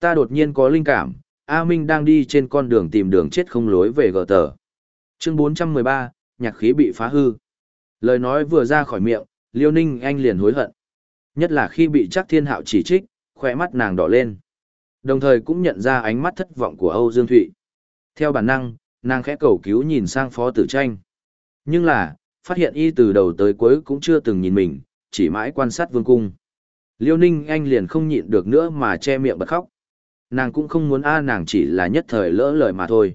Ta đột nhiên có linh cảm, A Minh đang đi trên con đường tìm đường chết không lối về gờ tờ. Chương 413, nhạc khí bị phá hư. Lời nói vừa ra khỏi miệng, Liêu Ninh Anh liền hối hận. Nhất là khi bị chắc thiên hạo chỉ trích, khỏe mắt nàng đỏ lên. Đồng thời cũng nhận ra ánh mắt thất vọng của Âu Dương Thụy. Theo bản năng, nàng khẽ cầu cứu nhìn sang phó tử tranh. Nhưng là, phát hiện y từ đầu tới cuối cũng chưa từng nhìn mình, chỉ mãi quan sát vương cung. Liêu Ninh Anh liền không nhịn được nữa mà che miệng bật khóc. Nàng cũng không muốn a nàng chỉ là nhất thời lỡ lời mà thôi.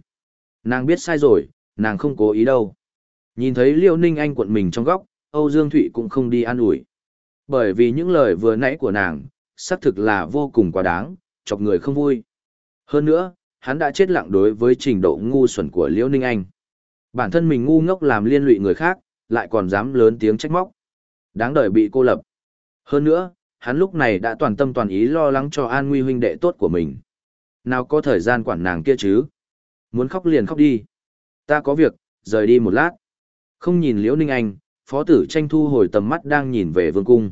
Nàng biết sai rồi, nàng không cố ý đâu. Nhìn thấy Liêu Ninh Anh cuộn mình trong góc, Âu Dương Thụy cũng không đi an ủi. Bởi vì những lời vừa nãy của nàng, xác thực là vô cùng quá đáng, chọc người không vui. Hơn nữa, hắn đã chết lặng đối với trình độ ngu xuẩn của Liễu Ninh Anh. Bản thân mình ngu ngốc làm liên lụy người khác, lại còn dám lớn tiếng trách móc. Đáng đời bị cô lập. Hơn nữa, hắn lúc này đã toàn tâm toàn ý lo lắng cho an nguy huynh đệ tốt của mình. Nào có thời gian quản nàng kia chứ? Muốn khóc liền khóc đi. Ta có việc, rời đi một lát. Không nhìn Liễu Ninh Anh, phó tử tranh thu hồi tầm mắt đang nhìn về vương cung.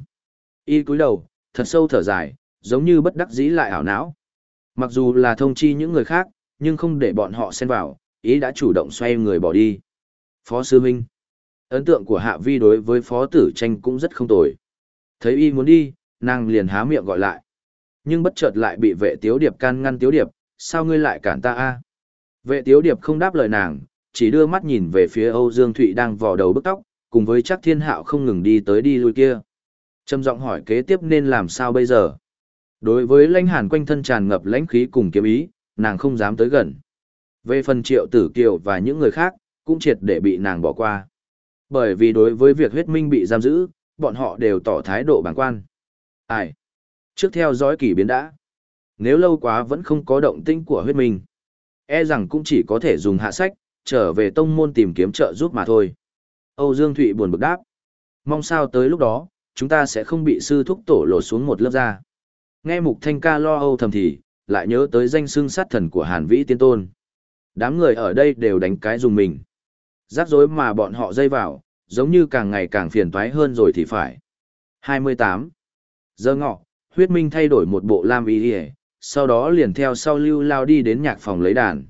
Y cúi đầu, thật sâu thở dài, giống như bất đắc dĩ lại ảo não. Mặc dù là thông chi những người khác, nhưng không để bọn họ xen vào, ý đã chủ động xoay người bỏ đi. Phó Sư Minh Ấn tượng của Hạ Vi đối với Phó Tử Tranh cũng rất không tồi. Thấy y muốn đi, nàng liền há miệng gọi lại. Nhưng bất chợt lại bị vệ tiếu điệp can ngăn tiếu điệp, sao ngươi lại cản ta a? Vệ tiếu điệp không đáp lời nàng, chỉ đưa mắt nhìn về phía Âu Dương Thụy đang vò đầu bức tóc, cùng với chắc thiên hạo không ngừng đi tới đi lui kia. Trầm giọng hỏi kế tiếp nên làm sao bây giờ? Đối với lãnh hàn quanh thân tràn ngập lãnh khí cùng kiếm ý, nàng không dám tới gần. Về phần triệu tử kiều và những người khác, cũng triệt để bị nàng bỏ qua. Bởi vì đối với việc huyết minh bị giam giữ, bọn họ đều tỏ thái độ bàng quan. Ai? Trước theo dõi kỳ biến đã. Nếu lâu quá vẫn không có động tĩnh của huyết minh, e rằng cũng chỉ có thể dùng hạ sách, trở về tông môn tìm kiếm trợ giúp mà thôi. Âu Dương Thụy buồn bực đáp. Mong sao tới lúc đó, chúng ta sẽ không bị sư thúc tổ lột xuống một lớp da. Nghe Mục Thanh ca lo âu thầm thì, lại nhớ tới danh xưng sát thần của Hàn Vĩ Tiên Tôn. Đám người ở đây đều đánh cái dùng mình. Rắc rối mà bọn họ dây vào, giống như càng ngày càng phiền toái hơn rồi thì phải. 28. Giờ ngọ, huyết minh thay đổi một bộ lam y hề, sau đó liền theo sau lưu lao đi đến nhạc phòng lấy đàn.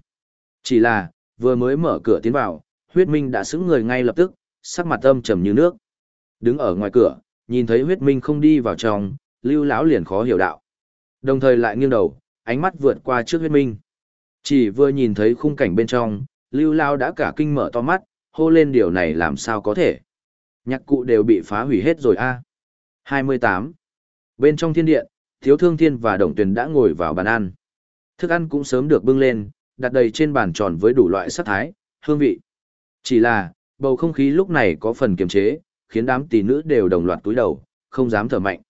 Chỉ là, vừa mới mở cửa tiến vào, huyết minh đã xứng người ngay lập tức, sắc mặt âm trầm như nước. Đứng ở ngoài cửa, nhìn thấy huyết minh không đi vào trong, lưu lão liền khó hiểu đạo. Đồng thời lại nghiêng đầu, ánh mắt vượt qua trước huyết minh. Chỉ vừa nhìn thấy khung cảnh bên trong, lưu lão đã cả kinh mở to mắt, hô lên điều này làm sao có thể. Nhạc cụ đều bị phá hủy hết rồi a. 28. Bên trong thiên điện, thiếu thương thiên và đồng tuyền đã ngồi vào bàn ăn. Thức ăn cũng sớm được bưng lên, đặt đầy trên bàn tròn với đủ loại sắc thái, hương vị. Chỉ là, bầu không khí lúc này có phần kiềm chế, khiến đám tỷ nữ đều đồng loạt túi đầu, không dám thở mạnh.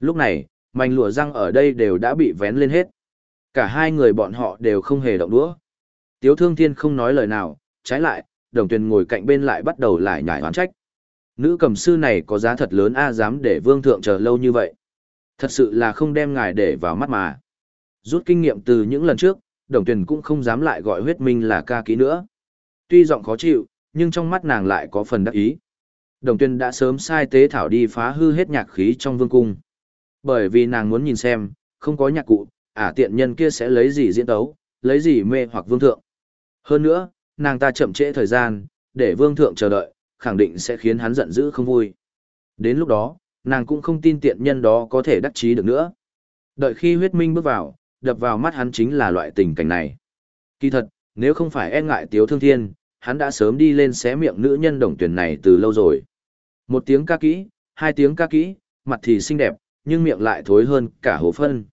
Lúc này, mảnh lụa răng ở đây đều đã bị vén lên hết. Cả hai người bọn họ đều không hề động đũa. Tiếu thương thiên không nói lời nào, trái lại, đồng tuyền ngồi cạnh bên lại bắt đầu lại nhải oán trách. Nữ cầm sư này có giá thật lớn a dám để vương thượng chờ lâu như vậy. Thật sự là không đem ngài để vào mắt mà. Rút kinh nghiệm từ những lần trước, đồng tuyền cũng không dám lại gọi huyết minh là ca ký nữa. Tuy giọng khó chịu, nhưng trong mắt nàng lại có phần đắc ý. Đồng tuyền đã sớm sai tế thảo đi phá hư hết nhạc khí trong vương cung. Bởi vì nàng muốn nhìn xem, không có nhạc cụ, ả tiện nhân kia sẽ lấy gì diễn tấu, lấy gì mê hoặc vương thượng. Hơn nữa, nàng ta chậm trễ thời gian, để vương thượng chờ đợi, khẳng định sẽ khiến hắn giận dữ không vui. Đến lúc đó, nàng cũng không tin tiện nhân đó có thể đắc chí được nữa. Đợi khi huyết minh bước vào, đập vào mắt hắn chính là loại tình cảnh này. Kỳ thật, nếu không phải e ngại tiếu thương thiên, hắn đã sớm đi lên xé miệng nữ nhân đồng tuyển này từ lâu rồi. Một tiếng ca kỹ, hai tiếng ca kỹ, mặt thì xinh đẹp, nhưng miệng lại thối hơn cả hồ phân.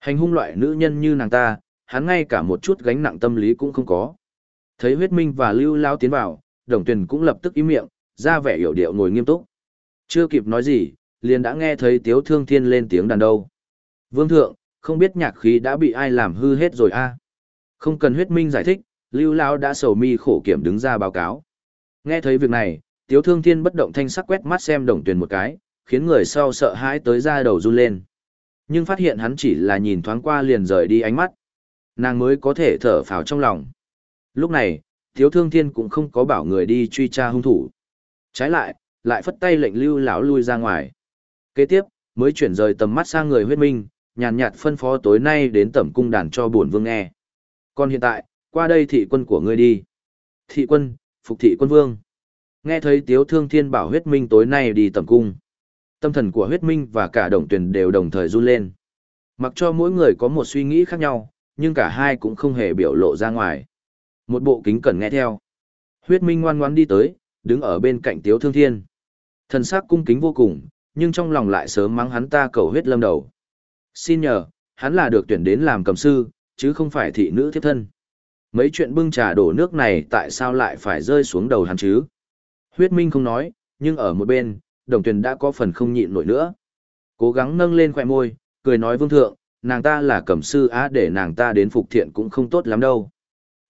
Hành hung loại nữ nhân như nàng ta, hắn ngay cả một chút gánh nặng tâm lý cũng không có. Thấy huyết minh và lưu lao tiến vào, đồng tuyển cũng lập tức im miệng, ra vẻ hiểu điệu ngồi nghiêm túc. Chưa kịp nói gì, liền đã nghe thấy tiếu thương thiên lên tiếng đàn đâu. Vương thượng, không biết nhạc khí đã bị ai làm hư hết rồi a Không cần huyết minh giải thích, lưu lao đã sầu mi khổ kiểm đứng ra báo cáo. Nghe thấy việc này, tiếu thương thiên bất động thanh sắc quét mắt xem đồng tuyền một cái, khiến người sau sợ hãi tới da đầu run lên. Nhưng phát hiện hắn chỉ là nhìn thoáng qua liền rời đi ánh mắt. Nàng mới có thể thở phào trong lòng. Lúc này, thiếu Thương Thiên cũng không có bảo người đi truy tra hung thủ. Trái lại, lại phất tay lệnh lưu lão lui ra ngoài. Kế tiếp, mới chuyển rời tầm mắt sang người huyết minh, nhàn nhạt phân phó tối nay đến tẩm cung đàn cho bổn vương nghe. Còn hiện tại, qua đây thị quân của ngươi đi. Thị quân, phục thị quân vương. Nghe thấy tiếu thương thiên bảo huyết minh tối nay đi tẩm cung. Tâm thần của huyết minh và cả đồng tuyển đều đồng thời run lên. Mặc cho mỗi người có một suy nghĩ khác nhau, nhưng cả hai cũng không hề biểu lộ ra ngoài. Một bộ kính cẩn nghe theo. Huyết minh ngoan ngoãn đi tới, đứng ở bên cạnh tiếu thương thiên. Thần sắc cung kính vô cùng, nhưng trong lòng lại sớm mắng hắn ta cầu huyết lâm đầu. Xin nhờ, hắn là được tuyển đến làm cầm sư, chứ không phải thị nữ thiếp thân. Mấy chuyện bưng trà đổ nước này tại sao lại phải rơi xuống đầu hắn chứ? Huyết Minh không nói, nhưng ở một bên, đồng tuyển đã có phần không nhịn nổi nữa. Cố gắng nâng lên khỏe môi, cười nói vương thượng, nàng ta là cẩm sư á để nàng ta đến phục thiện cũng không tốt lắm đâu.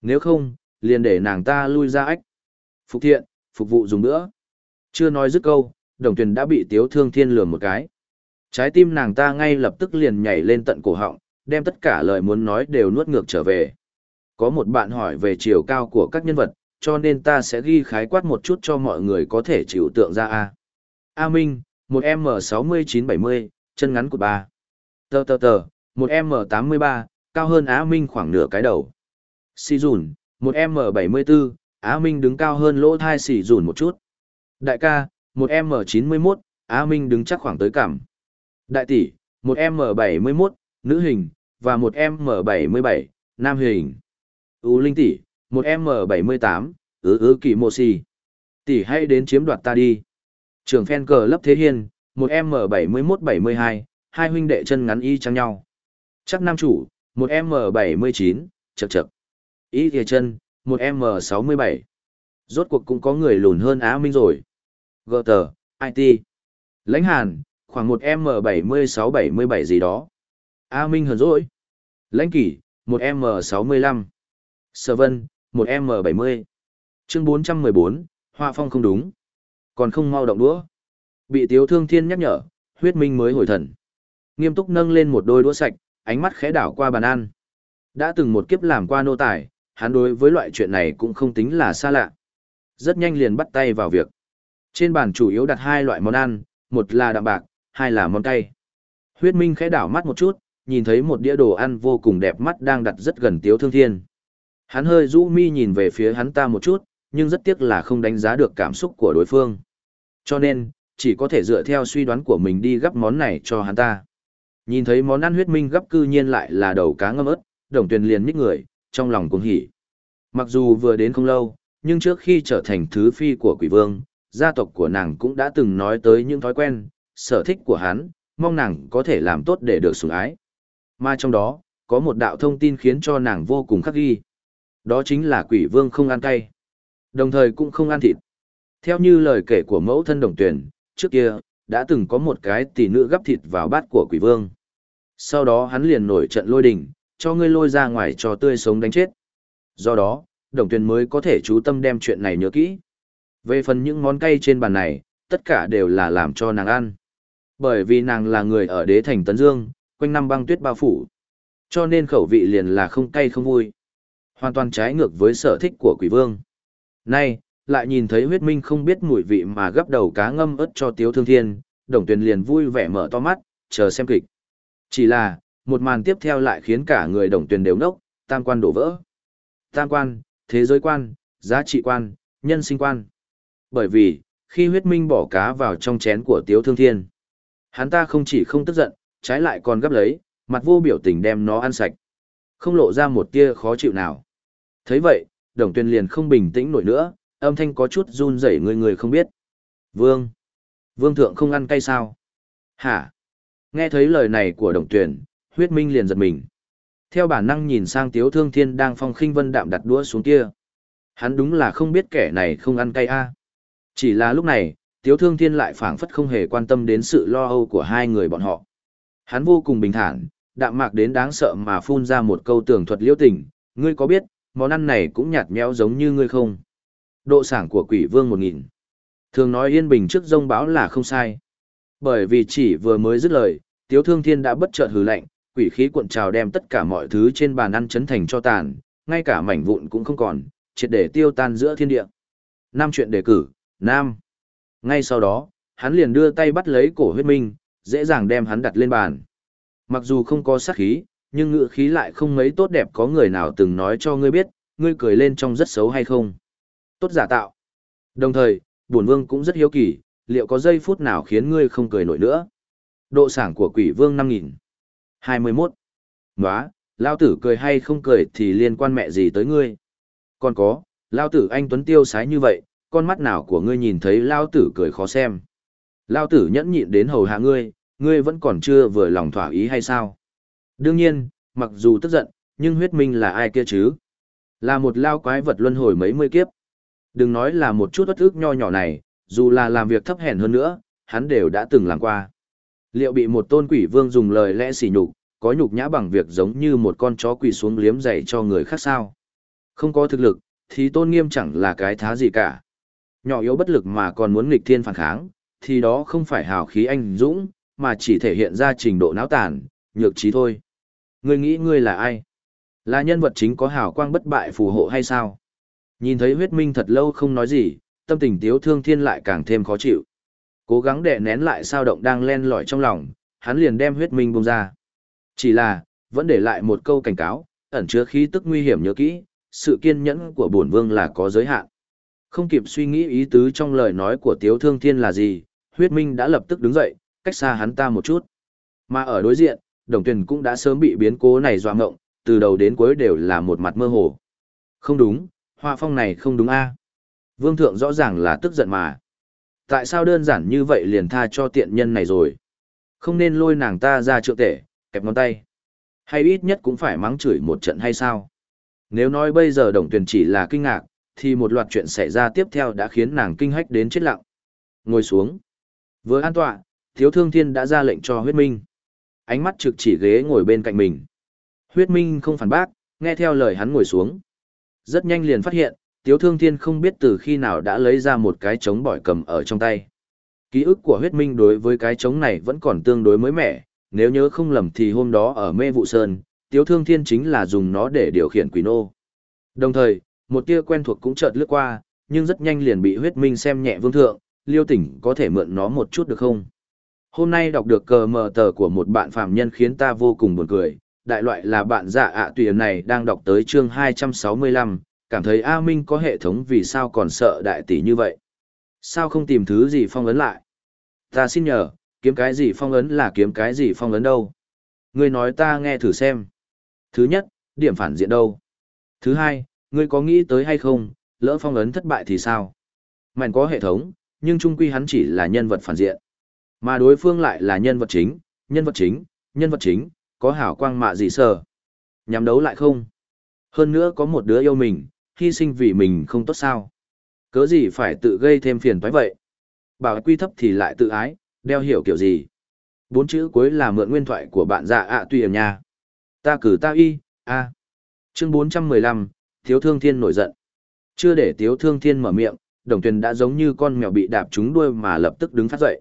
Nếu không, liền để nàng ta lui ra ách. Phục thiện, phục vụ dùng nữa. Chưa nói dứt câu, đồng Tuyền đã bị tiếu thương thiên lừa một cái. Trái tim nàng ta ngay lập tức liền nhảy lên tận cổ họng, đem tất cả lời muốn nói đều nuốt ngược trở về. Có một bạn hỏi về chiều cao của các nhân vật, cho nên ta sẽ ghi khái quát một chút cho mọi người có thể chịu tượng ra A. A Minh, một M6970, chân ngắn của ba. Tờ tờ tờ, một M83, cao hơn Á Minh khoảng nửa cái đầu. Xì dùn, một M74, Á Minh đứng cao hơn lỗ thai xì dùn một chút. Đại ca, một M91, Á Minh đứng chắc khoảng tới cằm. Đại tỷ, một M71, nữ hình, và một M77, nam hình. U Linh tỷ, một M78, ứ ứ kỳ mô si. Tỷ hãy đến chiếm đoạt ta đi. Trường phen cờ lấp thế hiên, một M71-72, hai huynh đệ chân ngắn y chăng nhau. Chắc nam chủ, một M79, chật chật. Y thìa chân, một M67. Rốt cuộc cũng có người lùn hơn Á Minh rồi. Gờ tờ, IT. Lãnh Hàn, khoảng một M76-77 gì đó. A Minh hờn rỗi. Lãnh Kỷ, một M65. Sở Vân, một M70. Chương 414, Hoa Phong không đúng. Còn không mau động đũa. Bị Tiếu Thương Thiên nhắc nhở, huyết minh mới hồi thần. Nghiêm túc nâng lên một đôi đũa sạch, ánh mắt khẽ đảo qua bàn ăn. Đã từng một kiếp làm qua nô tài, hắn đối với loại chuyện này cũng không tính là xa lạ. Rất nhanh liền bắt tay vào việc. Trên bàn chủ yếu đặt hai loại món ăn, một là đạm bạc, hai là món cay. Huyết Minh khẽ đảo mắt một chút, nhìn thấy một đĩa đồ ăn vô cùng đẹp mắt đang đặt rất gần Tiếu Thương Thiên. Hắn hơi rũ mi nhìn về phía hắn ta một chút, nhưng rất tiếc là không đánh giá được cảm xúc của đối phương. Cho nên, chỉ có thể dựa theo suy đoán của mình đi gấp món này cho hắn ta. Nhìn thấy món ăn huyết minh gấp cư nhiên lại là đầu cá ngâm ớt, đồng tuyền liền nhích người, trong lòng cũng hỉ. Mặc dù vừa đến không lâu, nhưng trước khi trở thành thứ phi của quỷ vương, gia tộc của nàng cũng đã từng nói tới những thói quen, sở thích của hắn, mong nàng có thể làm tốt để được sủng ái. Mà trong đó, có một đạo thông tin khiến cho nàng vô cùng khắc ghi. Đó chính là quỷ vương không ăn cay. Đồng thời cũng không ăn thịt. Theo như lời kể của mẫu thân đồng tuyển, trước kia, đã từng có một cái tỷ nữ gắp thịt vào bát của quỷ vương. Sau đó hắn liền nổi trận lôi đình, cho ngươi lôi ra ngoài cho tươi sống đánh chết. Do đó, đồng tuyển mới có thể chú tâm đem chuyện này nhớ kỹ. Về phần những món cay trên bàn này, tất cả đều là làm cho nàng ăn. Bởi vì nàng là người ở đế thành Tấn Dương, quanh năm băng tuyết bao phủ. Cho nên khẩu vị liền là không cay không vui. Hoàn toàn trái ngược với sở thích của quỷ vương. Nay, lại nhìn thấy huyết minh không biết mùi vị mà gấp đầu cá ngâm ớt cho tiếu thương thiên, đồng tuyền liền vui vẻ mở to mắt, chờ xem kịch. Chỉ là, một màn tiếp theo lại khiến cả người đồng tuyền đều nốc, tam quan đổ vỡ. Tam quan, thế giới quan, giá trị quan, nhân sinh quan. Bởi vì, khi huyết minh bỏ cá vào trong chén của tiếu thương thiên, hắn ta không chỉ không tức giận, trái lại còn gấp lấy, mặt vô biểu tình đem nó ăn sạch. Không lộ ra một tia khó chịu nào. thấy vậy, đồng tuyên liền không bình tĩnh nổi nữa, âm thanh có chút run rẩy người người không biết. Vương! Vương thượng không ăn cay sao? Hả? Nghe thấy lời này của đồng tuyển, huyết minh liền giật mình. Theo bản năng nhìn sang tiếu thương thiên đang phong khinh vân đạm đặt đũa xuống kia. Hắn đúng là không biết kẻ này không ăn cay a. Chỉ là lúc này, tiếu thương thiên lại phảng phất không hề quan tâm đến sự lo âu của hai người bọn họ. Hắn vô cùng bình thản, đạm mạc đến đáng sợ mà phun ra một câu tường thuật liễu tình, ngươi có biết, món ăn này cũng nhạt nhẽo giống như ngươi không? Độ sảng của quỷ vương một nghìn. Thường nói yên bình trước rông báo là không sai. Bởi vì chỉ vừa mới dứt lời, tiếu thương thiên đã bất chợt hừ lạnh, quỷ khí cuộn trào đem tất cả mọi thứ trên bàn ăn chấn thành cho tàn, ngay cả mảnh vụn cũng không còn, triệt để tiêu tan giữa thiên địa. năm chuyện đề cử, Nam. Ngay sau đó, hắn liền đưa tay bắt lấy cổ huyết minh, dễ dàng đem hắn đặt lên bàn. Mặc dù không có sát khí, nhưng ngữ khí lại không mấy tốt đẹp có người nào từng nói cho ngươi biết, ngươi cười lên trong rất xấu hay không. Tốt giả tạo. Đồng thời, bổn vương cũng rất hiếu kỳ, liệu có giây phút nào khiến ngươi không cười nổi nữa. Độ sảng của quỷ vương 5000. 21. Nóa, lao tử cười hay không cười thì liên quan mẹ gì tới ngươi. Còn có, lao tử anh Tuấn tiêu sái như vậy, con mắt nào của ngươi nhìn thấy lao tử cười khó xem. Lao tử nhẫn nhịn đến hầu hạ ngươi, ngươi vẫn còn chưa vừa lòng thỏa ý hay sao? Đương nhiên, mặc dù tức giận, nhưng huyết minh là ai kia chứ? Là một lao quái vật luân hồi mấy mươi kiếp. Đừng nói là một chút bất ức nho nhỏ này, dù là làm việc thấp hèn hơn nữa, hắn đều đã từng làm qua. Liệu bị một tôn quỷ vương dùng lời lẽ xỉ nhục, có nhục nhã bằng việc giống như một con chó quỳ xuống liếm dày cho người khác sao? Không có thực lực, thì tôn nghiêm chẳng là cái thá gì cả. Nhỏ yếu bất lực mà còn muốn nghịch thiên phản kháng, thì đó không phải hào khí anh dũng, mà chỉ thể hiện ra trình độ não tàn, nhược trí thôi. Ngươi nghĩ ngươi là ai? Là nhân vật chính có hào quang bất bại phù hộ hay sao? Nhìn thấy huyết minh thật lâu không nói gì, tâm tình tiếu thương thiên lại càng thêm khó chịu. Cố gắng đè nén lại sao động đang len lỏi trong lòng, hắn liền đem huyết minh bông ra. Chỉ là, vẫn để lại một câu cảnh cáo, ẩn chứa khí tức nguy hiểm nhớ kỹ, sự kiên nhẫn của bổn vương là có giới hạn. Không kịp suy nghĩ ý tứ trong lời nói của tiếu thương thiên là gì, huyết minh đã lập tức đứng dậy, cách xa hắn ta một chút. Mà ở đối diện, đồng tuyển cũng đã sớm bị biến cố này dọa ngộng, từ đầu đến cuối đều là một mặt mơ hồ. Không đúng, họa phong này không đúng a Vương thượng rõ ràng là tức giận mà. Tại sao đơn giản như vậy liền tha cho tiện nhân này rồi? Không nên lôi nàng ta ra trượng tể, kẹp ngón tay. Hay ít nhất cũng phải mắng chửi một trận hay sao? Nếu nói bây giờ đồng tuyển chỉ là kinh ngạc, thì một loạt chuyện xảy ra tiếp theo đã khiến nàng kinh hách đến chết lặng. Ngồi xuống. Vừa an tọa, thiếu thương thiên đã ra lệnh cho huyết minh. Ánh mắt trực chỉ ghế ngồi bên cạnh mình. Huyết minh không phản bác, nghe theo lời hắn ngồi xuống. Rất nhanh liền phát hiện, Tiếu Thương Thiên không biết từ khi nào đã lấy ra một cái trống bỏi cầm ở trong tay. Ký ức của huyết minh đối với cái trống này vẫn còn tương đối mới mẻ, nếu nhớ không lầm thì hôm đó ở mê vụ sơn, Tiếu Thương Thiên chính là dùng nó để điều khiển quỷ nô. Đồng thời, một tia quen thuộc cũng chợt lướt qua, nhưng rất nhanh liền bị huyết minh xem nhẹ vương thượng, liêu tỉnh có thể mượn nó một chút được không? Hôm nay đọc được cờ mờ tờ của một bạn phạm nhân khiến ta vô cùng buồn cười, đại loại là bạn dạ ạ à này đang đọc tới chương 265, cảm thấy A Minh có hệ thống vì sao còn sợ đại tỷ như vậy. Sao không tìm thứ gì phong ấn lại? Ta xin nhờ, kiếm cái gì phong ấn là kiếm cái gì phong ấn đâu? Ngươi nói ta nghe thử xem. Thứ nhất, điểm phản diện đâu? Thứ hai, ngươi có nghĩ tới hay không, lỡ phong ấn thất bại thì sao? Mạnh có hệ thống, nhưng trung quy hắn chỉ là nhân vật phản diện. Mà đối phương lại là nhân vật chính, nhân vật chính, nhân vật chính, có hảo quang mạ gì sờ. Nhắm đấu lại không? Hơn nữa có một đứa yêu mình, hy sinh vì mình không tốt sao? Cớ gì phải tự gây thêm phiền toái vậy? Bảo quy thấp thì lại tự ái, đeo hiểu kiểu gì? Bốn chữ cuối là mượn nguyên thoại của bạn dạ ạ à tùy nha. Ta cử ta y, a. Chương 415, Tiếu Thương Thiên nổi giận. Chưa để Tiếu Thương Thiên mở miệng, Đồng Tuyền đã giống như con mèo bị đạp trúng đuôi mà lập tức đứng phát dậy.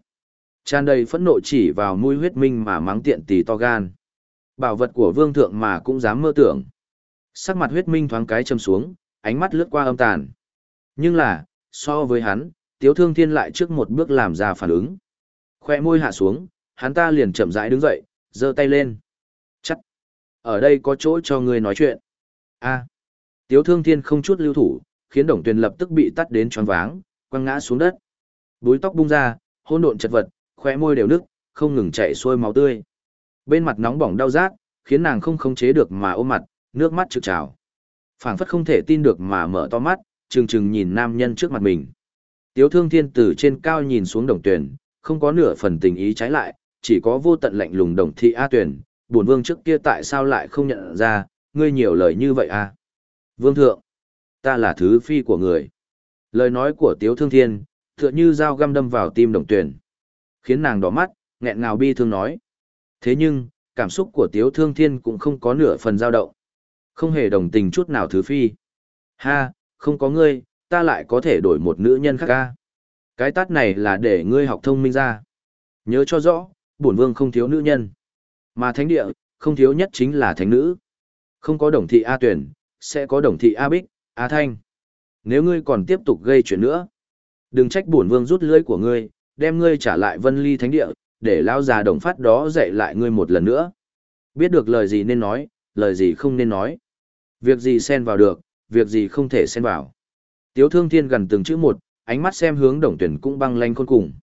Tràn đầy phẫn nộ chỉ vào mũi huyết minh mà mắng tiện tỷ to gan. Bảo vật của vương thượng mà cũng dám mơ tưởng. Sắc mặt huyết minh thoáng cái châm xuống, ánh mắt lướt qua âm tàn. Nhưng là, so với hắn, tiếu thương thiên lại trước một bước làm ra phản ứng. Khoe môi hạ xuống, hắn ta liền chậm rãi đứng dậy, giơ tay lên. Chắc, ở đây có chỗ cho người nói chuyện. a tiếu thương thiên không chút lưu thủ, khiến đồng tuyền lập tức bị tắt đến tròn váng, quăng ngã xuống đất. Búi tóc bung ra, hôn độn chật vật, khoe môi đều nước, không ngừng chảy xuôi máu tươi. Bên mặt nóng bỏng đau rát, khiến nàng không khống chế được mà ôm mặt, nước mắt trực trào. phảng phất không thể tin được mà mở to mắt, trừng trừng nhìn nam nhân trước mặt mình. Tiếu thương thiên từ trên cao nhìn xuống đồng Tuyền, không có nửa phần tình ý trái lại, chỉ có vô tận lạnh lùng đồng thị A Tuyền, buồn vương trước kia tại sao lại không nhận ra, ngươi nhiều lời như vậy a Vương thượng, ta là thứ phi của người. Lời nói của tiếu thương thiên, tựa như dao găm đâm vào tim đồng tuyển. Khiến nàng đỏ mắt, nghẹn ngào bi thương nói. Thế nhưng, cảm xúc của Tiếu Thương Thiên cũng không có nửa phần dao động. Không hề đồng tình chút nào thứ phi. Ha, không có ngươi, ta lại có thể đổi một nữ nhân khác ca. Cái tát này là để ngươi học thông minh ra. Nhớ cho rõ, bổn vương không thiếu nữ nhân. Mà thánh địa, không thiếu nhất chính là thánh nữ. Không có đồng thị A tuyển, sẽ có đồng thị A bích, A thanh. Nếu ngươi còn tiếp tục gây chuyện nữa, đừng trách bổn vương rút lưỡi của ngươi, đem ngươi trả lại vân ly thánh địa, để lao già đồng phát đó dạy lại ngươi một lần nữa. Biết được lời gì nên nói, lời gì không nên nói. Việc gì xen vào được, việc gì không thể xen vào. Tiếu thương thiên gần từng chữ một, ánh mắt xem hướng đồng tuyển cũng băng lanh khôn cùng.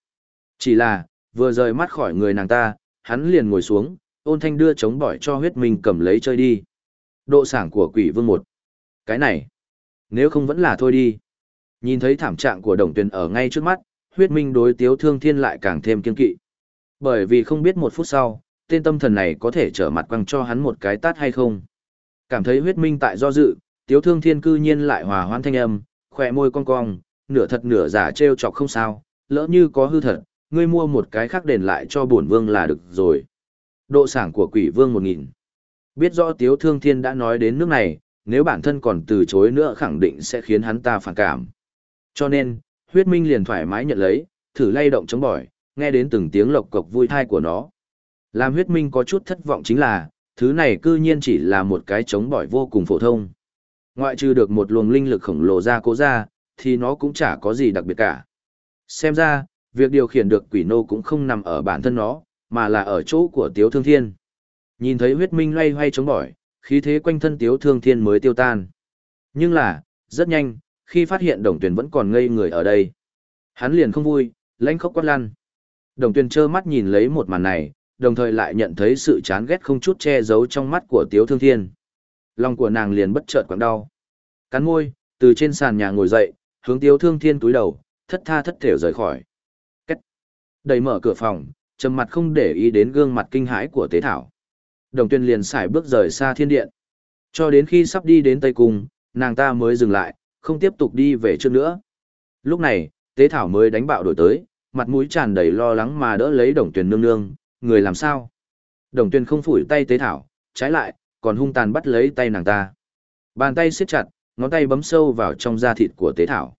Chỉ là, vừa rời mắt khỏi người nàng ta, hắn liền ngồi xuống, ôn thanh đưa chống bỏi cho huyết minh cầm lấy chơi đi. Độ sảng của quỷ vương một. Cái này, nếu không vẫn là thôi đi. Nhìn thấy thảm trạng của đồng tuyền ở ngay trước mắt, huyết minh đối tiếu thương thiên lại càng thêm kiên kỵ. Bởi vì không biết một phút sau, tên tâm thần này có thể trở mặt quăng cho hắn một cái tát hay không. Cảm thấy huyết minh tại do dự, tiếu thương thiên cư nhiên lại hòa hoãn thanh âm, khỏe môi cong cong, nửa thật nửa giả trêu chọc không sao, lỡ như có hư thật, ngươi mua một cái khác đền lại cho bổn vương là được rồi. Độ sảng của quỷ vương một nghìn. Biết rõ tiếu thương thiên đã nói đến nước này, nếu bản thân còn từ chối nữa khẳng định sẽ khiến hắn ta phản cảm. Cho nên, huyết minh liền thoải mái nhận lấy, thử lay động chống bỏi, nghe đến từng tiếng lộc cộc vui thai của nó. Làm huyết minh có chút thất vọng chính là, thứ này cư nhiên chỉ là một cái chống bỏi vô cùng phổ thông. Ngoại trừ được một luồng linh lực khổng lồ ra cố ra, thì nó cũng chả có gì đặc biệt cả. Xem ra, việc điều khiển được quỷ nô cũng không nằm ở bản thân nó, mà là ở chỗ của Tiếu Thương Thiên. Nhìn thấy huyết minh loay hoay chống bỏi, khí thế quanh thân Tiếu Thương Thiên mới tiêu tan. Nhưng là, rất nhanh, khi phát hiện đồng tuyển vẫn còn ngây người ở đây. Hắn liền không vui, lãnh khóc quát lăn. Đồng tuyển trơ mắt nhìn lấy một màn này, đồng thời lại nhận thấy sự chán ghét không chút che giấu trong mắt của Tiếu Thương Thiên. Lòng của nàng liền bất chợt quặn đau. Cắn môi, từ trên sàn nhà ngồi dậy, hướng Tiếu Thương Thiên túi đầu, thất tha thất thểu rời khỏi. Cách. Đẩy mở cửa phòng, trầm mặt không để ý đến gương mặt kinh hãi của Tế Thảo. Đồng tuyên liền xài bước rời xa thiên điện. Cho đến khi sắp đi đến Tây Cung, nàng ta mới dừng lại, không tiếp tục đi về trước nữa. Lúc này, Tế Thảo mới đánh bạo đổi tới, mặt mũi tràn đầy lo lắng mà đỡ lấy đồng tuyển nương nương, người làm sao? Đồng tuyên không phủi tay Tế Thảo, trái lại, còn hung tàn bắt lấy tay nàng ta. Bàn tay siết chặt, ngón tay bấm sâu vào trong da thịt của Tế Thảo.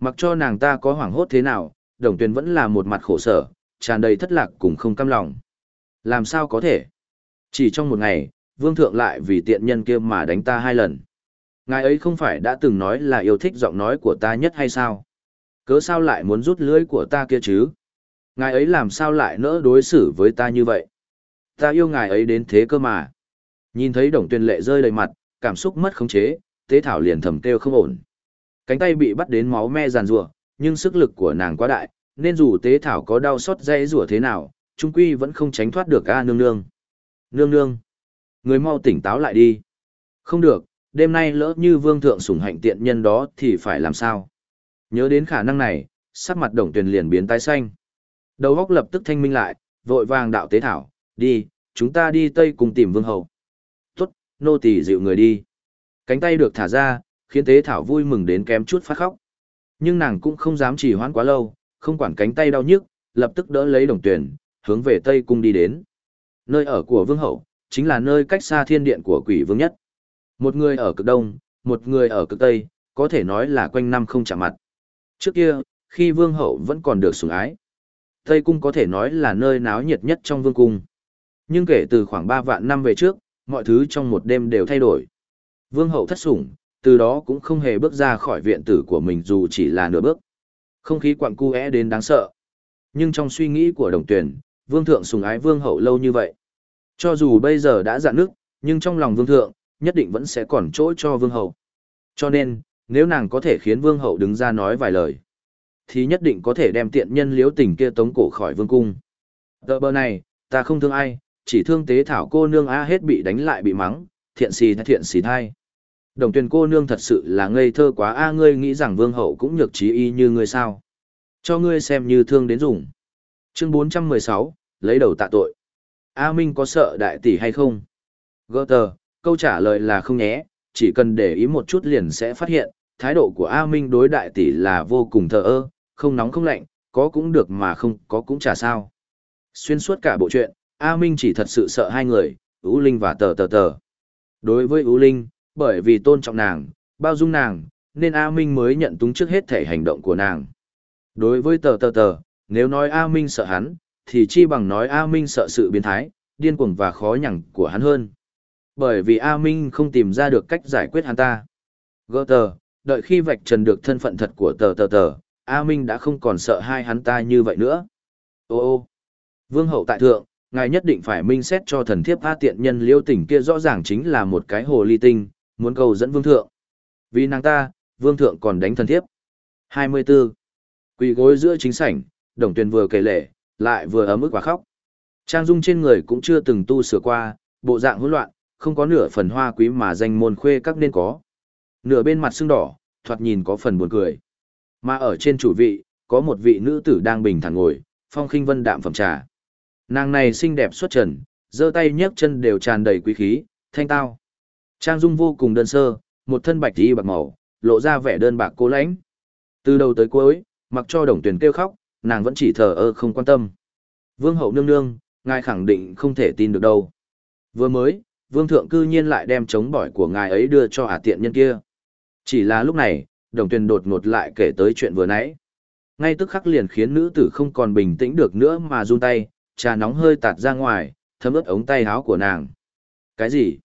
Mặc cho nàng ta có hoảng hốt thế nào, đồng tuyên vẫn là một mặt khổ sở, tràn đầy thất lạc cùng không cam lòng. Làm sao có thể? Chỉ trong một ngày, vương thượng lại vì tiện nhân kia mà đánh ta hai lần. Ngài ấy không phải đã từng nói là yêu thích giọng nói của ta nhất hay sao? Cớ sao lại muốn rút lưỡi của ta kia chứ? Ngài ấy làm sao lại nỡ đối xử với ta như vậy? Ta yêu ngài ấy đến thế cơ mà. Nhìn thấy đồng tuyên lệ rơi đầy mặt, cảm xúc mất khống chế, tế thảo liền thầm kêu không ổn. Cánh tay bị bắt đến máu me giàn rủa, nhưng sức lực của nàng quá đại, nên dù tế thảo có đau xót dây rủa thế nào, trung quy vẫn không tránh thoát được a nương nương. Nương nương, người mau tỉnh táo lại đi. Không được, đêm nay lỡ như vương thượng sủng hạnh tiện nhân đó thì phải làm sao? Nhớ đến khả năng này, sắc mặt đồng tuyền liền biến tái xanh. Đầu góc lập tức thanh minh lại, vội vàng đạo tế thảo, đi, chúng ta đi Tây cùng tìm vương hậu. Tốt, nô tỳ dịu người đi. Cánh tay được thả ra, khiến tế thảo vui mừng đến kém chút phát khóc. Nhưng nàng cũng không dám trì hoãn quá lâu, không quản cánh tay đau nhức, lập tức đỡ lấy đồng tuyển, hướng về Tây Cung đi đến. Nơi ở của vương hậu, chính là nơi cách xa thiên điện của quỷ vương nhất. Một người ở cực đông, một người ở cực tây, có thể nói là quanh năm không chạm mặt. Trước kia, khi vương hậu vẫn còn được sủng ái, Tây Cung có thể nói là nơi náo nhiệt nhất trong vương cung. Nhưng kể từ khoảng 3 vạn năm về trước, mọi thứ trong một đêm đều thay đổi. Vương hậu thất sủng, từ đó cũng không hề bước ra khỏi viện tử của mình dù chỉ là nửa bước. Không khí quặng cu é đến đáng sợ. Nhưng trong suy nghĩ của đồng tuyển, vương thượng sùng ái vương hậu lâu như vậy. Cho dù bây giờ đã dạn nước, nhưng trong lòng vương thượng, nhất định vẫn sẽ còn chỗ cho vương hậu. Cho nên, nếu nàng có thể khiến vương hậu đứng ra nói vài lời, thì nhất định có thể đem tiện nhân liếu tình kia tống cổ khỏi vương cung. Tờ bờ này, ta không thương ai, chỉ thương tế thảo cô nương a hết bị đánh lại bị mắng, thiện xì thay thiện xì thay. Đồng tuyển cô nương thật sự là ngây thơ quá a ngươi nghĩ rằng vương hậu cũng nhược trí y như ngươi sao. Cho ngươi xem như thương đến dùng. Chương 416, lấy đầu tạ tội. A Minh có sợ đại tỷ hay không? Gơ tờ, câu trả lời là không nhé, chỉ cần để ý một chút liền sẽ phát hiện, thái độ của A Minh đối đại tỷ là vô cùng thờ ơ, không nóng không lạnh, có cũng được mà không có cũng chả sao. Xuyên suốt cả bộ chuyện, A Minh chỉ thật sự sợ hai người, Ú Linh và tờ tờ tờ. Đối với Ú Linh, bởi vì tôn trọng nàng, bao dung nàng, nên A Minh mới nhận túng trước hết thể hành động của nàng. Đối với tờ tờ tờ, nếu nói A Minh sợ hắn, thì chi bằng nói A Minh sợ sự biến thái, điên cuồng và khó nhằn của hắn hơn. Bởi vì A Minh không tìm ra được cách giải quyết hắn ta. Gơ tờ, đợi khi vạch trần được thân phận thật của tờ tờ tờ, A Minh đã không còn sợ hai hắn ta như vậy nữa. Ô ô, vương hậu tại thượng, Ngài nhất định phải minh xét cho thần thiếp A tiện nhân liêu tỉnh kia rõ ràng chính là một cái hồ ly tinh, muốn cầu dẫn vương thượng. Vì nàng ta, vương thượng còn đánh thần thiếp. 24. Quỳ gối giữa chính sảnh, đồng tuyền vừa kể lệ, lại vừa ấm ức và khóc. Trang dung trên người cũng chưa từng tu sửa qua, bộ dạng hỗn loạn, không có nửa phần hoa quý mà danh môn khuê các nên có. Nửa bên mặt sưng đỏ, thoạt nhìn có phần buồn cười. Mà ở trên chủ vị, có một vị nữ tử đang bình thản ngồi, phong khinh vân đạm phẩm trà. Nàng này xinh đẹp xuất trần, giơ tay nhấc chân đều tràn đầy quý khí, thanh tao. Trang dung vô cùng đơn sơ, một thân bạch y bạc màu, lộ ra vẻ đơn bạc cô lãnh. Từ đầu tới cuối, mặc cho đồng tuyển kêu khóc, nàng vẫn chỉ thờ ơ không quan tâm. Vương hậu nương nương, ngài khẳng định không thể tin được đâu. Vừa mới, vương thượng cư nhiên lại đem chống bỏi của ngài ấy đưa cho ả tiện nhân kia. Chỉ là lúc này, đồng tuyền đột ngột lại kể tới chuyện vừa nãy. Ngay tức khắc liền khiến nữ tử không còn bình tĩnh được nữa mà run tay, trà nóng hơi tạt ra ngoài, thấm ướt ống tay áo của nàng. Cái gì?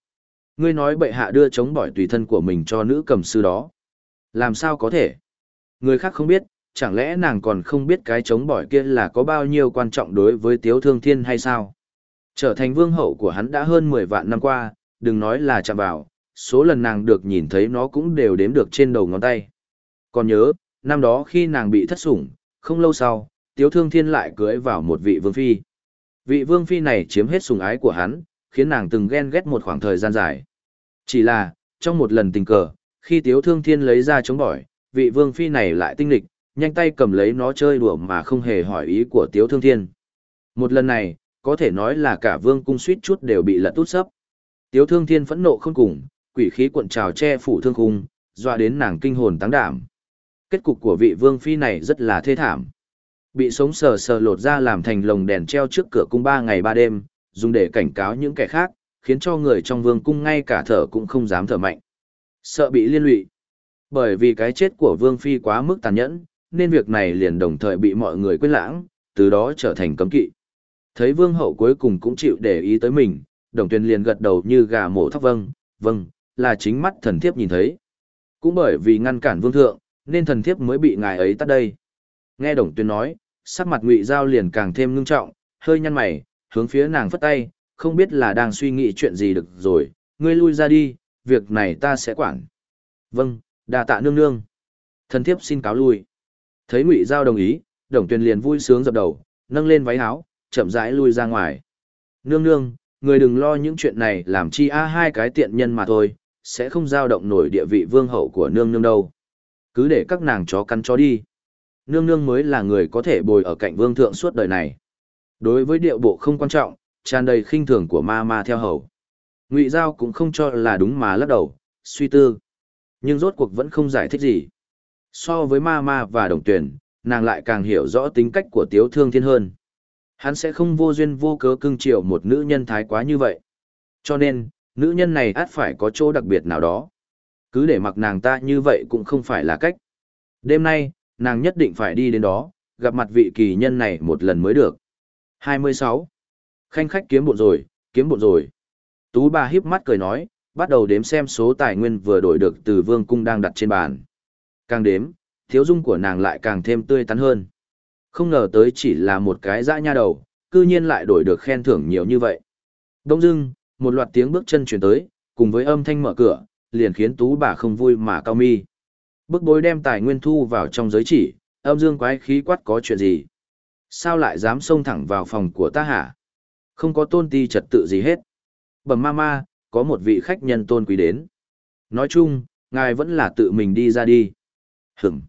Ngươi nói bệ hạ đưa chống bỏi tùy thân của mình cho nữ cầm sư đó. Làm sao có thể? Người khác không biết, chẳng lẽ nàng còn không biết cái chống bỏi kia là có bao nhiêu quan trọng đối với tiếu thương thiên hay sao? Trở thành vương hậu của hắn đã hơn 10 vạn năm qua, đừng nói là chạm vào, số lần nàng được nhìn thấy nó cũng đều đếm được trên đầu ngón tay. Còn nhớ, năm đó khi nàng bị thất sủng, không lâu sau, tiếu thương thiên lại cưới vào một vị vương phi. Vị vương phi này chiếm hết sủng ái của hắn, khiến nàng từng ghen ghét một khoảng thời gian dài. Chỉ là, trong một lần tình cờ, khi tiếu thương thiên lấy ra chống bỏi, vị vương phi này lại tinh lịch, nhanh tay cầm lấy nó chơi đùa mà không hề hỏi ý của tiếu thương thiên. Một lần này, có thể nói là cả vương cung suýt chút đều bị lật tút sấp. Tiếu thương thiên phẫn nộ không cùng, quỷ khí cuộn trào che phủ thương khung, dọa đến nàng kinh hồn táng đảm. Kết cục của vị vương phi này rất là thê thảm. Bị sống sờ sờ lột ra làm thành lồng đèn treo trước cửa cung ba ngày ba đêm, dùng để cảnh cáo những kẻ khác, khiến cho người trong vương cung ngay cả thở cũng không dám thở mạnh. Sợ bị liên lụy. Bởi vì cái chết của vương phi quá mức tàn nhẫn, nên việc này liền đồng thời bị mọi người quên lãng, từ đó trở thành cấm kỵ. Thấy vương hậu cuối cùng cũng chịu để ý tới mình, đồng tuyền liền gật đầu như gà mổ thóc vâng, vâng, là chính mắt thần thiếp nhìn thấy. Cũng bởi vì ngăn cản vương thượng, nên thần thiếp mới bị ngài ấy tắt đây. Nghe đồng tuyền nói, sắc mặt ngụy giao liền càng thêm ngưng trọng, hơi nhăn mày, hướng phía nàng phất tay, không biết là đang suy nghĩ chuyện gì được rồi, ngươi lui ra đi, việc này ta sẽ quản. Vâng, đà tạ nương nương. Thần thiếp xin cáo lui. Thấy ngụy giao đồng ý, đồng tuyền liền vui sướng dập đầu, nâng lên váy áo, chậm rãi lui ra ngoài. Nương nương, người đừng lo những chuyện này làm chi a hai cái tiện nhân mà thôi, sẽ không giao động nổi địa vị vương hậu của nương nương đâu. Cứ để các nàng chó cắn chó đi. Nương nương mới là người có thể bồi ở cạnh vương thượng suốt đời này. Đối với điệu bộ không quan trọng, tràn đầy khinh thường của ma ma theo hầu. Ngụy Giao cũng không cho là đúng mà lắc đầu, suy tư. Nhưng rốt cuộc vẫn không giải thích gì. So với ma ma và đồng tuyển, nàng lại càng hiểu rõ tính cách của tiếu thương thiên hơn. Hắn sẽ không vô duyên vô cớ cưng chiều một nữ nhân thái quá như vậy. Cho nên, nữ nhân này át phải có chỗ đặc biệt nào đó. Cứ để mặc nàng ta như vậy cũng không phải là cách. Đêm nay, nàng nhất định phải đi đến đó, gặp mặt vị kỳ nhân này một lần mới được. 26. Khanh khách kiếm bộn rồi, kiếm bộn rồi. Tú bà híp mắt cười nói, bắt đầu đếm xem số tài nguyên vừa đổi được từ vương cung đang đặt trên bàn. Càng đếm, thiếu dung của nàng lại càng thêm tươi tắn hơn. Không ngờ tới chỉ là một cái dã nha đầu, cư nhiên lại đổi được khen thưởng nhiều như vậy. Đông dưng, một loạt tiếng bước chân chuyển tới, cùng với âm thanh mở cửa, liền khiến tú bà không vui mà cao mi. Bức bối đem tài nguyên thu vào trong giới chỉ, âm dương quái khí quát có chuyện gì. Sao lại dám xông thẳng vào phòng của ta hả? Không có tôn ti trật tự gì hết. Bẩm ma ma, có một vị khách nhân tôn quý đến. Nói chung, ngài vẫn là tự mình đi ra đi. Hửm.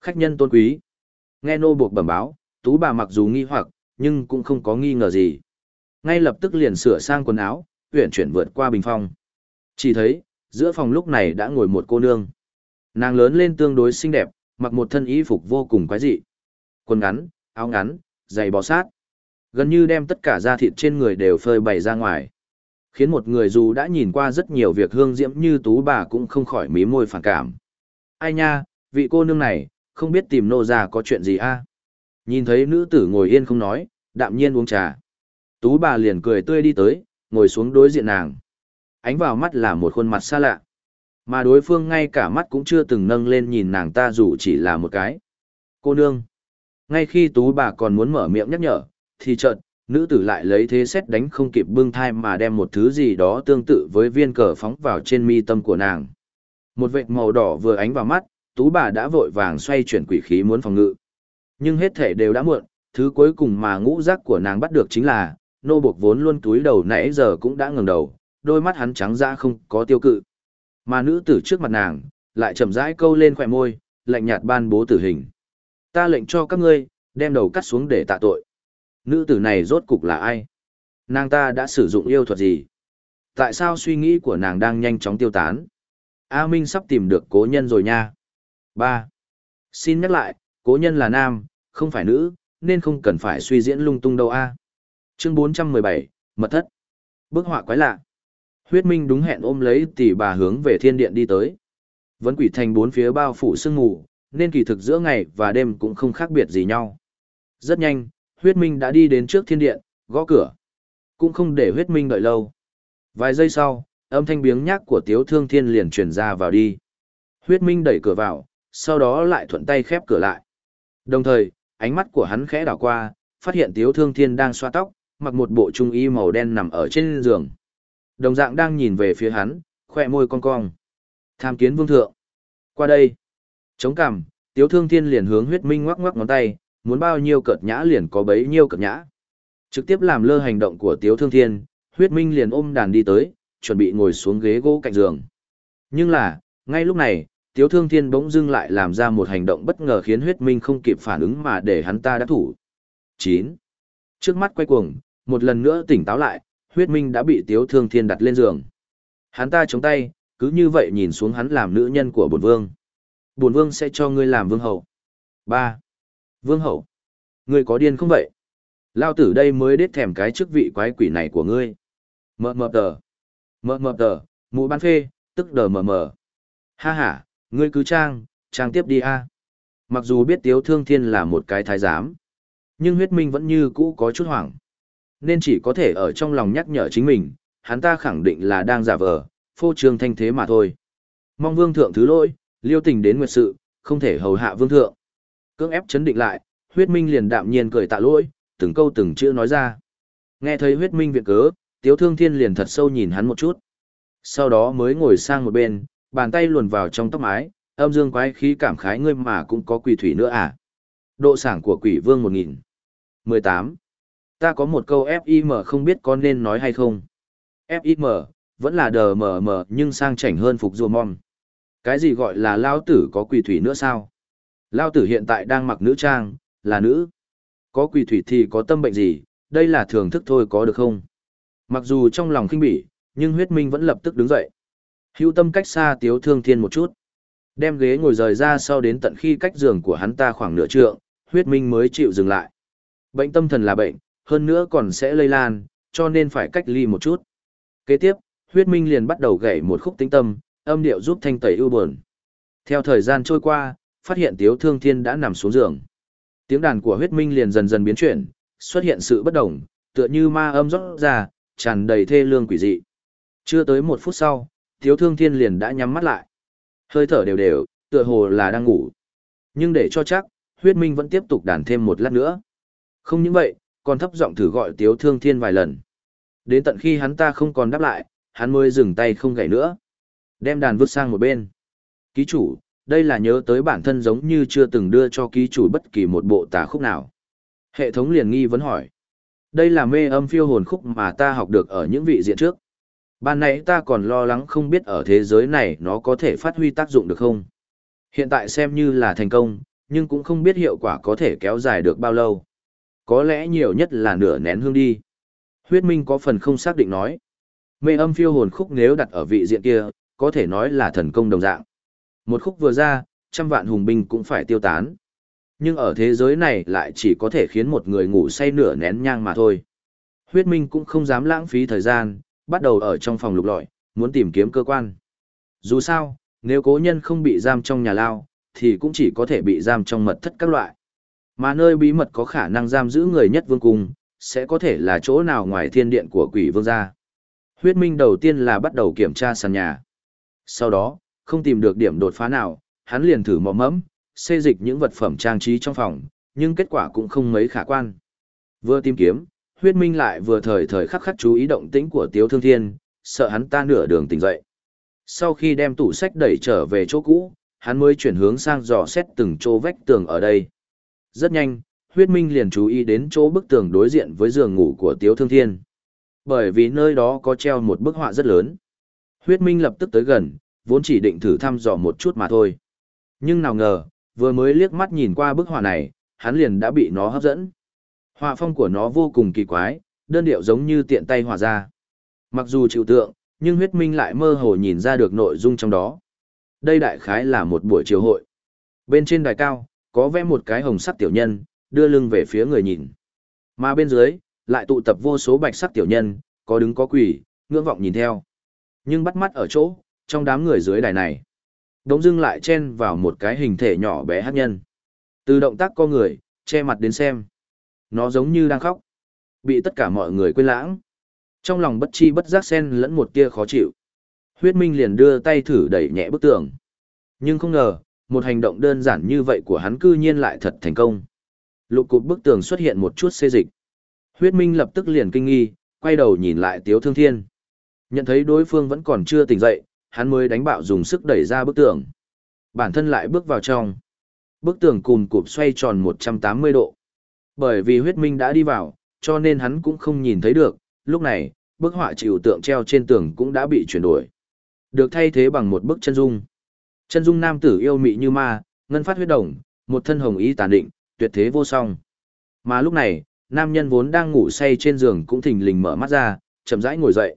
Khách nhân tôn quý. Nghe nô buộc bẩm báo, tú bà mặc dù nghi hoặc, nhưng cũng không có nghi ngờ gì. Ngay lập tức liền sửa sang quần áo, uyển chuyển vượt qua bình phong. Chỉ thấy, giữa phòng lúc này đã ngồi một cô nương. Nàng lớn lên tương đối xinh đẹp, mặc một thân y phục vô cùng quái dị. Quần ngắn, áo ngắn, giày bó sát. Gần như đem tất cả da thịt trên người đều phơi bày ra ngoài. Khiến một người dù đã nhìn qua rất nhiều việc hương diễm như tú bà cũng không khỏi mí môi phản cảm. Ai nha, vị cô nương này, không biết tìm nô ra có chuyện gì a Nhìn thấy nữ tử ngồi yên không nói, đạm nhiên uống trà. Tú bà liền cười tươi đi tới, ngồi xuống đối diện nàng. Ánh vào mắt là một khuôn mặt xa lạ. Mà đối phương ngay cả mắt cũng chưa từng nâng lên nhìn nàng ta dù chỉ là một cái. Cô nương. Ngay khi tú bà còn muốn mở miệng nhắc nhở, thì chợt, Nữ tử lại lấy thế xét đánh không kịp bưng thai mà đem một thứ gì đó tương tự với viên cờ phóng vào trên mi tâm của nàng. Một vệt màu đỏ vừa ánh vào mắt, tú bà đã vội vàng xoay chuyển quỷ khí muốn phòng ngự. Nhưng hết thể đều đã muộn, thứ cuối cùng mà ngũ giác của nàng bắt được chính là, nô buộc vốn luôn túi đầu nãy giờ cũng đã ngừng đầu, đôi mắt hắn trắng ra không có tiêu cự. Mà nữ tử trước mặt nàng, lại chậm rãi câu lên khỏe môi, lạnh nhạt ban bố tử hình. Ta lệnh cho các ngươi, đem đầu cắt xuống để tạ tội. Nữ tử này rốt cục là ai? Nàng ta đã sử dụng yêu thuật gì? Tại sao suy nghĩ của nàng đang nhanh chóng tiêu tán? A Minh sắp tìm được cố nhân rồi nha. 3. Xin nhắc lại, cố nhân là nam, không phải nữ, nên không cần phải suy diễn lung tung đâu a. Chương 417, Mật thất. Bức họa quái lạ. Huyết Minh đúng hẹn ôm lấy tỷ bà hướng về thiên điện đi tới. Vẫn quỷ thành bốn phía bao phủ sương mù, nên kỳ thực giữa ngày và đêm cũng không khác biệt gì nhau. Rất nhanh, huyết minh đã đi đến trước thiên điện, gõ cửa. Cũng không để huyết minh đợi lâu. Vài giây sau, âm thanh biếng nhác của tiếu thương thiên liền truyền ra vào đi. Huyết minh đẩy cửa vào, sau đó lại thuận tay khép cửa lại. Đồng thời, ánh mắt của hắn khẽ đảo qua, phát hiện tiếu thương thiên đang xoa tóc, mặc một bộ trung y màu đen nằm ở trên giường. Đồng dạng đang nhìn về phía hắn, khoe môi cong cong. Tham kiến vương thượng. Qua đây. Chống cằm, tiếu thương thiên liền hướng huyết minh ngoắc ngoắc ngón tay, muốn bao nhiêu cợt nhã liền có bấy nhiêu cợt nhã. Trực tiếp làm lơ hành động của tiếu thương thiên, huyết minh liền ôm đàn đi tới, chuẩn bị ngồi xuống ghế gỗ cạnh giường. Nhưng là, ngay lúc này, tiếu thương thiên bỗng dưng lại làm ra một hành động bất ngờ khiến huyết minh không kịp phản ứng mà để hắn ta đã thủ. 9. Trước mắt quay cuồng, một lần nữa tỉnh táo lại, huyết minh đã bị tiếu thương thiên đặt lên giường. Hắn ta chống tay, cứ như vậy nhìn xuống hắn làm nữ nhân của bổn vương. Bổn vương sẽ cho ngươi làm vương hậu. 3. Vương hậu. Ngươi có điên không vậy? Lao tử đây mới đết thèm cái chức vị quái quỷ này của ngươi. Mờ mờ tờ. Mờ mờ tờ, mụ ban phê, tức đờ mờ mờ. Ha ha, ngươi cứ trang, trang tiếp đi a. Mặc dù biết Tiếu Thương Thiên là một cái thái giám, nhưng huyết minh vẫn như cũ có chút hoảng. Nên chỉ có thể ở trong lòng nhắc nhở chính mình, hắn ta khẳng định là đang giả vờ, phô trương thanh thế mà thôi. Mong vương thượng thứ lỗi, liêu tình đến nguyệt sự, không thể hầu hạ vương thượng. Cưỡng ép chấn định lại, huyết minh liền đạm nhiên cười tạ lỗi, từng câu từng chữ nói ra. Nghe thấy huyết minh viện cớ, tiếu thương thiên liền thật sâu nhìn hắn một chút. Sau đó mới ngồi sang một bên, bàn tay luồn vào trong tóc mái, âm dương quái khí cảm khái ngươi mà cũng có quỷ thủy nữa à. Độ sảng của quỷ vương 1000. 18. Ta có một câu FIM không biết có nên nói hay không. FIM, vẫn là đờ mờ mờ nhưng sang chảnh hơn phục rùa mong. Cái gì gọi là lao tử có quỷ thủy nữa sao? Lao tử hiện tại đang mặc nữ trang, là nữ. Có quỷ thủy thì có tâm bệnh gì, đây là thưởng thức thôi có được không? Mặc dù trong lòng khinh bỉ, nhưng huyết minh vẫn lập tức đứng dậy. Hữu tâm cách xa tiếu thương thiên một chút. Đem ghế ngồi rời ra sau đến tận khi cách giường của hắn ta khoảng nửa trượng, huyết minh mới chịu dừng lại. Bệnh tâm thần là bệnh, hơn nữa còn sẽ lây lan, cho nên phải cách ly một chút. Kế tiếp, huyết minh liền bắt đầu gảy một khúc tính tâm, âm điệu giúp thanh tẩy ưu buồn. Theo thời gian trôi qua, phát hiện Tiếu Thương Thiên đã nằm xuống giường. Tiếng đàn của huyết minh liền dần dần biến chuyển, xuất hiện sự bất đồng, tựa như ma âm rót ra, tràn đầy thê lương quỷ dị. Chưa tới một phút sau, Tiếu Thương Thiên liền đã nhắm mắt lại. Hơi thở đều đều, tựa hồ là đang ngủ. Nhưng để cho chắc, huyết minh vẫn tiếp tục đàn thêm một lát nữa. Không những vậy, còn thấp giọng thử gọi Tiếu Thương Thiên vài lần. Đến tận khi hắn ta không còn đáp lại, hắn mới dừng tay không gảy nữa. Đem đàn vứt sang một bên. Ký chủ, đây là nhớ tới bản thân giống như chưa từng đưa cho ký chủ bất kỳ một bộ tà khúc nào. Hệ thống liền nghi vấn hỏi. Đây là mê âm phiêu hồn khúc mà ta học được ở những vị diện trước. Ban nãy ta còn lo lắng không biết ở thế giới này nó có thể phát huy tác dụng được không. Hiện tại xem như là thành công, nhưng cũng không biết hiệu quả có thể kéo dài được bao lâu. Có lẽ nhiều nhất là nửa nén hương đi. Huyết Minh có phần không xác định nói. Mê âm phiêu hồn khúc nếu đặt ở vị diện kia, có thể nói là thần công đồng dạng. Một khúc vừa ra, trăm vạn hùng binh cũng phải tiêu tán. Nhưng ở thế giới này lại chỉ có thể khiến một người ngủ say nửa nén nhang mà thôi. Huyết Minh cũng không dám lãng phí thời gian, bắt đầu ở trong phòng lục lọi, muốn tìm kiếm cơ quan. Dù sao, nếu cố nhân không bị giam trong nhà lao, thì cũng chỉ có thể bị giam trong mật thất các loại. Mà nơi bí mật có khả năng giam giữ người nhất vương cung, sẽ có thể là chỗ nào ngoài thiên điện của quỷ vương gia. Huyết Minh đầu tiên là bắt đầu kiểm tra sàn nhà. Sau đó, không tìm được điểm đột phá nào, hắn liền thử mò mẫm, xê dịch những vật phẩm trang trí trong phòng, nhưng kết quả cũng không mấy khả quan. Vừa tìm kiếm, huyết minh lại vừa thời thời khắc khắc chú ý động tĩnh của Tiếu Thương Thiên, sợ hắn ta nửa đường tỉnh dậy. Sau khi đem tủ sách đẩy trở về chỗ cũ, hắn mới chuyển hướng sang dò xét từng chỗ vách tường ở đây. Rất nhanh, huyết minh liền chú ý đến chỗ bức tường đối diện với giường ngủ của Tiếu Thương Thiên. Bởi vì nơi đó có treo một bức họa rất lớn. Huyết minh lập tức tới gần, vốn chỉ định thử thăm dò một chút mà thôi. Nhưng nào ngờ, vừa mới liếc mắt nhìn qua bức họa này, hắn liền đã bị nó hấp dẫn. Họa phong của nó vô cùng kỳ quái, đơn điệu giống như tiện tay hòa ra. Mặc dù chịu tượng, nhưng huyết minh lại mơ hồ nhìn ra được nội dung trong đó. Đây đại khái là một buổi chiều hội. Bên trên đài cao, có vẽ một cái hồng sắc tiểu nhân, đưa lưng về phía người nhìn. Mà bên dưới, lại tụ tập vô số bạch sắc tiểu nhân, có đứng có quỳ, ngưỡng vọng nhìn theo. Nhưng bắt mắt ở chỗ, trong đám người dưới đài này, đống dưng lại chen vào một cái hình thể nhỏ bé hát nhân. Từ động tác co người, che mặt đến xem. Nó giống như đang khóc. Bị tất cả mọi người quên lãng. Trong lòng bất chi bất giác sen lẫn một tia khó chịu. Huyết Minh liền đưa tay thử đẩy nhẹ bức tường. Nhưng không ngờ, một hành động đơn giản như vậy của hắn cư nhiên lại thật thành công. Lục cục bức tường xuất hiện một chút xê dịch. Huyết Minh lập tức liền kinh nghi, quay đầu nhìn lại Tiếu Thương Thiên. Nhận thấy đối phương vẫn còn chưa tỉnh dậy, hắn mới đánh bạo dùng sức đẩy ra bức tường. Bản thân lại bước vào trong. Bức tường cùn cụp xoay tròn 180 độ. Bởi vì huyết minh đã đi vào, cho nên hắn cũng không nhìn thấy được, lúc này, bức họa chịu tượng treo trên tường cũng đã bị chuyển đổi. Được thay thế bằng một bức chân dung. Chân dung nam tử yêu mị như ma, ngân phát huyết đồng, một thân hồng ý tàn định, tuyệt thế vô song. Mà lúc này, nam nhân vốn đang ngủ say trên giường cũng thình lình mở mắt ra, chậm rãi ngồi dậy.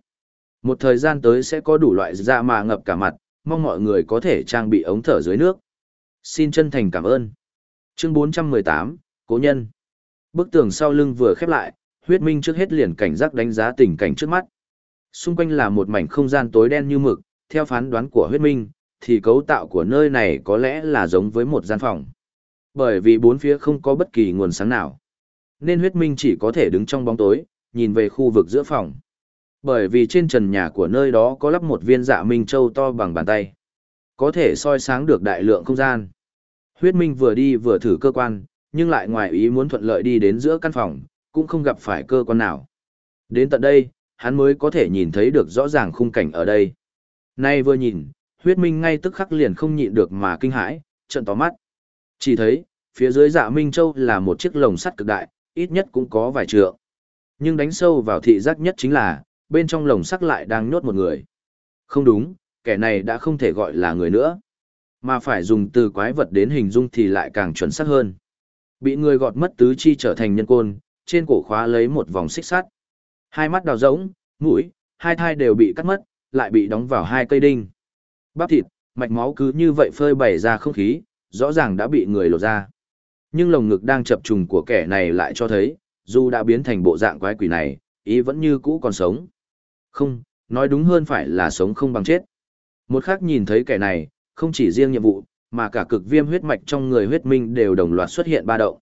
Một thời gian tới sẽ có đủ loại dạ da mà ngập cả mặt, mong mọi người có thể trang bị ống thở dưới nước. Xin chân thành cảm ơn. Chương 418, Cố nhân. Bức tường sau lưng vừa khép lại, huyết minh trước hết liền cảnh giác đánh giá tình cảnh trước mắt. Xung quanh là một mảnh không gian tối đen như mực, theo phán đoán của huyết minh, thì cấu tạo của nơi này có lẽ là giống với một gian phòng. Bởi vì bốn phía không có bất kỳ nguồn sáng nào. Nên huyết minh chỉ có thể đứng trong bóng tối, nhìn về khu vực giữa phòng. Bởi vì trên trần nhà của nơi đó có lắp một viên dạ minh châu to bằng bàn tay. Có thể soi sáng được đại lượng không gian. Huyết minh vừa đi vừa thử cơ quan, nhưng lại ngoài ý muốn thuận lợi đi đến giữa căn phòng, cũng không gặp phải cơ quan nào. Đến tận đây, hắn mới có thể nhìn thấy được rõ ràng khung cảnh ở đây. Nay vừa nhìn, huyết minh ngay tức khắc liền không nhịn được mà kinh hãi, trận tỏ mắt. Chỉ thấy, phía dưới dạ Minh Châu là một chiếc lồng sắt cực đại, ít nhất cũng có vài trượng. Nhưng đánh sâu vào thị giác nhất chính là, bên trong lồng sắt lại đang nhốt một người. Không đúng, kẻ này đã không thể gọi là người nữa. Mà phải dùng từ quái vật đến hình dung thì lại càng chuẩn xác hơn. Bị người gọt mất tứ chi trở thành nhân côn, trên cổ khóa lấy một vòng xích sắt. Hai mắt đào rỗng, mũi, hai thai đều bị cắt mất, lại bị đóng vào hai cây đinh. Bắp thịt, mạch máu cứ như vậy phơi bày ra không khí, rõ ràng đã bị người lột ra. Nhưng lồng ngực đang chập trùng của kẻ này lại cho thấy, dù đã biến thành bộ dạng quái quỷ này, ý vẫn như cũ còn sống. Không, nói đúng hơn phải là sống không bằng chết. Một khắc nhìn thấy kẻ này, không chỉ riêng nhiệm vụ, mà cả cực viêm huyết mạch trong người huyết minh đều đồng loạt xuất hiện ba động.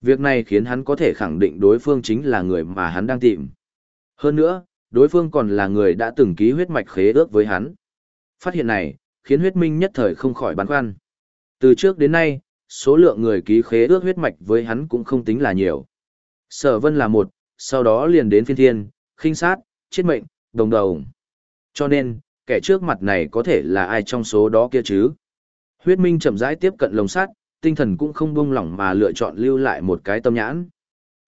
Việc này khiến hắn có thể khẳng định đối phương chính là người mà hắn đang tìm. Hơn nữa, đối phương còn là người đã từng ký huyết mạch khế ước với hắn. Phát hiện này, khiến huyết minh nhất thời không khỏi băn khoăn. Từ trước đến nay, số lượng người ký khế ước huyết mạch với hắn cũng không tính là nhiều. Sở vân là một, sau đó liền đến phiên thiên, khinh sát, chết mệnh, đồng đầu. Cho nên, kẻ trước mặt này có thể là ai trong số đó kia chứ? Huyết Minh chậm rãi tiếp cận lồng sắt, tinh thần cũng không buông lỏng mà lựa chọn lưu lại một cái tâm nhãn.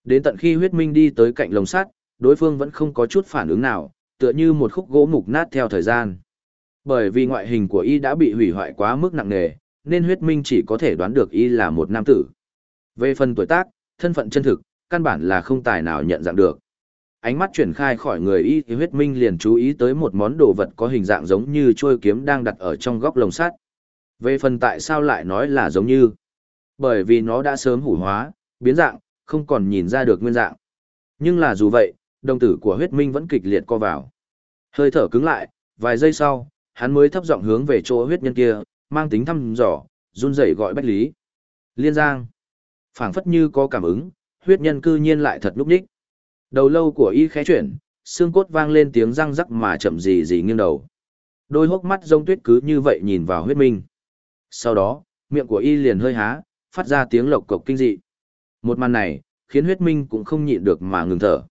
Đến tận khi Huyết Minh đi tới cạnh lồng sắt, đối phương vẫn không có chút phản ứng nào, tựa như một khúc gỗ mục nát theo thời gian. Bởi vì ngoại hình của y đã bị hủy hoại quá mức nặng nề, nên Huyết Minh chỉ có thể đoán được y là một nam tử. Về phần tuổi tác, thân phận chân thực, căn bản là không tài nào nhận dạng được. Ánh mắt chuyển khai khỏi người y thì huyết minh liền chú ý tới một món đồ vật có hình dạng giống như chuôi kiếm đang đặt ở trong góc lồng sắt. Về phần tại sao lại nói là giống như? Bởi vì nó đã sớm hủ hóa, biến dạng, không còn nhìn ra được nguyên dạng. Nhưng là dù vậy, đồng tử của huyết minh vẫn kịch liệt co vào. Hơi thở cứng lại, vài giây sau, hắn mới thấp giọng hướng về chỗ huyết nhân kia, mang tính thăm dò, run rẩy gọi Bách Lý. Liên Giang. phảng phất như có cảm ứng, huyết nhân cư nhiên lại thật lúc đích. Đầu lâu của y khẽ chuyển, xương cốt vang lên tiếng răng rắc mà chậm gì gì nghiêng đầu. Đôi hốc mắt rông tuyết cứ như vậy nhìn vào huyết minh. Sau đó, miệng của y liền hơi há, phát ra tiếng lộc cộc kinh dị. Một màn này, khiến huyết minh cũng không nhịn được mà ngừng thở.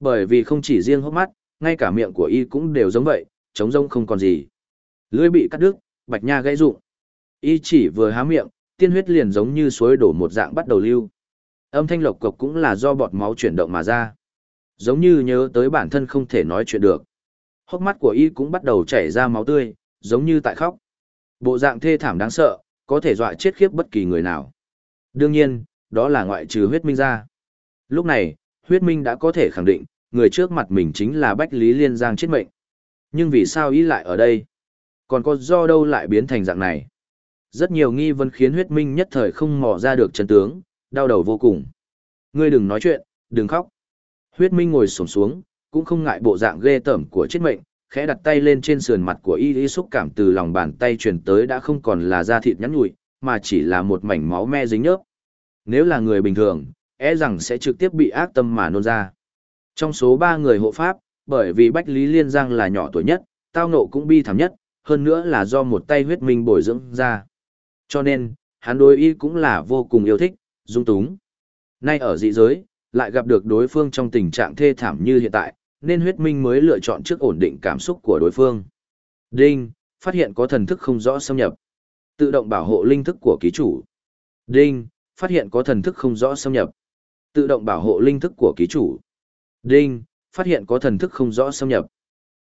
Bởi vì không chỉ riêng hốc mắt, ngay cả miệng của y cũng đều giống vậy, trống rông không còn gì. Lưỡi bị cắt đứt, bạch nha gãy rụng. Y chỉ vừa há miệng, tiên huyết liền giống như suối đổ một dạng bắt đầu lưu. Âm thanh lộc cộc cũng là do bọt máu chuyển động mà ra. Giống như nhớ tới bản thân không thể nói chuyện được. Hốc mắt của y cũng bắt đầu chảy ra máu tươi, giống như tại khóc. Bộ dạng thê thảm đáng sợ, có thể dọa chết khiếp bất kỳ người nào. Đương nhiên, đó là ngoại trừ huyết minh ra. Lúc này, huyết minh đã có thể khẳng định, người trước mặt mình chính là Bách Lý Liên Giang chết mệnh. Nhưng vì sao ý lại ở đây? Còn có do đâu lại biến thành dạng này? Rất nhiều nghi vấn khiến huyết minh nhất thời không mò ra được chân tướng, đau đầu vô cùng. Ngươi đừng nói chuyện, đừng khóc. Huyết minh ngồi sổm xuống, cũng không ngại bộ dạng ghê tởm của chết mệnh, khẽ đặt tay lên trên sườn mặt của y y xúc cảm từ lòng bàn tay truyền tới đã không còn là da thịt nhắn nhụi, mà chỉ là một mảnh máu me dính nhớp. Nếu là người bình thường, e rằng sẽ trực tiếp bị ác tâm mà nôn ra. Trong số ba người hộ pháp, bởi vì Bách Lý Liên Giang là nhỏ tuổi nhất, tao nộ cũng bi thảm nhất, hơn nữa là do một tay huyết minh bồi dưỡng ra. Cho nên, hắn đối y cũng là vô cùng yêu thích, dung túng. Nay ở dị giới, lại gặp được đối phương trong tình trạng thê thảm như hiện tại, nên huyết minh mới lựa chọn trước ổn định cảm xúc của đối phương. Đinh, phát hiện có thần thức không rõ xâm nhập. Tự động bảo hộ linh thức của ký chủ. Đinh, phát hiện có thần thức không rõ xâm nhập. Tự động bảo hộ linh thức của ký chủ. Đinh, phát hiện có thần thức không rõ xâm nhập.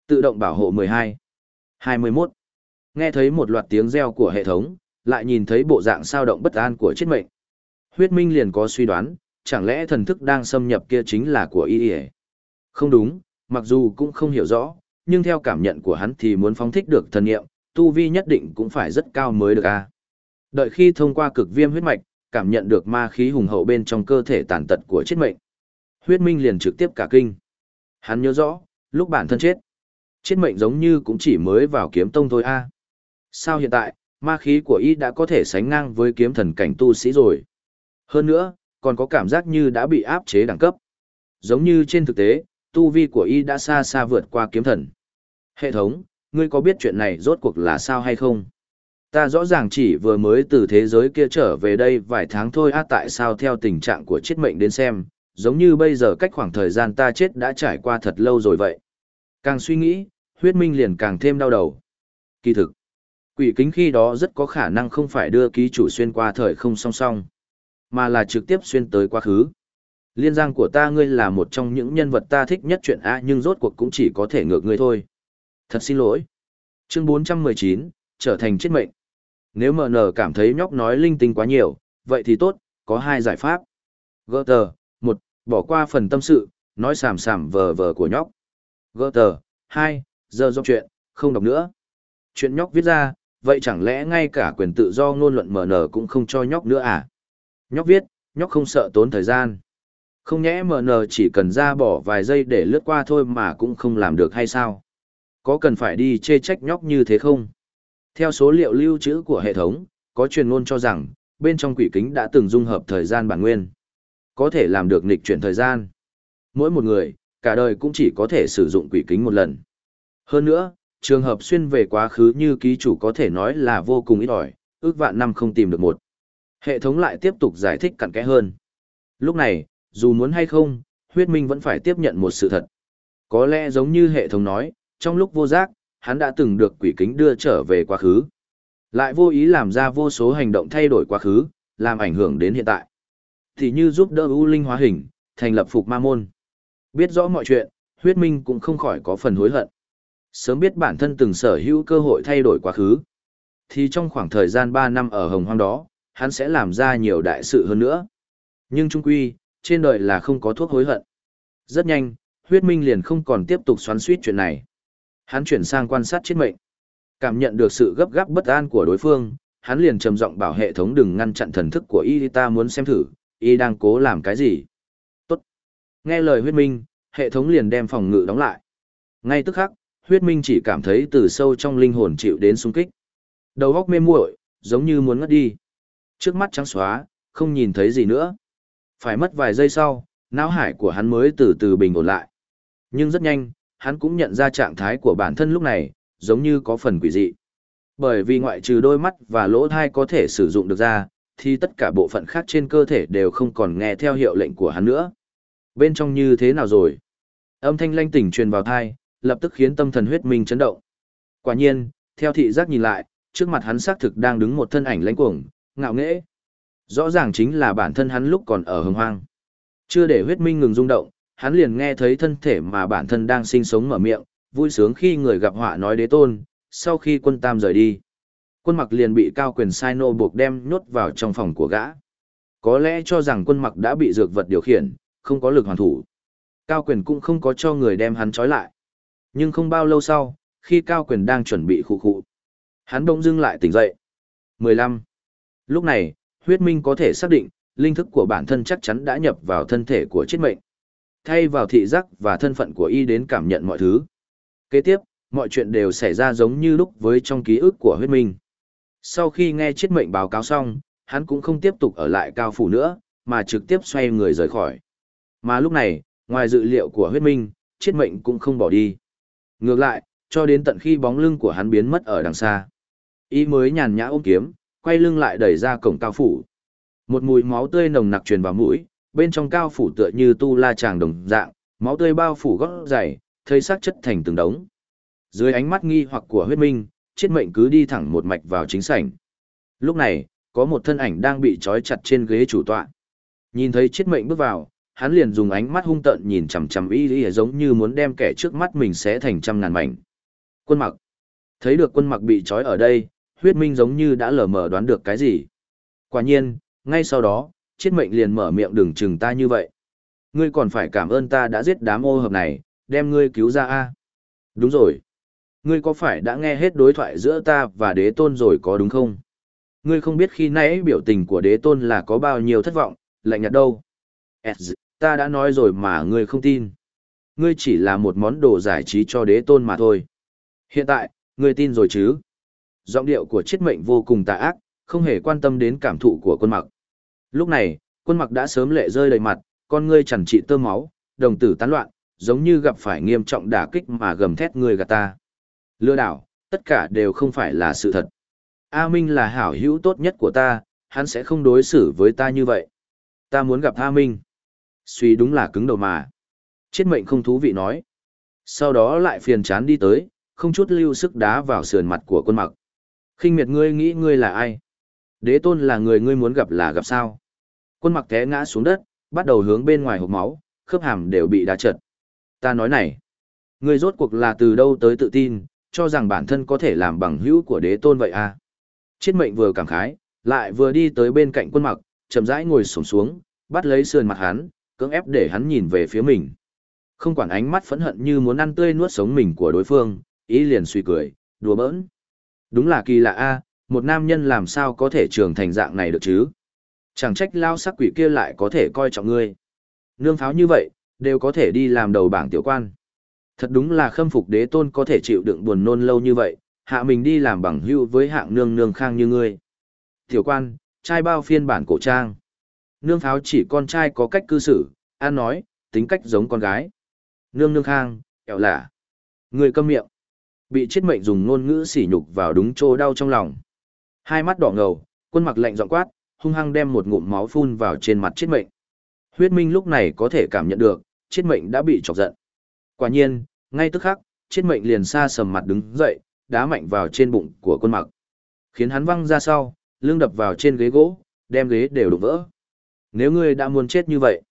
Tự động bảo hộ 12. 21. Nghe thấy một loạt tiếng reo của hệ thống, lại nhìn thấy bộ dạng sao động bất an của chết mệnh. Huyết Minh liền có suy đoán, chẳng lẽ thần thức đang xâm nhập kia chính là của y Không đúng, mặc dù cũng không hiểu rõ, nhưng theo cảm nhận của hắn thì muốn phóng thích được thần nghiệm, tu vi nhất định cũng phải rất cao mới được a. Đợi khi thông qua cực viêm huyết mạch, cảm nhận được ma khí hùng hậu bên trong cơ thể tàn tật của chết mệnh. Huyết Minh liền trực tiếp cả kinh. Hắn nhớ rõ, lúc bản thân chết, chết mệnh giống như cũng chỉ mới vào kiếm tông thôi a. Sao hiện tại, ma khí của y đã có thể sánh ngang với kiếm thần cảnh tu sĩ rồi. Hơn nữa, còn có cảm giác như đã bị áp chế đẳng cấp. Giống như trên thực tế, tu vi của y đã xa xa vượt qua kiếm thần. Hệ thống, ngươi có biết chuyện này rốt cuộc là sao hay không? Ta rõ ràng chỉ vừa mới từ thế giới kia trở về đây vài tháng thôi á tại sao theo tình trạng của chết mệnh đến xem, giống như bây giờ cách khoảng thời gian ta chết đã trải qua thật lâu rồi vậy. Càng suy nghĩ, huyết minh liền càng thêm đau đầu. Kỳ thực, quỷ kính khi đó rất có khả năng không phải đưa ký chủ xuyên qua thời không song song, mà là trực tiếp xuyên tới quá khứ. Liên giang của ta ngươi là một trong những nhân vật ta thích nhất chuyện A nhưng rốt cuộc cũng chỉ có thể ngược ngươi thôi. Thật xin lỗi. Chương 419, trở thành chết mệnh. Nếu MN cảm thấy nhóc nói linh tinh quá nhiều, vậy thì tốt, có hai giải pháp. Gơ tờ, một, bỏ qua phần tâm sự, nói sàm sàm vờ vờ của nhóc. Gơ tờ, hai, giờ dòng chuyện, không đọc nữa. Chuyện nhóc viết ra, vậy chẳng lẽ ngay cả quyền tự do ngôn luận MN cũng không cho nhóc nữa à? Nhóc viết, nhóc không sợ tốn thời gian. Không nhẽ MN chỉ cần ra bỏ vài giây để lướt qua thôi mà cũng không làm được hay sao? Có cần phải đi chê trách nhóc như thế không? Theo số liệu lưu trữ của hệ thống, có truyền ngôn cho rằng, bên trong quỷ kính đã từng dung hợp thời gian bản nguyên. Có thể làm được nghịch chuyển thời gian. Mỗi một người, cả đời cũng chỉ có thể sử dụng quỷ kính một lần. Hơn nữa, trường hợp xuyên về quá khứ như ký chủ có thể nói là vô cùng ít ỏi, ước vạn năm không tìm được một. Hệ thống lại tiếp tục giải thích cặn kẽ hơn. Lúc này, dù muốn hay không, huyết minh vẫn phải tiếp nhận một sự thật. Có lẽ giống như hệ thống nói, trong lúc vô giác, hắn đã từng được quỷ kính đưa trở về quá khứ. Lại vô ý làm ra vô số hành động thay đổi quá khứ, làm ảnh hưởng đến hiện tại. Thì như giúp đỡ U Linh hóa hình, thành lập phục ma môn. Biết rõ mọi chuyện, huyết minh cũng không khỏi có phần hối hận. Sớm biết bản thân từng sở hữu cơ hội thay đổi quá khứ. Thì trong khoảng thời gian 3 năm ở Hồng Hoang đó, hắn sẽ làm ra nhiều đại sự hơn nữa. Nhưng trung quy, trên đời là không có thuốc hối hận. Rất nhanh, huyết minh liền không còn tiếp tục xoắn suýt chuyện này. Hắn chuyển sang quan sát chết mệnh. Cảm nhận được sự gấp gáp bất an của đối phương, hắn liền trầm giọng bảo hệ thống đừng ngăn chặn thần thức của y ta muốn xem thử, y đang cố làm cái gì. Tốt. Nghe lời huyết minh, hệ thống liền đem phòng ngự đóng lại. Ngay tức khắc, huyết minh chỉ cảm thấy từ sâu trong linh hồn chịu đến sung kích. Đầu óc mê muội, giống như muốn ngất đi. Trước mắt trắng xóa, không nhìn thấy gì nữa. Phải mất vài giây sau, não hải của hắn mới từ từ bình ổn lại. Nhưng rất nhanh, hắn cũng nhận ra trạng thái của bản thân lúc này, giống như có phần quỷ dị. Bởi vì ngoại trừ đôi mắt và lỗ thai có thể sử dụng được ra, thì tất cả bộ phận khác trên cơ thể đều không còn nghe theo hiệu lệnh của hắn nữa. Bên trong như thế nào rồi? Âm thanh lanh tỉnh truyền vào thai, lập tức khiến tâm thần huyết minh chấn động. Quả nhiên, theo thị giác nhìn lại, trước mặt hắn xác thực đang đứng một thân ảnh lãnh cuồng, ngạo nghễ. Rõ ràng chính là bản thân hắn lúc còn ở hồng hoang. Chưa để huyết minh ngừng rung động, hắn liền nghe thấy thân thể mà bản thân đang sinh sống mở miệng, vui sướng khi người gặp họa nói đế tôn, sau khi quân tam rời đi. Quân mặc liền bị cao quyền sai nô buộc đem nhốt vào trong phòng của gã. Có lẽ cho rằng quân mặc đã bị dược vật điều khiển, không có lực hoàn thủ. Cao quyền cũng không có cho người đem hắn trói lại. Nhưng không bao lâu sau, khi cao quyền đang chuẩn bị khụ khụ, hắn đông dưng lại tỉnh dậy. 15. Lúc này, huyết minh có thể xác định, linh thức của bản thân chắc chắn đã nhập vào thân thể của chết mệnh. Thay vào thị giác và thân phận của y đến cảm nhận mọi thứ. Kế tiếp, mọi chuyện đều xảy ra giống như lúc với trong ký ức của huyết minh. Sau khi nghe chết mệnh báo cáo xong, hắn cũng không tiếp tục ở lại cao phủ nữa, mà trực tiếp xoay người rời khỏi. Mà lúc này, ngoài dự liệu của huyết minh, chết mệnh cũng không bỏ đi. Ngược lại, cho đến tận khi bóng lưng của hắn biến mất ở đằng xa. Y mới nhàn nhã ôm kiếm, quay lưng lại đẩy ra cổng cao phủ. Một mùi máu tươi nồng nặc truyền vào mũi, bên trong cao phủ tựa như tu la tràng đồng dạng, máu tươi bao phủ gót dày, thấy xác chất thành từng đống. Dưới ánh mắt nghi hoặc của huyết minh, chết mệnh cứ đi thẳng một mạch vào chính sảnh. Lúc này, có một thân ảnh đang bị trói chặt trên ghế chủ tọa. Nhìn thấy chết mệnh bước vào, hắn liền dùng ánh mắt hung tợn nhìn chằm chằm y lý giống như muốn đem kẻ trước mắt mình xé thành trăm ngàn mảnh. Quân mặc. Thấy được quân mặc bị trói ở đây, huyết minh giống như đã lờ mờ đoán được cái gì. Quả nhiên, ngay sau đó, chết mệnh liền mở miệng đừng chừng ta như vậy. Ngươi còn phải cảm ơn ta đã giết đám ô hợp này, đem ngươi cứu ra a. Đúng rồi. Ngươi có phải đã nghe hết đối thoại giữa ta và đế tôn rồi có đúng không? Ngươi không biết khi nãy biểu tình của đế tôn là có bao nhiêu thất vọng, lạnh nhạt đâu. ta đã nói rồi mà ngươi không tin. Ngươi chỉ là một món đồ giải trí cho đế tôn mà thôi. Hiện tại, ngươi tin rồi chứ? Giọng điệu của chết mệnh vô cùng tà ác, không hề quan tâm đến cảm thụ của quân mặc. Lúc này, quân mặc đã sớm lệ rơi đầy mặt, con ngươi chẳng trị tơ máu, đồng tử tán loạn, giống như gặp phải nghiêm trọng đả kích mà gầm thét người gạt ta. Lừa đảo, tất cả đều không phải là sự thật. A Minh là hảo hữu tốt nhất của ta, hắn sẽ không đối xử với ta như vậy. Ta muốn gặp A Minh. Suy đúng là cứng đầu mà. Chết mệnh không thú vị nói. Sau đó lại phiền chán đi tới, không chút lưu sức đá vào sườn mặt của quân mặc khinh miệt ngươi nghĩ ngươi là ai? Đế tôn là người ngươi muốn gặp là gặp sao? Quân mặc té ngã xuống đất, bắt đầu hướng bên ngoài hộp máu, khớp hàm đều bị đá trật. Ta nói này, ngươi rốt cuộc là từ đâu tới tự tin, cho rằng bản thân có thể làm bằng hữu của đế tôn vậy à? Chiết mệnh vừa cảm khái, lại vừa đi tới bên cạnh quân mặc, chậm rãi ngồi xổm xuống, bắt lấy sườn mặt hắn, cưỡng ép để hắn nhìn về phía mình. Không quản ánh mắt phẫn hận như muốn ăn tươi nuốt sống mình của đối phương, ý liền suy cười, đùa bỡn. Đúng là kỳ lạ a, một nam nhân làm sao có thể trưởng thành dạng này được chứ? Chẳng trách lao sắc quỷ kia lại có thể coi trọng ngươi. Nương pháo như vậy, đều có thể đi làm đầu bảng tiểu quan. Thật đúng là khâm phục đế tôn có thể chịu đựng buồn nôn lâu như vậy, hạ mình đi làm bằng hưu với hạng nương nương khang như ngươi. Tiểu quan, trai bao phiên bản cổ trang. Nương pháo chỉ con trai có cách cư xử, an nói, tính cách giống con gái. Nương nương khang, kẹo lạ. Người câm miệng. Bị chết mệnh dùng ngôn ngữ sỉ nhục vào đúng chỗ đau trong lòng. Hai mắt đỏ ngầu, quân mặc lạnh giọng quát, hung hăng đem một ngụm máu phun vào trên mặt chết mệnh. Huyết minh lúc này có thể cảm nhận được, chết mệnh đã bị chọc giận. Quả nhiên, ngay tức khắc, chết mệnh liền xa sầm mặt đứng dậy, đá mạnh vào trên bụng của quân mặc. Khiến hắn văng ra sau, lưng đập vào trên ghế gỗ, đem ghế đều đụng vỡ. Nếu ngươi đã muốn chết như vậy,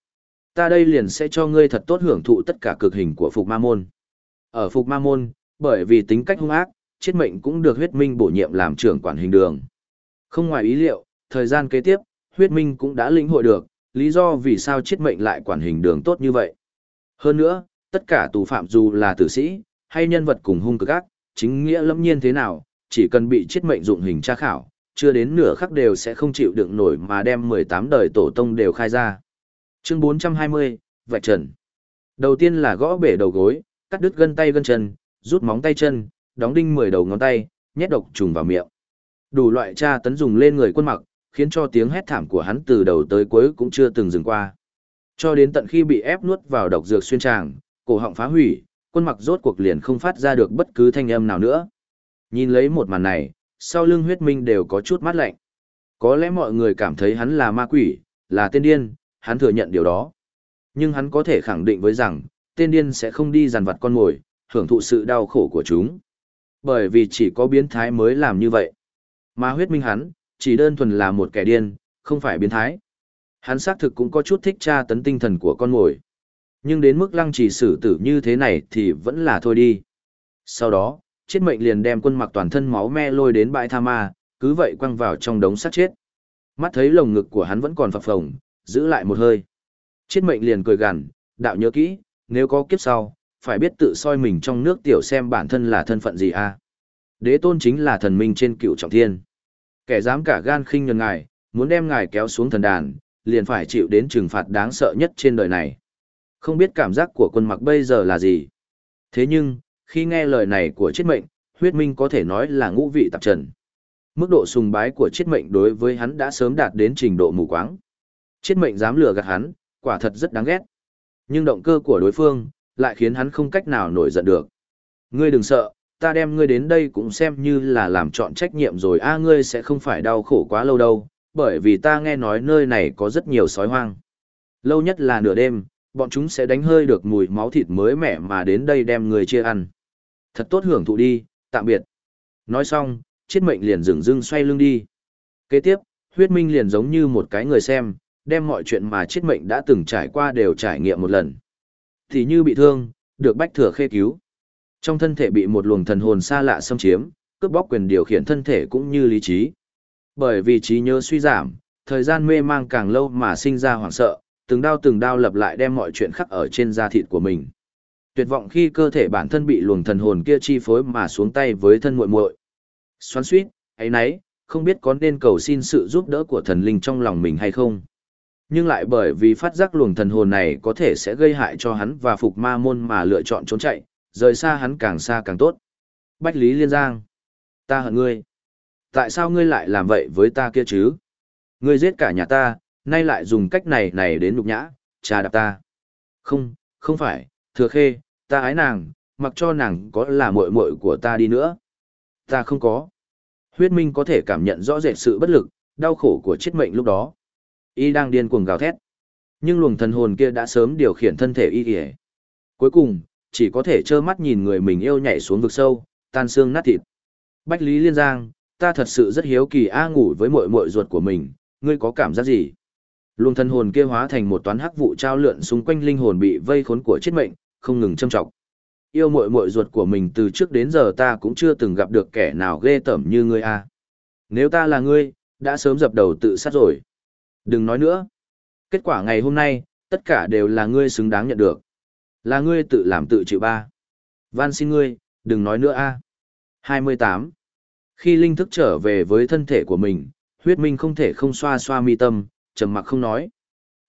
ta đây liền sẽ cho ngươi thật tốt hưởng thụ tất cả cực hình của Phục Ma Môn. Ở Phục Ma Môn, bởi vì tính cách hung ác, chết mệnh cũng được huyết minh bổ nhiệm làm trưởng quản hình đường. Không ngoài ý liệu, thời gian kế tiếp, huyết minh cũng đã lĩnh hội được, lý do vì sao chết mệnh lại quản hình đường tốt như vậy. Hơn nữa, tất cả tù phạm dù là tử sĩ, hay nhân vật cùng hung cực ác, chính nghĩa lâm nhiên thế nào, chỉ cần bị chết mệnh dụng hình tra khảo, chưa đến nửa khắc đều sẽ không chịu đựng nổi mà đem 18 đời tổ tông đều khai ra. Chương 420, Vạch Trần Đầu tiên là gõ bể đầu gối, cắt đứt gân tay gân chân, rút móng tay chân, đóng đinh 10 đầu ngón tay, nhét độc trùng vào miệng. Đủ loại tra tấn dùng lên người quân mặc, khiến cho tiếng hét thảm của hắn từ đầu tới cuối cũng chưa từng dừng qua. Cho đến tận khi bị ép nuốt vào độc dược xuyên tràng, cổ họng phá hủy, quân mặc rốt cuộc liền không phát ra được bất cứ thanh âm nào nữa. Nhìn lấy một màn này, sau lưng huyết minh đều có chút mát lạnh. Có lẽ mọi người cảm thấy hắn là ma quỷ, là tên điên, hắn thừa nhận điều đó. Nhưng hắn có thể khẳng định với rằng, tên điên sẽ không đi dàn vặt con mồi, hưởng thụ sự đau khổ của chúng. Bởi vì chỉ có biến thái mới làm như vậy. Mà huyết minh hắn, chỉ đơn thuần là một kẻ điên, không phải biến thái. Hắn xác thực cũng có chút thích tra tấn tinh thần của con mồi. Nhưng đến mức lăng trì xử tử như thế này thì vẫn là thôi đi. Sau đó, chết mệnh liền đem quân mặc toàn thân máu me lôi đến bãi tha ma, cứ vậy quăng vào trong đống sát chết. Mắt thấy lồng ngực của hắn vẫn còn phập phồng, giữ lại một hơi. Chết mệnh liền cười gằn, đạo nhớ kỹ, nếu có kiếp sau, phải biết tự soi mình trong nước tiểu xem bản thân là thân phận gì a. Đế tôn chính là thần minh trên cựu trọng thiên. Kẻ dám cả gan khinh nhường ngài, muốn đem ngài kéo xuống thần đàn, liền phải chịu đến trừng phạt đáng sợ nhất trên đời này. Không biết cảm giác của quân mặc bây giờ là gì. Thế nhưng, khi nghe lời này của chết mệnh, huyết minh có thể nói là ngũ vị tạp trần. Mức độ sùng bái của chết mệnh đối với hắn đã sớm đạt đến trình độ mù quáng. Chết mệnh dám lừa gạt hắn, quả thật rất đáng ghét. Nhưng động cơ của đối phương, lại khiến hắn không cách nào nổi giận được. Ngươi đừng sợ, ta đem ngươi đến đây cũng xem như là làm chọn trách nhiệm rồi a ngươi sẽ không phải đau khổ quá lâu đâu, bởi vì ta nghe nói nơi này có rất nhiều sói hoang. Lâu nhất là nửa đêm, bọn chúng sẽ đánh hơi được mùi máu thịt mới mẻ mà đến đây đem người chia ăn. Thật tốt hưởng thụ đi, tạm biệt. Nói xong, chiết mệnh liền dừng dưng xoay lưng đi. Kế tiếp, huyết minh liền giống như một cái người xem, đem mọi chuyện mà chiết mệnh đã từng trải qua đều trải nghiệm một lần. Thì như bị thương, được bách thừa khê cứu. Trong thân thể bị một luồng thần hồn xa lạ xâm chiếm, cướp bóc quyền điều khiển thân thể cũng như lý trí. Bởi vì trí nhớ suy giảm, thời gian mê mang càng lâu mà sinh ra hoảng sợ, từng đao từng đao lập lại đem mọi chuyện khắc ở trên da thịt của mình. Tuyệt vọng khi cơ thể bản thân bị luồng thần hồn kia chi phối mà xuống tay với thân muội muội. Xoắn xuýt, ấy nấy, không biết có nên cầu xin sự giúp đỡ của thần linh trong lòng mình hay không. Nhưng lại bởi vì phát giác luồng thần hồn này có thể sẽ gây hại cho hắn và phục ma môn mà lựa chọn trốn chạy, rời xa hắn càng xa càng tốt. Bách Lý Liên Giang, ta hận ngươi. Tại sao ngươi lại làm vậy với ta kia chứ? Ngươi giết cả nhà ta, nay lại dùng cách này này đến nhục nhã, trà đạp ta. Không, không phải, thừa khê, ta ái nàng, mặc cho nàng có là muội muội của ta đi nữa. Ta không có. Huyết Minh có thể cảm nhận rõ rệt sự bất lực, đau khổ của chết mệnh lúc đó. Y đang điên cuồng gào thét. Nhưng luồng thần hồn kia đã sớm điều khiển thân thể y kìa. Cuối cùng, chỉ có thể trơ mắt nhìn người mình yêu nhảy xuống vực sâu, tan xương nát thịt. Bách Lý Liên Giang, ta thật sự rất hiếu kỳ a ngủ với muội muội ruột của mình, ngươi có cảm giác gì? Luồng thần hồn kia hóa thành một toán hắc vụ trao lượn xung quanh linh hồn bị vây khốn của chết mệnh, không ngừng châm trọng. Yêu muội muội ruột của mình từ trước đến giờ ta cũng chưa từng gặp được kẻ nào ghê tởm như ngươi a. Nếu ta là ngươi, đã sớm dập đầu tự sát rồi. Đừng nói nữa. Kết quả ngày hôm nay, tất cả đều là ngươi xứng đáng nhận được. Là ngươi tự làm tự chịu ba. Van xin ngươi, đừng nói nữa a. 28. Khi linh thức trở về với thân thể của mình, huyết minh không thể không xoa xoa mi tâm, trầm mặc không nói.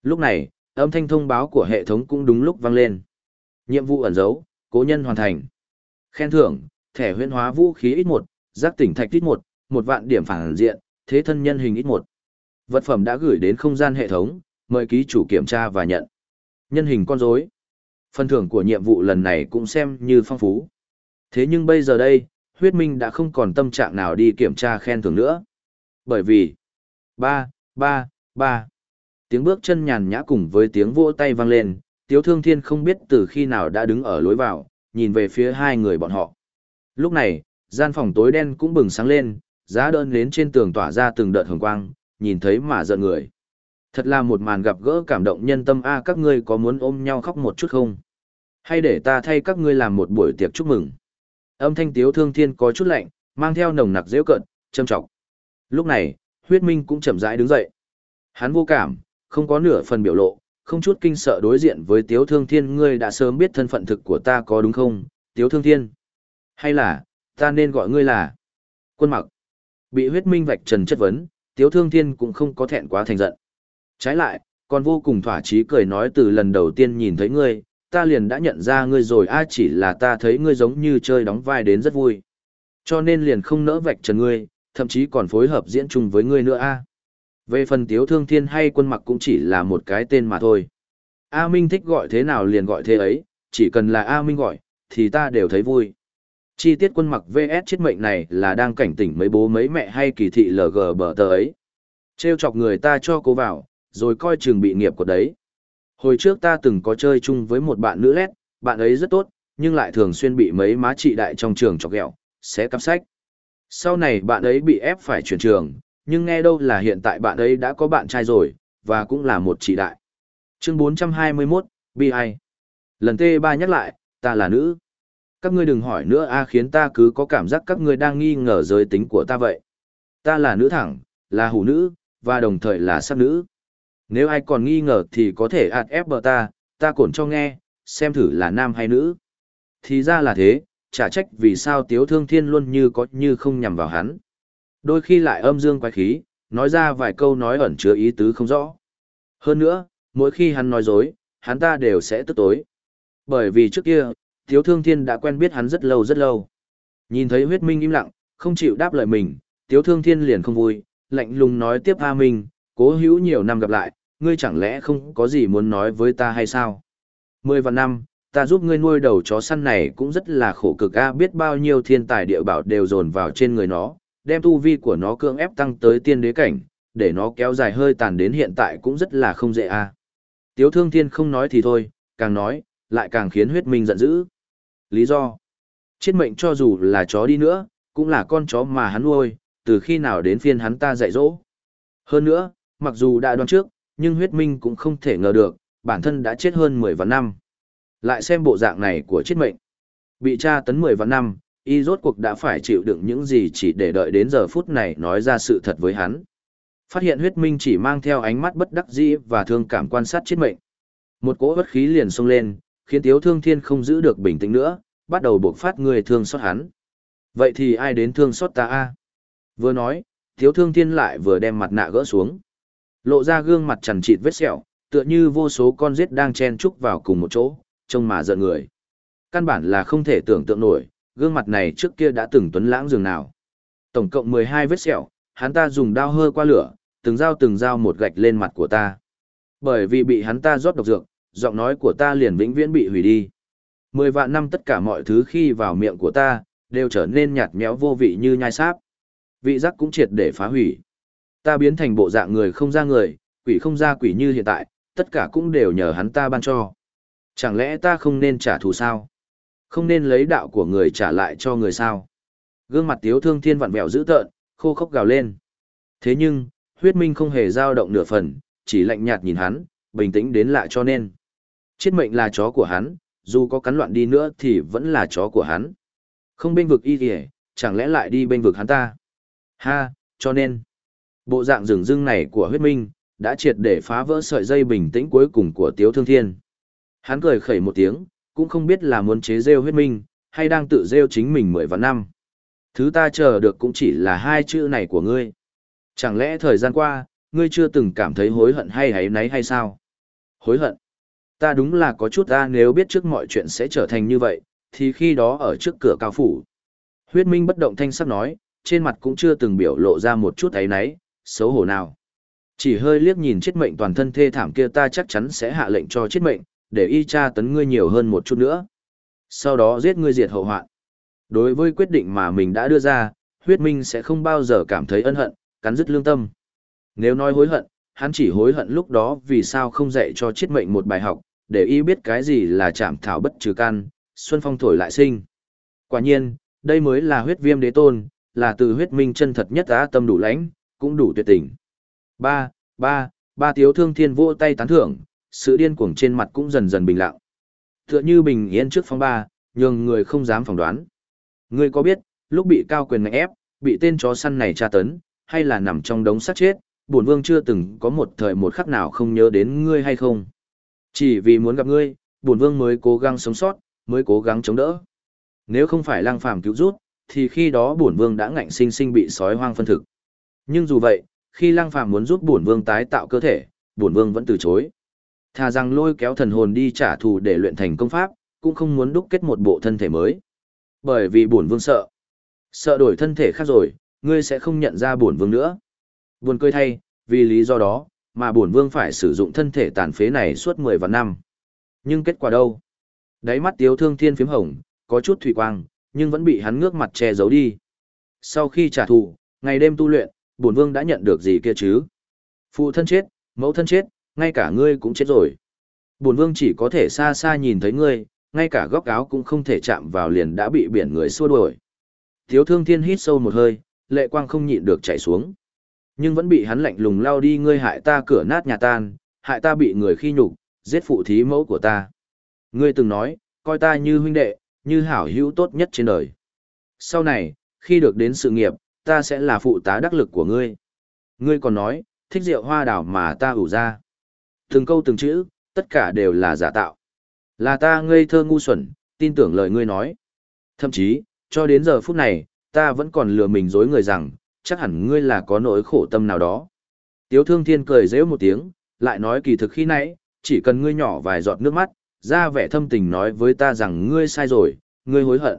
Lúc này, âm thanh thông báo của hệ thống cũng đúng lúc vang lên. Nhiệm vụ ẩn dấu, cố nhân hoàn thành. Khen thưởng, thẻ huyễn hóa vũ khí ít một, giác tỉnh thạch ít một, một vạn điểm phản diện, thế thân nhân hình ít một. Vật phẩm đã gửi đến không gian hệ thống, mời ký chủ kiểm tra và nhận. Nhân hình con rối. Phần thưởng của nhiệm vụ lần này cũng xem như phong phú. Thế nhưng bây giờ đây, huyết minh đã không còn tâm trạng nào đi kiểm tra khen thưởng nữa. Bởi vì, ba, ba, ba, tiếng bước chân nhàn nhã cùng với tiếng vỗ tay vang lên, tiếu thương thiên không biết từ khi nào đã đứng ở lối vào, nhìn về phía hai người bọn họ. Lúc này, gian phòng tối đen cũng bừng sáng lên, giá đơn đến trên tường tỏa ra từng đợt hồng quang, nhìn thấy mà giận người. Thật là một màn gặp gỡ cảm động nhân tâm a các ngươi có muốn ôm nhau khóc một chút không? Hay để ta thay các ngươi làm một buổi tiệc chúc mừng? Âm thanh tiếu thương thiên có chút lạnh, mang theo nồng nặc dễ cận, châm trọng. Lúc này, huyết minh cũng chậm rãi đứng dậy. Hắn vô cảm, không có nửa phần biểu lộ, không chút kinh sợ đối diện với tiếu thương thiên ngươi đã sớm biết thân phận thực của ta có đúng không, tiếu thương thiên? Hay là, ta nên gọi ngươi là quân mặc? Bị huyết minh vạch trần chất vấn, tiếu thương thiên cũng không có thẹn quá thành giận. Trái lại, còn vô cùng thỏa chí cười nói từ lần đầu tiên nhìn thấy ngươi, ta liền đã nhận ra ngươi rồi a chỉ là ta thấy ngươi giống như chơi đóng vai đến rất vui. Cho nên liền không nỡ vạch trần ngươi, thậm chí còn phối hợp diễn chung với ngươi nữa a. Về phần tiếu thương thiên hay quân mặc cũng chỉ là một cái tên mà thôi. A Minh thích gọi thế nào liền gọi thế ấy, chỉ cần là A Minh gọi, thì ta đều thấy vui. Chi tiết quân mặc VS chết mệnh này là đang cảnh tỉnh mấy bố mấy mẹ hay kỳ thị LG bờ tờ ấy. Trêu chọc người ta cho cô vào, rồi coi chừng bị nghiệp của đấy. Hồi trước ta từng có chơi chung với một bạn nữ lét, bạn ấy rất tốt, nhưng lại thường xuyên bị mấy má chị đại trong trường chọc ghẹo, sẽ cắp sách. Sau này bạn ấy bị ép phải chuyển trường, nhưng nghe đâu là hiện tại bạn ấy đã có bạn trai rồi, và cũng là một chị đại. Chương 421, bi ai Lần T3 nhắc lại, ta là nữ. Các ngươi đừng hỏi nữa a khiến ta cứ có cảm giác các ngươi đang nghi ngờ giới tính của ta vậy. Ta là nữ thẳng, là hủ nữ, và đồng thời là sắc nữ. Nếu ai còn nghi ngờ thì có thể ạt ép bờ ta, ta cổn cho nghe, xem thử là nam hay nữ. Thì ra là thế, chả trách vì sao tiếu thương thiên luôn như có như không nhằm vào hắn. Đôi khi lại âm dương quái khí, nói ra vài câu nói ẩn chứa ý tứ không rõ. Hơn nữa, mỗi khi hắn nói dối, hắn ta đều sẽ tức tối. Bởi vì trước kia, tiếu thương thiên đã quen biết hắn rất lâu rất lâu. Nhìn thấy huyết minh im lặng, không chịu đáp lời mình, tiếu thương thiên liền không vui, lạnh lùng nói tiếp A Minh, cố hữu nhiều năm gặp lại, ngươi chẳng lẽ không có gì muốn nói với ta hay sao? Mười vạn năm, ta giúp ngươi nuôi đầu chó săn này cũng rất là khổ cực a biết bao nhiêu thiên tài địa bảo đều dồn vào trên người nó, đem tu vi của nó cưỡng ép tăng tới tiên đế cảnh, để nó kéo dài hơi tàn đến hiện tại cũng rất là không dễ a. Tiếu thương thiên không nói thì thôi, càng nói, lại càng khiến huyết minh giận dữ. Lý do? Chết mệnh cho dù là chó đi nữa, cũng là con chó mà hắn nuôi, từ khi nào đến phiên hắn ta dạy dỗ. Hơn nữa, mặc dù đã đoán trước, nhưng huyết minh cũng không thể ngờ được, bản thân đã chết hơn 10 vạn năm. Lại xem bộ dạng này của chết mệnh. Bị tra tấn 10 vạn năm, y rốt cuộc đã phải chịu đựng những gì chỉ để đợi đến giờ phút này nói ra sự thật với hắn. Phát hiện huyết minh chỉ mang theo ánh mắt bất đắc dĩ và thương cảm quan sát chết mệnh. Một cỗ bất khí liền xông lên, khiến tiếu thương thiên không giữ được bình tĩnh nữa, bắt đầu buộc phát người thương xót hắn. Vậy thì ai đến thương xót ta a? Vừa nói, tiếu thương thiên lại vừa đem mặt nạ gỡ xuống. Lộ ra gương mặt chằn chịt vết sẹo, tựa như vô số con rết đang chen chúc vào cùng một chỗ, trông mà giận người. Căn bản là không thể tưởng tượng nổi, gương mặt này trước kia đã từng tuấn lãng dường nào. Tổng cộng 12 vết sẹo, hắn ta dùng đao hơ qua lửa, từng dao từng dao một gạch lên mặt của ta. Bởi vì bị hắn ta rót độc dược, giọng nói của ta liền vĩnh viễn bị hủy đi. Mười vạn năm tất cả mọi thứ khi vào miệng của ta, đều trở nên nhạt nhẽo vô vị như nhai sáp. Vị giác cũng triệt để phá hủy. Ta biến thành bộ dạng người không ra người, quỷ không ra quỷ như hiện tại, tất cả cũng đều nhờ hắn ta ban cho. Chẳng lẽ ta không nên trả thù sao? Không nên lấy đạo của người trả lại cho người sao? Gương mặt tiếu thương thiên vặn vẹo dữ tợn, khô khốc gào lên. Thế nhưng, huyết minh không hề dao động nửa phần, chỉ lạnh nhạt nhìn hắn, bình tĩnh đến lạ cho nên. Chết mệnh là chó của hắn, dù có cắn loạn đi nữa thì vẫn là chó của hắn. Không bên vực y kìa, chẳng lẽ lại đi bên vực hắn ta? Ha, cho nên, bộ dạng rừng rưng này của huyết minh, đã triệt để phá vỡ sợi dây bình tĩnh cuối cùng của Tiếu Thương Thiên. Hắn cười khẩy một tiếng, cũng không biết là muốn chế rêu huyết minh, hay đang tự rêu chính mình mười vạn năm. Thứ ta chờ được cũng chỉ là hai chữ này của ngươi. Chẳng lẽ thời gian qua, ngươi chưa từng cảm thấy hối hận hay hay nấy hay sao? Hối hận? Ta đúng là có chút ta nếu biết trước mọi chuyện sẽ trở thành như vậy, thì khi đó ở trước cửa cao phủ. Huyết minh bất động thanh sắc nói, trên mặt cũng chưa từng biểu lộ ra một chút ấy nấy, xấu hổ nào. Chỉ hơi liếc nhìn chết mệnh toàn thân thê thảm kia ta chắc chắn sẽ hạ lệnh cho chết mệnh, để y tra tấn ngươi nhiều hơn một chút nữa. Sau đó giết ngươi diệt hậu hoạn. Đối với quyết định mà mình đã đưa ra, huyết minh sẽ không bao giờ cảm thấy ân hận, cắn dứt lương tâm. Nếu nói hối hận, hắn chỉ hối hận lúc đó vì sao không dạy cho chết mệnh một bài học, để y biết cái gì là chạm thảo bất trừ căn xuân phong thổi lại sinh. Quả nhiên, đây mới là huyết viêm đế tôn, là từ huyết minh chân thật nhất á tâm đủ lãnh, cũng đủ tuyệt tình. Ba, ba, ba tiếu thương thiên vỗ tay tán thưởng, sự điên cuồng trên mặt cũng dần dần bình lặng. Tựa như bình yên trước phong ba, nhường người không dám phỏng đoán. Ngươi có biết, lúc bị cao quyền ngạnh ép, bị tên chó săn này tra tấn, hay là nằm trong đống sát chết, bổn vương chưa từng có một thời một khắc nào không nhớ đến ngươi hay không. Chỉ vì muốn gặp ngươi, bổn vương mới cố gắng sống sót, mới cố gắng chống đỡ. Nếu không phải Lang phàm cứu rút, thì khi đó bổn vương đã ngạnh sinh sinh bị sói hoang phân thực. Nhưng dù vậy, khi Lang phàm muốn giúp bổn vương tái tạo cơ thể, bổn vương vẫn từ chối. Thà rằng lôi kéo thần hồn đi trả thù để luyện thành công pháp, cũng không muốn đúc kết một bộ thân thể mới. Bởi vì bổn vương sợ. Sợ đổi thân thể khác rồi, ngươi sẽ không nhận ra bổn vương nữa. Buồn cười thay, vì lý do đó, mà bổn vương phải sử dụng thân thể tàn phế này suốt 10 vạn năm. Nhưng kết quả đâu? Đáy mắt tiếu thương thiên phím hồng, có chút thủy quang, nhưng vẫn bị hắn ngước mặt che giấu đi. Sau khi trả thù, ngày đêm tu luyện, bổn vương đã nhận được gì kia chứ? Phụ thân chết, mẫu thân chết, ngay cả ngươi cũng chết rồi. Bổn vương chỉ có thể xa xa nhìn thấy ngươi, ngay cả góc áo cũng không thể chạm vào liền đã bị biển người xua đuổi. Tiếu thương thiên hít sâu một hơi, lệ quang không nhịn được chảy xuống. Nhưng vẫn bị hắn lạnh lùng lao đi ngươi hại ta cửa nát nhà tan, hại ta bị người khi nhục, giết phụ thí mẫu của ta. Ngươi từng nói, coi ta như huynh đệ, như hảo hữu tốt nhất trên đời. Sau này, khi được đến sự nghiệp, ta sẽ là phụ tá đắc lực của ngươi. Ngươi còn nói, thích rượu hoa đảo mà ta ủ ra. Từng câu từng chữ, tất cả đều là giả tạo. Là ta ngây thơ ngu xuẩn, tin tưởng lời ngươi nói. Thậm chí, cho đến giờ phút này, ta vẫn còn lừa mình dối người rằng, chắc hẳn ngươi là có nỗi khổ tâm nào đó. Tiếu thương thiên cười dễ một tiếng, lại nói kỳ thực khi nãy, chỉ cần ngươi nhỏ vài giọt nước mắt, ra vẻ thâm tình nói với ta rằng ngươi sai rồi, ngươi hối hận.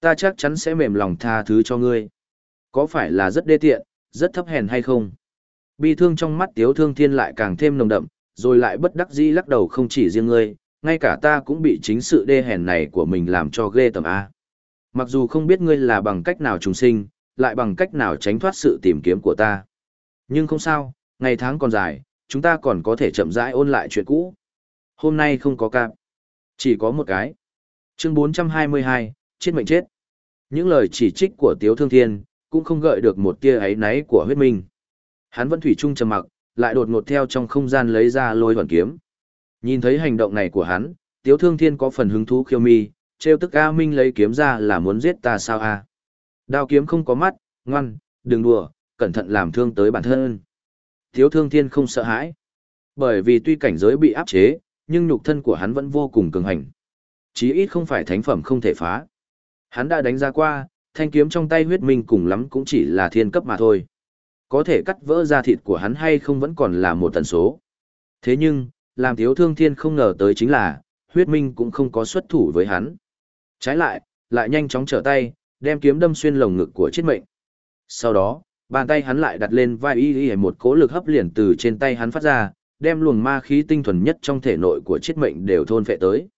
Ta chắc chắn sẽ mềm lòng tha thứ cho ngươi. Có phải là rất đê tiện, rất thấp hèn hay không? Bi thương trong mắt tiếu thương thiên lại càng thêm nồng đậm, rồi lại bất đắc dĩ lắc đầu không chỉ riêng ngươi, ngay cả ta cũng bị chính sự đê hèn này của mình làm cho ghê tầm A. Mặc dù không biết ngươi là bằng cách nào trùng sinh, lại bằng cách nào tránh thoát sự tìm kiếm của ta. Nhưng không sao, ngày tháng còn dài, chúng ta còn có thể chậm rãi ôn lại chuyện cũ. Hôm nay không có cạp. Chỉ có một cái. Chương 422, chết mệnh chết. Những lời chỉ trích của Tiếu Thương Thiên, cũng không gợi được một tia ấy náy của huyết minh. Hắn vẫn thủy chung trầm mặc, lại đột ngột theo trong không gian lấy ra lôi hoàn kiếm. Nhìn thấy hành động này của hắn, Tiếu Thương Thiên có phần hứng thú khiêu mi, trêu tức A Minh lấy kiếm ra là muốn giết ta sao a? Đao kiếm không có mắt, ngoan, đừng đùa, cẩn thận làm thương tới bản thân. Thiếu Thương Thiên không sợ hãi. Bởi vì tuy cảnh giới bị áp chế, nhưng nhục thân của hắn vẫn vô cùng cường hành. Chí ít không phải thánh phẩm không thể phá. Hắn đã đánh ra qua, thanh kiếm trong tay huyết minh cùng lắm cũng chỉ là thiên cấp mà thôi. Có thể cắt vỡ ra thịt của hắn hay không vẫn còn là một tần số. Thế nhưng, làm thiếu thương thiên không ngờ tới chính là, huyết minh cũng không có xuất thủ với hắn. Trái lại, lại nhanh chóng trở tay, đem kiếm đâm xuyên lồng ngực của chết mệnh. Sau đó, bàn tay hắn lại đặt lên vai y y một cỗ lực hấp liền từ trên tay hắn phát ra, đem luồng ma khí tinh thuần nhất trong thể nội của chết mệnh đều thôn phệ tới.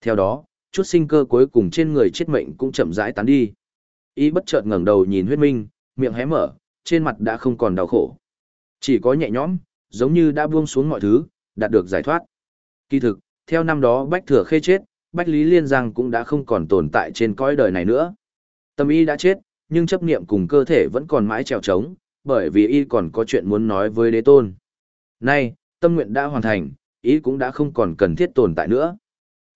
Theo đó, chút sinh cơ cuối cùng trên người chết mệnh cũng chậm rãi tán đi. Y bất chợt ngẩng đầu nhìn huyết minh, miệng hé mở, trên mặt đã không còn đau khổ. Chỉ có nhẹ nhõm, giống như đã buông xuống mọi thứ, đạt được giải thoát. Kỳ thực, theo năm đó Bách Thừa Khê chết, Bách Lý Liên Giang cũng đã không còn tồn tại trên cõi đời này nữa. Tâm y đã chết, nhưng chấp niệm cùng cơ thể vẫn còn mãi trèo trống, bởi vì y còn có chuyện muốn nói với đế tôn. Nay, tâm nguyện đã hoàn thành, ý cũng đã không còn cần thiết tồn tại nữa.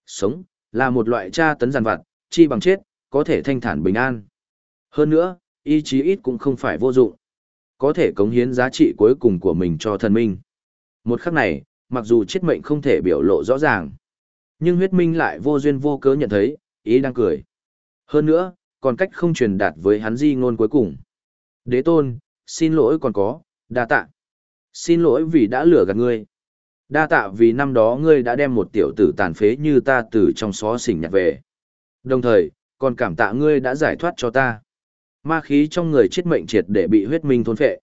Sống, là một loại tra tấn giàn vặt, chi bằng chết, có thể thanh thản bình an. Hơn nữa, ý chí ít cũng không phải vô dụng. Có thể cống hiến giá trị cuối cùng của mình cho thần minh. Một khắc này, mặc dù chết mệnh không thể biểu lộ rõ ràng, nhưng huyết minh lại vô duyên vô cớ nhận thấy, ý đang cười. Hơn nữa, còn cách không truyền đạt với hắn di ngôn cuối cùng. Đế tôn, xin lỗi còn có, đa tạ. Xin lỗi vì đã lừa gạt ngươi. Đa tạ vì năm đó ngươi đã đem một tiểu tử tàn phế như ta từ trong xó xỉnh nhặt về. Đồng thời, còn cảm tạ ngươi đã giải thoát cho ta. Ma khí trong người chết mệnh triệt để bị huyết minh thôn phệ.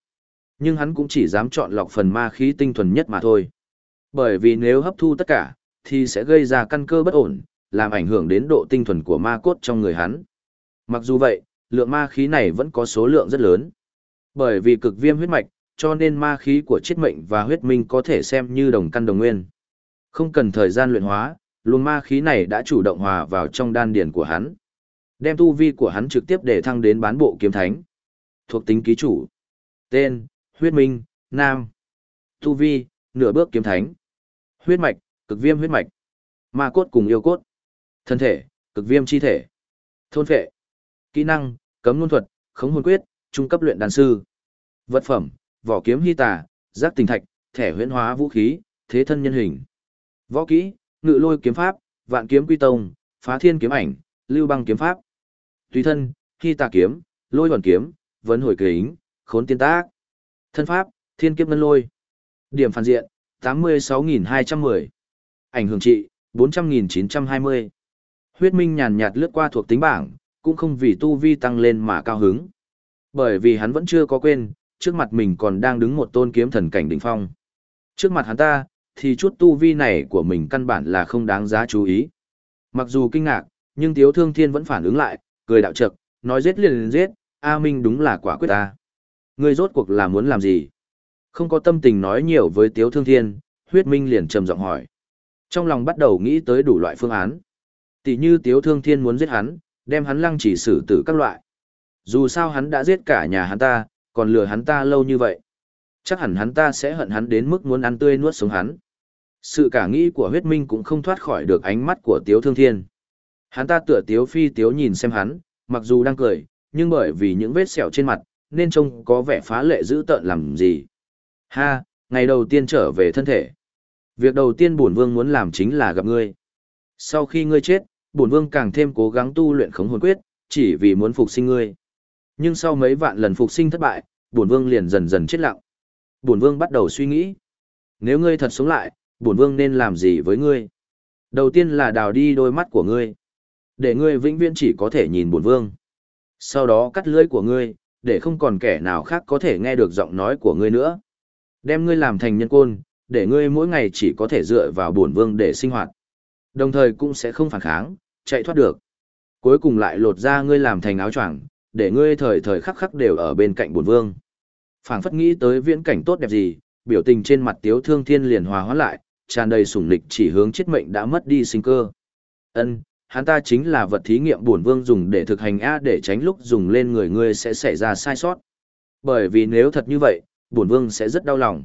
Nhưng hắn cũng chỉ dám chọn lọc phần ma khí tinh thuần nhất mà thôi. Bởi vì nếu hấp thu tất cả, thì sẽ gây ra căn cơ bất ổn, làm ảnh hưởng đến độ tinh thuần của ma cốt trong người hắn. Mặc dù vậy, lượng ma khí này vẫn có số lượng rất lớn. Bởi vì cực viêm huyết mạch, cho nên ma khí của chiết mệnh và huyết minh có thể xem như đồng căn đồng nguyên. Không cần thời gian luyện hóa, luồng ma khí này đã chủ động hòa vào trong đan điền của hắn. Đem tu vi của hắn trực tiếp để thăng đến bán bộ kiếm thánh. Thuộc tính ký chủ. Tên, huyết minh, nam. Tu vi, nửa bước kiếm thánh. Huyết mạch, cực viêm huyết mạch. Ma cốt cùng yêu cốt. Thân thể, cực viêm chi thể. Thôn phệ. Kỹ năng, cấm luân thuật, khống hồn quyết, trung cấp luyện đan sư. Vật phẩm, vỏ kiếm hy tà, giác tình thạch, thẻ huyễn hóa vũ khí, thế thân nhân hình. Võ kỹ, ngự lôi kiếm pháp, vạn kiếm quy tông, phá thiên kiếm ảnh, lưu băng kiếm pháp. Tùy thân, hy tà kiếm, lôi hoàn kiếm, vấn hồi kính, khốn tiên tác. Thân pháp, thiên kiếp ngân lôi. Điểm phản diện, 86.210. Ảnh hưởng trị, 400.920. Huyết minh nhàn nhạt lướt qua thuộc tính bảng, cũng không vì tu vi tăng lên mà cao hứng. Bởi vì hắn vẫn chưa có quên, trước mặt mình còn đang đứng một tôn kiếm thần cảnh đỉnh phong. Trước mặt hắn ta, thì chút tu vi này của mình căn bản là không đáng giá chú ý. Mặc dù kinh ngạc, nhưng Tiếu Thương Thiên vẫn phản ứng lại, cười đạo trực, nói giết liền liền giết, A Minh đúng là quả quyết ta. Ngươi rốt cuộc là muốn làm gì? Không có tâm tình nói nhiều với Tiếu Thương Thiên, huyết minh liền trầm giọng hỏi. Trong lòng bắt đầu nghĩ tới đủ loại phương án. Tỷ như Tiếu Thương Thiên muốn giết hắn, đem hắn lăng chỉ xử tử các loại. Dù sao hắn đã giết cả nhà hắn ta, còn lừa hắn ta lâu như vậy. Chắc hẳn hắn ta sẽ hận hắn đến mức muốn ăn tươi nuốt sống hắn. Sự cả nghĩ của huyết minh cũng không thoát khỏi được ánh mắt của Tiếu Thương Thiên. Hắn ta tựa Tiếu Phi Tiếu nhìn xem hắn, mặc dù đang cười, nhưng bởi vì những vết sẹo trên mặt, nên trông có vẻ phá lệ dữ tợn làm gì. Ha, ngày đầu tiên trở về thân thể. Việc đầu tiên bổn vương muốn làm chính là gặp ngươi. Sau khi ngươi chết, bổn vương càng thêm cố gắng tu luyện khống hồn quyết, chỉ vì muốn phục sinh ngươi. Nhưng sau mấy vạn lần phục sinh thất bại, bổn vương liền dần dần chết lặng. Bổn vương bắt đầu suy nghĩ, nếu ngươi thật sống lại, bổn vương nên làm gì với ngươi? Đầu tiên là đào đi đôi mắt của ngươi, để ngươi vĩnh viễn chỉ có thể nhìn bổn vương. Sau đó cắt lưỡi của ngươi, để không còn kẻ nào khác có thể nghe được giọng nói của ngươi nữa. Đem ngươi làm thành nhân côn, để ngươi mỗi ngày chỉ có thể dựa vào bổn vương để sinh hoạt. Đồng thời cũng sẽ không phản kháng, chạy thoát được. Cuối cùng lại lột ra ngươi làm thành áo choàng, để ngươi thời thời khắc khắc đều ở bên cạnh bổn vương. Phảng phất nghĩ tới viễn cảnh tốt đẹp gì, biểu tình trên mặt Tiếu Thương Thiên liền hòa hóa lại, tràn đầy sủng lịch chỉ hướng chết mệnh đã mất đi sinh cơ. Ân, hắn ta chính là vật thí nghiệm bổn vương dùng để thực hành a để tránh lúc dùng lên người ngươi sẽ xảy ra sai sót. Bởi vì nếu thật như vậy, bổn vương sẽ rất đau lòng.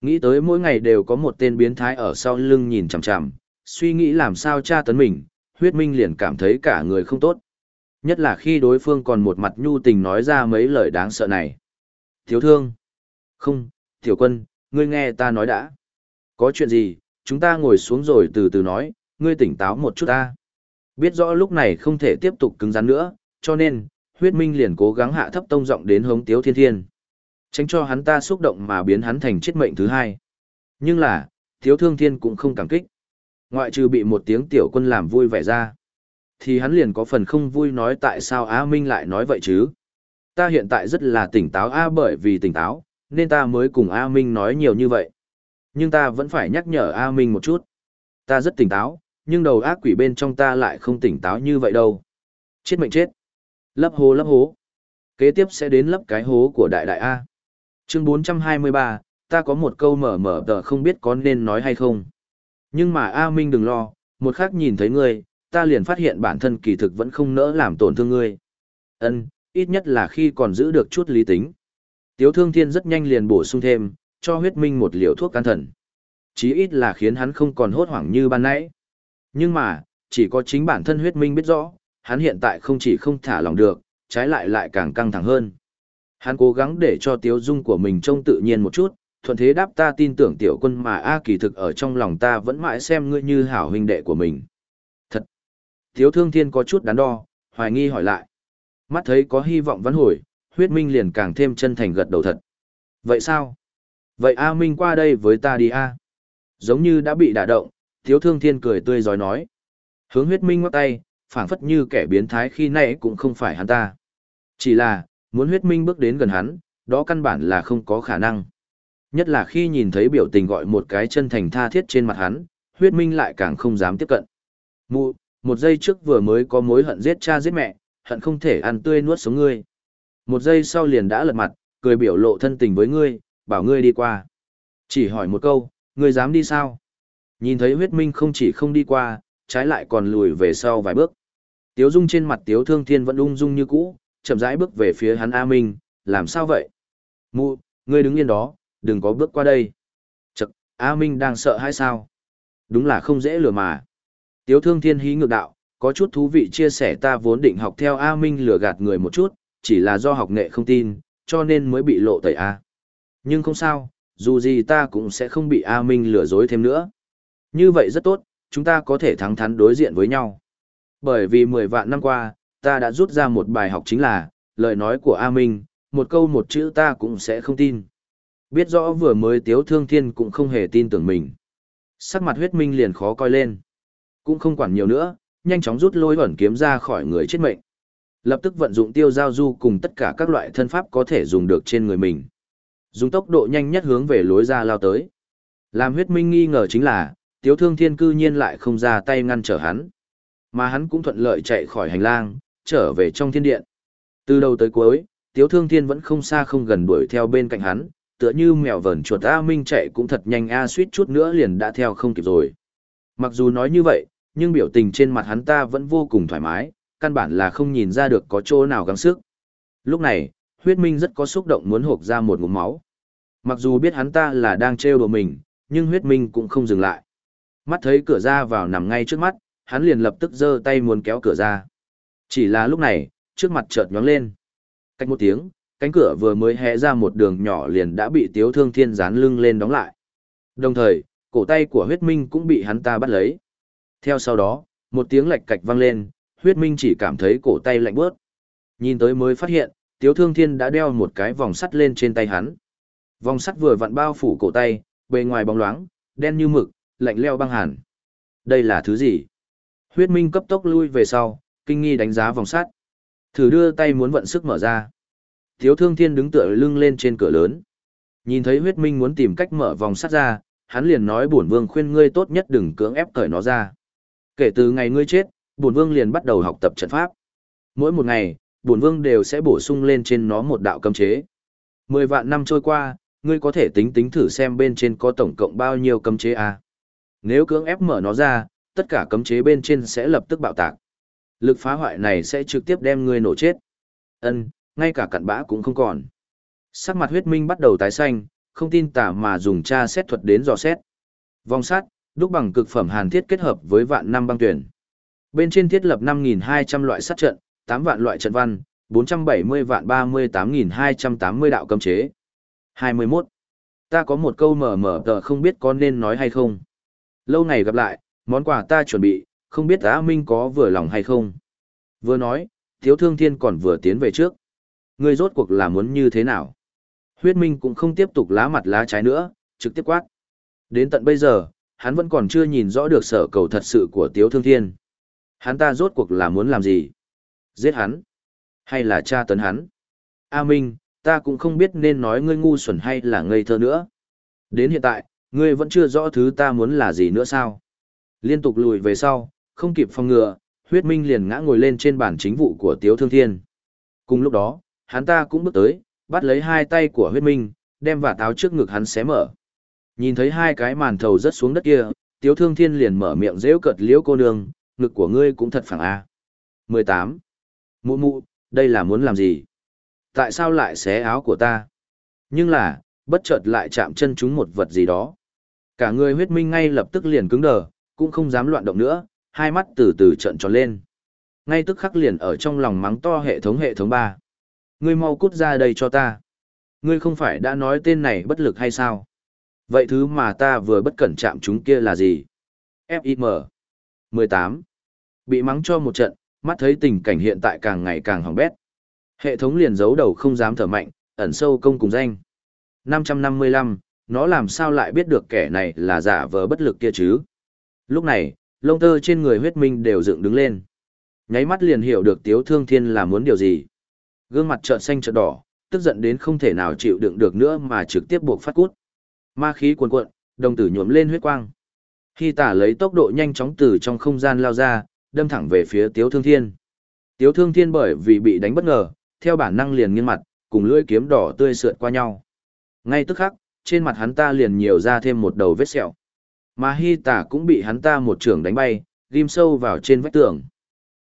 Nghĩ tới mỗi ngày đều có một tên biến thái ở sau lưng nhìn chằm chằm, suy nghĩ làm sao tra tấn mình, huyết minh liền cảm thấy cả người không tốt. Nhất là khi đối phương còn một mặt nhu tình nói ra mấy lời đáng sợ này. Thiếu thương. Không, tiểu quân, ngươi nghe ta nói đã. Có chuyện gì, chúng ta ngồi xuống rồi từ từ nói, ngươi tỉnh táo một chút ta. Biết rõ lúc này không thể tiếp tục cứng rắn nữa, cho nên, huyết minh liền cố gắng hạ thấp tông giọng đến hống tiếu thiên thiên. Tránh cho hắn ta xúc động mà biến hắn thành chết mệnh thứ hai. Nhưng là, thiếu thương thiên cũng không cảm kích. Ngoại trừ bị một tiếng tiểu quân làm vui vẻ ra. Thì hắn liền có phần không vui nói tại sao A Minh lại nói vậy chứ. Ta hiện tại rất là tỉnh táo A bởi vì tỉnh táo, nên ta mới cùng A Minh nói nhiều như vậy. Nhưng ta vẫn phải nhắc nhở A Minh một chút. Ta rất tỉnh táo, nhưng đầu ác quỷ bên trong ta lại không tỉnh táo như vậy đâu. Chết mệnh chết. Lấp hố lấp hố. Kế tiếp sẽ đến lấp cái hố của đại đại A. Chương 423, ta có một câu mở mở tờ không biết có nên nói hay không. Nhưng mà A Minh đừng lo, một khắc nhìn thấy ngươi, ta liền phát hiện bản thân kỳ thực vẫn không nỡ làm tổn thương ngươi. Ân, ít nhất là khi còn giữ được chút lý tính. Tiếu thương thiên rất nhanh liền bổ sung thêm, cho huyết minh một liều thuốc can thần. Chí ít là khiến hắn không còn hốt hoảng như ban nãy. Nhưng mà, chỉ có chính bản thân huyết minh biết rõ, hắn hiện tại không chỉ không thả lòng được, trái lại lại càng căng thẳng hơn. Hắn cố gắng để cho tiếu dung của mình trông tự nhiên một chút, thuận thế đáp ta tin tưởng tiểu quân mà A kỳ thực ở trong lòng ta vẫn mãi xem ngươi như hảo huynh đệ của mình. Thật! Tiếu thương thiên có chút đắn đo, hoài nghi hỏi lại. Mắt thấy có hy vọng vãn hồi, huyết minh liền càng thêm chân thành gật đầu thật. Vậy sao? Vậy A Minh qua đây với ta đi A. Giống như đã bị đả động, tiếu thương thiên cười tươi giói nói. Hướng huyết minh ngoắc tay, phảng phất như kẻ biến thái khi nãy cũng không phải hắn ta. Chỉ là, muốn huyết minh bước đến gần hắn, đó căn bản là không có khả năng. Nhất là khi nhìn thấy biểu tình gọi một cái chân thành tha thiết trên mặt hắn, huyết minh lại càng không dám tiếp cận. Mụ, một giây trước vừa mới có mối hận giết cha giết mẹ, hận không thể ăn tươi nuốt sống ngươi. Một giây sau liền đã lật mặt, cười biểu lộ thân tình với ngươi, bảo ngươi đi qua. Chỉ hỏi một câu, ngươi dám đi sao? Nhìn thấy huyết minh không chỉ không đi qua, trái lại còn lùi về sau vài bước. Tiếu dung trên mặt tiếu thương thiên vẫn ung dung như cũ, chậm rãi bước về phía hắn A Minh, làm sao vậy? Mụ, ngươi đứng yên đó, đừng có bước qua đây. Chật, A Minh đang sợ hay sao? Đúng là không dễ lừa mà. Tiếu thương thiên hí ngược đạo, có chút thú vị chia sẻ ta vốn định học theo A Minh lừa gạt người một chút, chỉ là do học nghệ không tin, cho nên mới bị lộ tẩy A. Nhưng không sao, dù gì ta cũng sẽ không bị A Minh lừa dối thêm nữa. Như vậy rất tốt, chúng ta có thể thắng thắn đối diện với nhau. Bởi vì 10 vạn năm qua, ta đã rút ra một bài học chính là, lời nói của A Minh, một câu một chữ ta cũng sẽ không tin. Biết rõ vừa mới tiếu thương thiên cũng không hề tin tưởng mình. Sắc mặt huyết minh liền khó coi lên. Cũng không quản nhiều nữa, nhanh chóng rút lôi ẩn kiếm ra khỏi người chết mệnh. Lập tức vận dụng tiêu giao du cùng tất cả các loại thân pháp có thể dùng được trên người mình. Dùng tốc độ nhanh nhất hướng về lối ra lao tới. Làm huyết minh nghi ngờ chính là, tiếu thương thiên cư nhiên lại không ra tay ngăn trở hắn. Mà hắn cũng thuận lợi chạy khỏi hành lang, trở về trong thiên điện. Từ đầu tới cuối, tiếu thương thiên vẫn không xa không gần đuổi theo bên cạnh hắn, tựa như mèo vờn chuột A Minh chạy cũng thật nhanh A suýt chút nữa liền đã theo không kịp rồi. Mặc dù nói như vậy, nhưng biểu tình trên mặt hắn ta vẫn vô cùng thoải mái, căn bản là không nhìn ra được có chỗ nào gắng sức. Lúc này, huyết minh rất có xúc động muốn hộp ra một ngụm máu. Mặc dù biết hắn ta là đang trêu đùa mình, nhưng huyết minh cũng không dừng lại. Mắt thấy cửa ra vào nằm ngay trước mắt, hắn liền lập tức giơ tay muốn kéo cửa ra. Chỉ là lúc này, trước mặt chợt nhóng lên. Cách một tiếng, cánh cửa vừa mới hé ra một đường nhỏ liền đã bị tiếu thương thiên dán lưng lên đóng lại. Đồng thời, cổ tay của huyết minh cũng bị hắn ta bắt lấy. Theo sau đó, một tiếng lạch cạch vang lên, huyết minh chỉ cảm thấy cổ tay lạnh bớt. Nhìn tới mới phát hiện, tiếu thương thiên đã đeo một cái vòng sắt lên trên tay hắn. Vòng sắt vừa vặn bao phủ cổ tay, bề ngoài bóng loáng, đen như mực, lạnh leo băng hàn. Đây là thứ gì? Huyết minh cấp tốc lui về sau, kinh nghi đánh giá vòng sắt. Thử đưa tay muốn vận sức mở ra. Tiếu thương thiên đứng tựa lưng lên trên cửa lớn. Nhìn thấy huyết minh muốn tìm cách mở vòng sắt ra, hắn liền nói bổn vương khuyên ngươi tốt nhất đừng cưỡng ép cởi nó ra. Kể từ ngày ngươi chết, bổn vương liền bắt đầu học tập trận pháp. Mỗi một ngày, bổn vương đều sẽ bổ sung lên trên nó một đạo cấm chế. Mười vạn năm trôi qua, ngươi có thể tính tính thử xem bên trên có tổng cộng bao nhiêu cấm chế à. Nếu cưỡng ép mở nó ra, tất cả cấm chế bên trên sẽ lập tức bạo tạc. Lực phá hoại này sẽ trực tiếp đem ngươi nổ chết. Ân, ngay cả cặn bã cũng không còn. Sắc mặt huyết minh bắt đầu tái xanh, không tin tả mà dùng tra xét thuật đến dò xét. Vòng sắt, đúc bằng cực phẩm hàn thiết kết hợp với vạn năm băng tuyển. Bên trên thiết lập 5.200 loại sát trận, 8 vạn loại trận văn, 470 vạn 38.280 đạo cấm chế. 21. Ta có một câu mở mở tờ không biết có nên nói hay không. Lâu ngày gặp lại, món quà ta chuẩn bị, không biết Á Minh có vừa lòng hay không. Vừa nói, thiếu thương thiên còn vừa tiến về trước. Ngươi rốt cuộc là muốn như thế nào? Huyết Minh cũng không tiếp tục lá mặt lá trái nữa, trực tiếp quát. Đến tận bây giờ, hắn vẫn còn chưa nhìn rõ được sở cầu thật sự của Tiếu Thương Thiên. Hắn ta rốt cuộc là muốn làm gì? Giết hắn? Hay là tra tấn hắn? A Minh, ta cũng không biết nên nói ngươi ngu xuẩn hay là ngây thơ nữa. Đến hiện tại, ngươi vẫn chưa rõ thứ ta muốn là gì nữa sao? Liên tục lùi về sau, không kịp phòng ngừa, huyết minh liền ngã ngồi lên trên bàn chính vụ của Tiếu Thương Thiên. Cùng lúc đó, hắn ta cũng bước tới, bắt lấy hai tay của huyết minh, đem vả táo trước ngực hắn xé mở. Nhìn thấy hai cái màn thầu rớt xuống đất kia, Tiếu Thương Thiên liền mở miệng rêu cợt liễu cô nương, ngực của ngươi cũng thật phẳng a. 18. Mụ mụ, đây là muốn làm gì? Tại sao lại xé áo của ta? Nhưng là, bất chợt lại chạm chân chúng một vật gì đó. Cả người huyết minh ngay lập tức liền cứng đờ, cũng không dám loạn động nữa, hai mắt từ từ trợn tròn lên. Ngay tức khắc liền ở trong lòng mắng to hệ thống hệ thống 3. Ngươi mau cút ra đây cho ta. Ngươi không phải đã nói tên này bất lực hay sao? Vậy thứ mà ta vừa bất cẩn chạm chúng kia là gì? FIM 18. Bị mắng cho một trận, mắt thấy tình cảnh hiện tại càng ngày càng hỏng bét. Hệ thống liền giấu đầu không dám thở mạnh, ẩn sâu công cùng danh. 555, nó làm sao lại biết được kẻ này là giả vờ bất lực kia chứ? Lúc này, lông tơ trên người huyết minh đều dựng đứng lên. Nháy mắt liền hiểu được tiếu thương thiên là muốn điều gì. Gương mặt trợn xanh trợn đỏ, tức giận đến không thể nào chịu đựng được nữa mà trực tiếp buộc phát cút. Ma khí cuồn cuộn, đồng tử nhuộm lên huyết quang. Khi tả lấy tốc độ nhanh chóng từ trong không gian lao ra, đâm thẳng về phía Tiếu Thương Thiên. Tiếu Thương Thiên bởi vì bị đánh bất ngờ, theo bản năng liền nghiêng mặt, cùng lưỡi kiếm đỏ tươi sượt qua nhau. Ngay tức khắc, trên mặt hắn ta liền nhiều ra thêm một đầu vết sẹo. Mà Hi Tả cũng bị hắn ta một trường đánh bay, ghim sâu vào trên vách tường.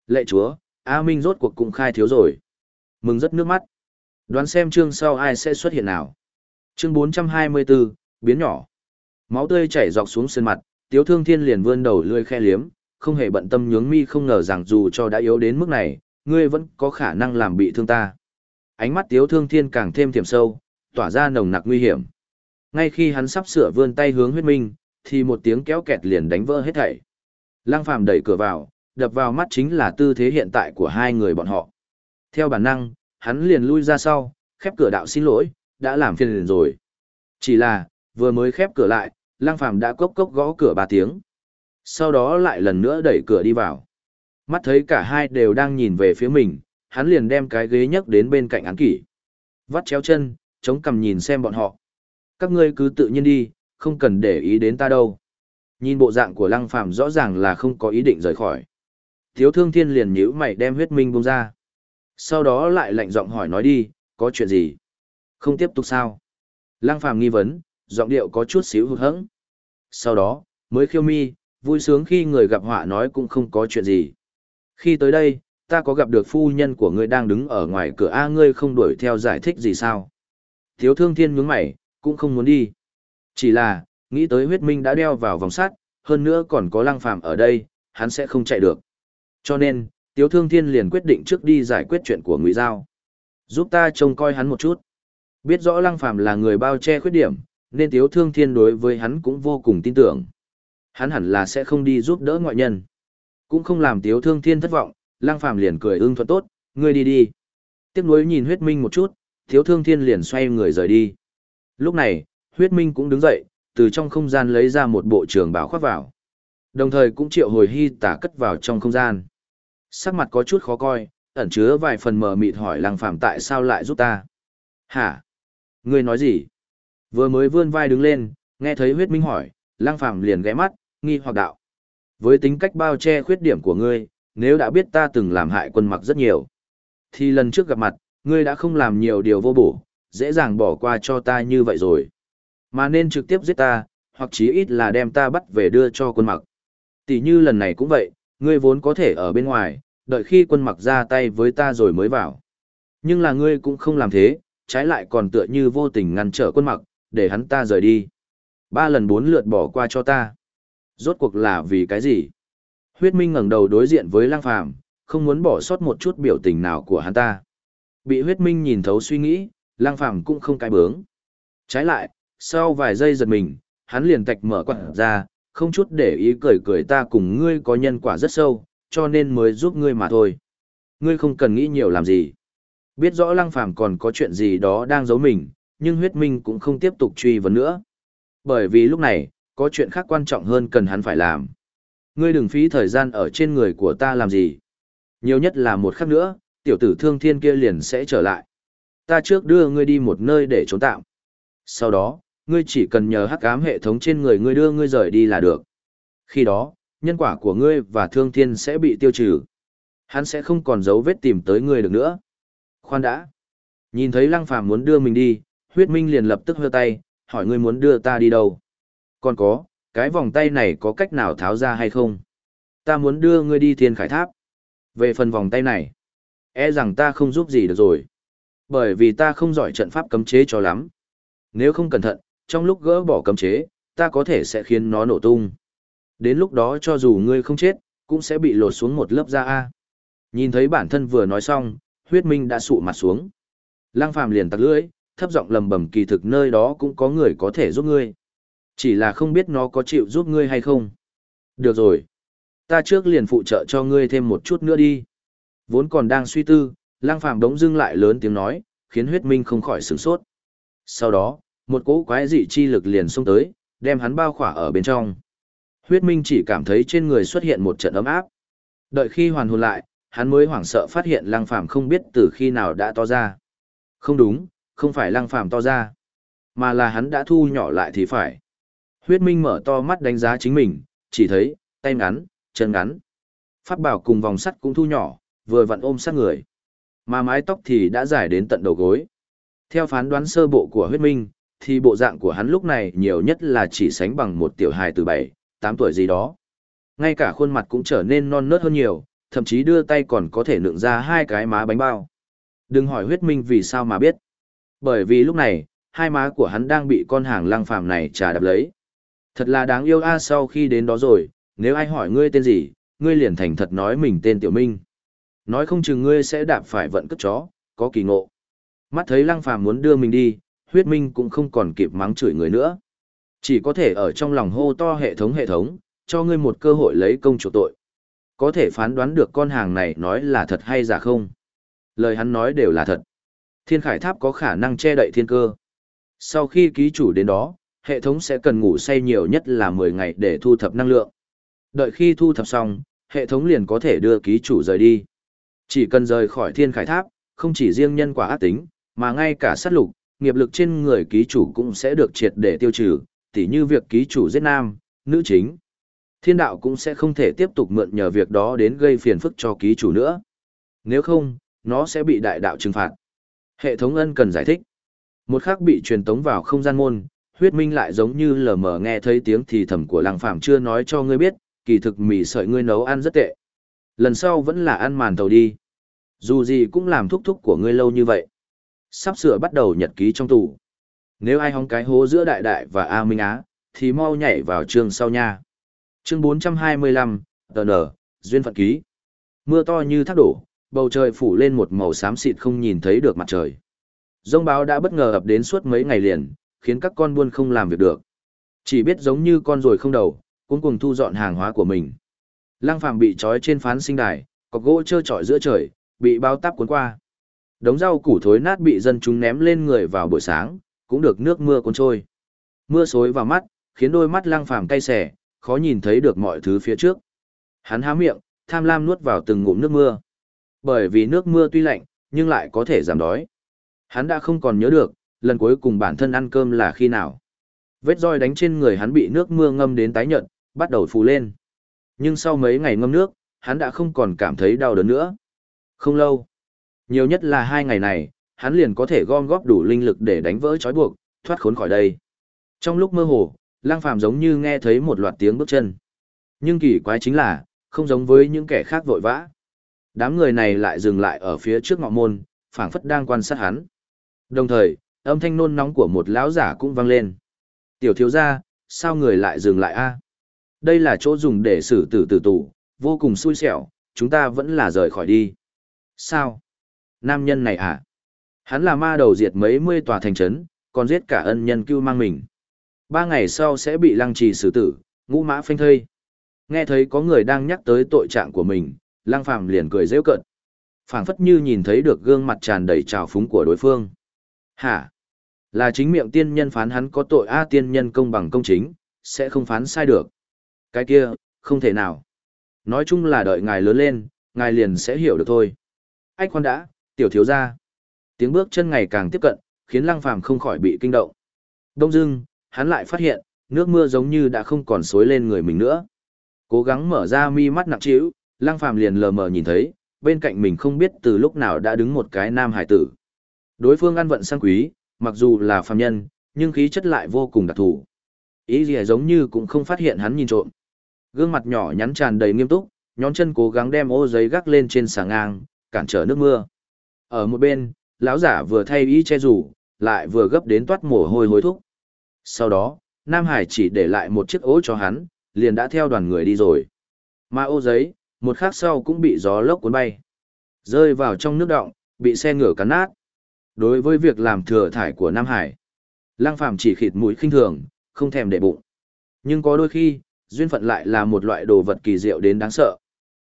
Lệ chúa, A Minh rốt cuộc cũng khai thiếu rồi. Mừng rất nước mắt. Đoán xem chương sau ai sẽ xuất hiện nào. Chương 424, biến nhỏ. Máu tươi chảy dọc xuống sân mặt, Tiếu Thương Thiên liền vươn đầu lươi khe liếm, không hề bận tâm nhướng mi không ngờ rằng dù cho đã yếu đến mức này, ngươi vẫn có khả năng làm bị thương ta. Ánh mắt Tiếu Thương Thiên càng thêm tiềm sâu, tỏa ra nồng nặc nguy hiểm. Ngay khi hắn sắp sửa vươn tay hướng huyết minh, thì một tiếng kéo kẹt liền đánh vỡ hết thảy. Lăng Phàm đẩy cửa vào, đập vào mắt chính là tư thế hiện tại của hai người bọn họ. Theo bản năng, hắn liền lui ra sau, khép cửa đạo xin lỗi, đã làm phiền liền rồi. Chỉ là, vừa mới khép cửa lại, Lang Phàm đã cốc cốc gõ cửa ba tiếng. Sau đó lại lần nữa đẩy cửa đi vào. Mắt thấy cả hai đều đang nhìn về phía mình, hắn liền đem cái ghế nhấc đến bên cạnh án kỷ. Vắt chéo chân, chống cằm nhìn xem bọn họ. Các ngươi cứ tự nhiên đi, không cần để ý đến ta đâu. Nhìn bộ dạng của Lăng Phàm rõ ràng là không có ý định rời khỏi. Thiếu thương thiên liền nhíu mày đem huyết minh bung ra. Sau đó lại lạnh giọng hỏi nói đi, có chuyện gì? Không tiếp tục sao? Lăng phàm nghi vấn, giọng điệu có chút xíu hụt hẫng. Sau đó, mới khiêu mi, Vui sướng khi người gặp họa nói cũng không có chuyện gì. Khi tới đây, ta có gặp được phu nhân của ngươi đang đứng ở ngoài cửa A ngươi không đuổi theo giải thích gì sao. Thiếu thương thiên nhướng mày, cũng không muốn đi. Chỉ là, nghĩ tới huyết minh đã đeo vào vòng sắt, hơn nữa còn có lăng phàm ở đây, hắn sẽ không chạy được. Cho nên, Tiếu Thương Thiên liền quyết định trước đi giải quyết chuyện của Ngụy Giao. Giúp ta trông coi hắn một chút. Biết rõ Lăng Phàm là người bao che khuyết điểm, nên Tiếu Thương Thiên đối với hắn cũng vô cùng tin tưởng. Hắn hẳn là sẽ không đi giúp đỡ ngoại nhân. Cũng không làm Tiếu Thương Thiên thất vọng, Lăng Phàm liền cười ưng thuận tốt, ngươi đi đi. Tiếp nối nhìn huyết minh một chút, Tiếu Thương Thiên liền xoay người rời đi. Lúc này, huyết minh cũng đứng dậy, từ trong không gian lấy ra một bộ trường bào khoác vào. Đồng thời cũng triệu hồi hy tả cất vào trong không gian. Sắc mặt có chút khó coi, ẩn chứa vài phần mờ mịt hỏi lăng phàm tại sao lại giúp ta. Hả? Ngươi nói gì? Vừa mới vươn vai đứng lên, nghe thấy huyết minh hỏi, lăng phàm liền ghé mắt, nghi hoặc đạo. Với tính cách bao che khuyết điểm của ngươi, nếu đã biết ta từng làm hại quân mặc rất nhiều, thì lần trước gặp mặt, ngươi đã không làm nhiều điều vô bổ, dễ dàng bỏ qua cho ta như vậy rồi. Mà nên trực tiếp giết ta, hoặc chí ít là đem ta bắt về đưa cho quân mặc. Tỷ như lần này cũng vậy, ngươi vốn có thể ở bên ngoài, đợi khi quân mặc ra tay với ta rồi mới vào. Nhưng là ngươi cũng không làm thế, trái lại còn tựa như vô tình ngăn trở quân mặc, để hắn ta rời đi. Ba lần bốn lượt bỏ qua cho ta. Rốt cuộc là vì cái gì? Huyết Minh ngẩng đầu đối diện với Lăng Phàm, không muốn bỏ sót một chút biểu tình nào của hắn ta. Bị Huyết Minh nhìn thấu suy nghĩ, Lăng Phàm cũng không cái bướng. Trái lại, sau vài giây giật mình, hắn liền tạch mở quạt ra, không chút để ý cười cười ta cùng ngươi có nhân quả rất sâu, cho nên mới giúp ngươi mà thôi. Ngươi không cần nghĩ nhiều làm gì. Biết rõ lăng phàm còn có chuyện gì đó đang giấu mình, nhưng huyết minh cũng không tiếp tục truy vấn nữa. Bởi vì lúc này, có chuyện khác quan trọng hơn cần hắn phải làm. Ngươi đừng phí thời gian ở trên người của ta làm gì. Nhiều nhất là một khắc nữa, tiểu tử thương thiên kia liền sẽ trở lại. Ta trước đưa ngươi đi một nơi để trốn tạm. Sau đó, ngươi chỉ cần nhờ hắc ám hệ thống trên người ngươi đưa ngươi rời đi là được. Khi đó, nhân quả của ngươi và thương thiên sẽ bị tiêu trừ. Hắn sẽ không còn dấu vết tìm tới ngươi được nữa. Khoan đã. Nhìn thấy lăng phàm muốn đưa mình đi, huyết minh liền lập tức hơ tay, hỏi ngươi muốn đưa ta đi đâu. Còn có, cái vòng tay này có cách nào tháo ra hay không? Ta muốn đưa ngươi đi thiên khải tháp. Về phần vòng tay này, e rằng ta không giúp gì được rồi. Bởi vì ta không giỏi trận pháp cấm chế cho lắm. Nếu không cẩn thận, trong lúc gỡ bỏ cấm chế, ta có thể sẽ khiến nó nổ tung. Đến lúc đó cho dù ngươi không chết, cũng sẽ bị lột xuống một lớp da A. Nhìn thấy bản thân vừa nói xong, huyết minh đã sụ mặt xuống. Lăng phàm liền tặc lưỡi, thấp giọng lầm bầm kỳ thực nơi đó cũng có người có thể giúp ngươi. Chỉ là không biết nó có chịu giúp ngươi hay không. Được rồi. Ta trước liền phụ trợ cho ngươi thêm một chút nữa đi. Vốn còn đang suy tư, lang phàm đống dưng lại lớn tiếng nói, khiến huyết minh không khỏi sửng sốt. Sau đó, một cỗ quái dị chi lực liền xông tới, đem hắn bao khỏa ở bên trong. Huyết Minh chỉ cảm thấy trên người xuất hiện một trận ấm áp. Đợi khi hoàn hồn lại, hắn mới hoảng sợ phát hiện Lăng Phàm không biết từ khi nào đã to ra. Không đúng, không phải Lăng Phàm to ra, mà là hắn đã thu nhỏ lại thì phải. Huyết Minh mở to mắt đánh giá chính mình, chỉ thấy tay ngắn, chân ngắn. Pháp bảo cùng vòng sắt cũng thu nhỏ, vừa vặn ôm sát người. Mà mái tóc thì đã dài đến tận đầu gối. Theo phán đoán sơ bộ của huyết minh, thì bộ dạng của hắn lúc này nhiều nhất là chỉ sánh bằng một tiểu hài từ bảy. 8 tuổi gì đó. Ngay cả khuôn mặt cũng trở nên non nớt hơn nhiều, thậm chí đưa tay còn có thể nượng ra hai cái má bánh bao. Đừng hỏi huyết minh vì sao mà biết. Bởi vì lúc này, hai má của hắn đang bị con hàng lăng phàm này trà đập lấy. Thật là đáng yêu a sau khi đến đó rồi, nếu ai hỏi ngươi tên gì, ngươi liền thành thật nói mình tên Tiểu Minh. Nói không chừng ngươi sẽ đạp phải vận cất chó, có kỳ ngộ. Mắt thấy lăng phàm muốn đưa mình đi, huyết minh cũng không còn kịp mắng chửi người nữa. Chỉ có thể ở trong lòng hô to hệ thống hệ thống, cho ngươi một cơ hội lấy công chủ tội. Có thể phán đoán được con hàng này nói là thật hay giả không? Lời hắn nói đều là thật. Thiên khải tháp có khả năng che đậy thiên cơ. Sau khi ký chủ đến đó, hệ thống sẽ cần ngủ say nhiều nhất là 10 ngày để thu thập năng lượng. Đợi khi thu thập xong, hệ thống liền có thể đưa ký chủ rời đi. Chỉ cần rời khỏi thiên khải tháp, không chỉ riêng nhân quả ác tính, mà ngay cả sát lục, nghiệp lực trên người ký chủ cũng sẽ được triệt để tiêu trừ, tỉ như việc ký chủ giết nam, nữ chính. Thiên đạo cũng sẽ không thể tiếp tục mượn nhờ việc đó đến gây phiền phức cho ký chủ nữa. Nếu không, nó sẽ bị đại đạo trừng phạt. Hệ thống ân cần giải thích. Một khắc bị truyền tống vào không gian môn, huyết minh lại giống như lờ mờ nghe thấy tiếng thì thầm của lăng phạm chưa nói cho ngươi biết, kỳ thực mì sợi ngươi nấu ăn rất tệ. Lần sau vẫn là ăn màn tàu đi. Dù gì cũng làm thúc thúc của ngươi lâu như vậy. Sắp sửa bắt đầu nhật ký trong tủ. Nếu ai hóng cái hố giữa đại đại và A Minh Á, thì mau nhảy vào chương sau nha. Chương 425, tờ nở, duyên phận ký. Mưa to như thác đổ, bầu trời phủ lên một màu xám xịt không nhìn thấy được mặt trời. Dông báo đã bất ngờ ập đến suốt mấy ngày liền, khiến các con buôn không làm việc được. Chỉ biết giống như con rồi không đầu, cuốn cùng thu dọn hàng hóa của mình. Lăng Phàm bị trói trên phán sinh đài, cọc gỗ trơ trọi giữa trời, bị bao táp cuốn qua. Đống rau củ thối nát bị dân chúng ném lên người vào buổi sáng, cũng được nước mưa cuốn trôi. Mưa xối vào mắt, khiến đôi mắt Lăng Phàm cay xẻ, khó nhìn thấy được mọi thứ phía trước. Hắn há miệng, tham lam nuốt vào từng ngụm nước mưa. Bởi vì nước mưa tuy lạnh, nhưng lại có thể giảm đói. Hắn đã không còn nhớ được, lần cuối cùng bản thân ăn cơm là khi nào. Vết roi đánh trên người hắn bị nước mưa ngâm đến tái nhợt, bắt đầu phù lên. Nhưng sau mấy ngày ngâm nước, hắn đã không còn cảm thấy đau đớn nữa. Không lâu, nhiều nhất là hai ngày này, hắn liền có thể gom góp đủ linh lực để đánh vỡ trói buộc, thoát khốn khỏi đây. Trong lúc mơ hồ, Lang Phàm giống như nghe thấy một loạt tiếng bước chân. Nhưng kỳ quái chính là, không giống với những kẻ khác vội vã. Đám người này lại dừng lại ở phía trước ngọn môn, phảng phất đang quan sát hắn. Đồng thời, âm thanh nôn nóng của một lão giả cũng vang lên. Tiểu thiếu gia, sao người lại dừng lại a? Đây là chỗ dùng để xử tử tử tù, vô cùng xui xẻo, chúng ta vẫn là rời khỏi đi. Sao? Nam nhân này à? Hắn là ma đầu diệt mấy mươi tòa thành trấn, còn giết cả ân nhân cưu mang mình. Ba ngày sau sẽ bị lăng trì xử tử, ngũ mã phanh thây. Nghe thấy có người đang nhắc tới tội trạng của mình, lăng phàm liền cười rêu cợt. phảng phất như nhìn thấy được gương mặt tràn đầy trào phúng của đối phương. Hả? Là chính miệng tiên nhân phán hắn có tội A tiên nhân công bằng công chính, sẽ không phán sai được. Cái kia, không thể nào. Nói chung là đợi ngài lớn lên, ngài liền sẽ hiểu được thôi. Ách khoan đã, tiểu thiếu gia. Tiếng bước chân ngày càng tiếp cận, khiến lăng phàm không khỏi bị kinh động. Đông dưng, hắn lại phát hiện, nước mưa giống như đã không còn xối lên người mình nữa. Cố gắng mở ra mi mắt nặng trĩu, lăng phàm liền lờ mờ nhìn thấy, bên cạnh mình không biết từ lúc nào đã đứng một cái nam hải tử. Đối phương ăn vận sang quý, mặc dù là phàm nhân, nhưng khí chất lại vô cùng đặc thù. Ý gì giống như cũng không phát hiện hắn nhìn trộm. Gương mặt nhỏ nhắn tràn đầy nghiêm túc, nhón chân cố gắng đem ô giấy gác lên trên sàng ngang, cản trở nước mưa. Ở một bên, lão giả vừa thay y che rủ, lại vừa gấp đến toát mồ hôi hối thúc. Sau đó, Nam Hải chỉ để lại một chiếc ố cho hắn, liền đã theo đoàn người đi rồi. Mà ô giấy, một khắc sau cũng bị gió lốc cuốn bay. Rơi vào trong nước động, bị xe ngửa cắn nát. Đối với việc làm thừa thải của Nam Hải, Lăng Phàm chỉ khịt mũi khinh thường, không thèm để bụng. Nhưng có đôi khi, duyên phận lại là một loại đồ vật kỳ diệu đến đáng sợ.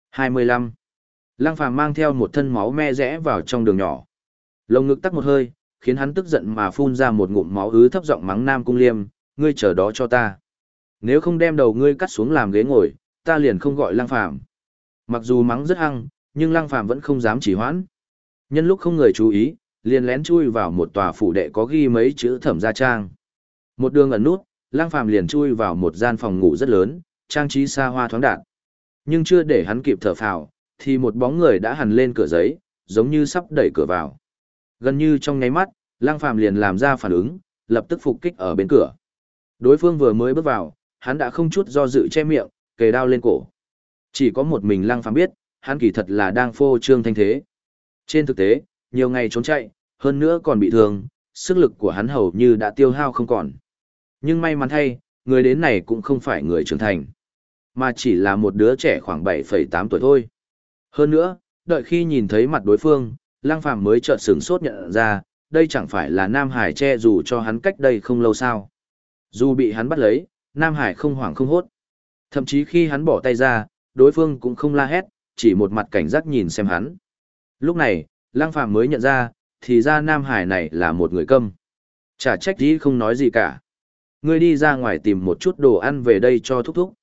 25. Lăng Phàm mang theo một thân máu me rẽ vào trong đường nhỏ. Lồng ngực tắc một hơi, khiến hắn tức giận mà phun ra một ngụm máu ứ thấp giọng mắng Nam Cung Liêm, ngươi chờ đó cho ta. Nếu không đem đầu ngươi cắt xuống làm ghế ngồi, ta liền không gọi Lăng Phàm. Mặc dù mắng rất hăng, nhưng Lăng Phàm vẫn không dám chỉ hoãn. Nhân lúc không người chú ý, liền lén chui vào một tòa phủ đệ có ghi mấy chữ thẩm gia trang. Một đường ẩn nút, Lăng Phàm liền chui vào một gian phòng ngủ rất lớn, trang trí xa hoa thoáng đạt. Nhưng chưa để hắn kịp thở phào, thì một bóng người đã hằn lên cửa giấy, giống như sắp đẩy cửa vào. Gần như trong nháy mắt, Lăng Phàm liền làm ra phản ứng, lập tức phục kích ở bên cửa. Đối phương vừa mới bước vào, hắn đã không chút do dự che miệng, kề đao lên cổ. Chỉ có một mình Lăng Phàm biết, hắn kỳ thật là đang phô trương thanh thế. Trên thực tế, nhiều ngày trốn chạy, hơn nữa còn bị thương, sức lực của hắn hầu như đã tiêu hao không còn. Nhưng may mắn thay, người đến này cũng không phải người trưởng thành, mà chỉ là một đứa trẻ khoảng 7,8 tuổi thôi. Hơn nữa, đợi khi nhìn thấy mặt đối phương, Lăng Phàm mới chợt sửng sốt nhận ra, đây chẳng phải là Nam Hải che dù cho hắn cách đây không lâu sao. Dù bị hắn bắt lấy, Nam Hải không hoảng không hốt. Thậm chí khi hắn bỏ tay ra, đối phương cũng không la hét, chỉ một mặt cảnh giác nhìn xem hắn. Lúc này, Lăng Phàm mới nhận ra, thì ra Nam Hải này là một người câm. Chả trách gì không nói gì cả. Ngươi đi ra ngoài tìm một chút đồ ăn về đây cho thúc thúc.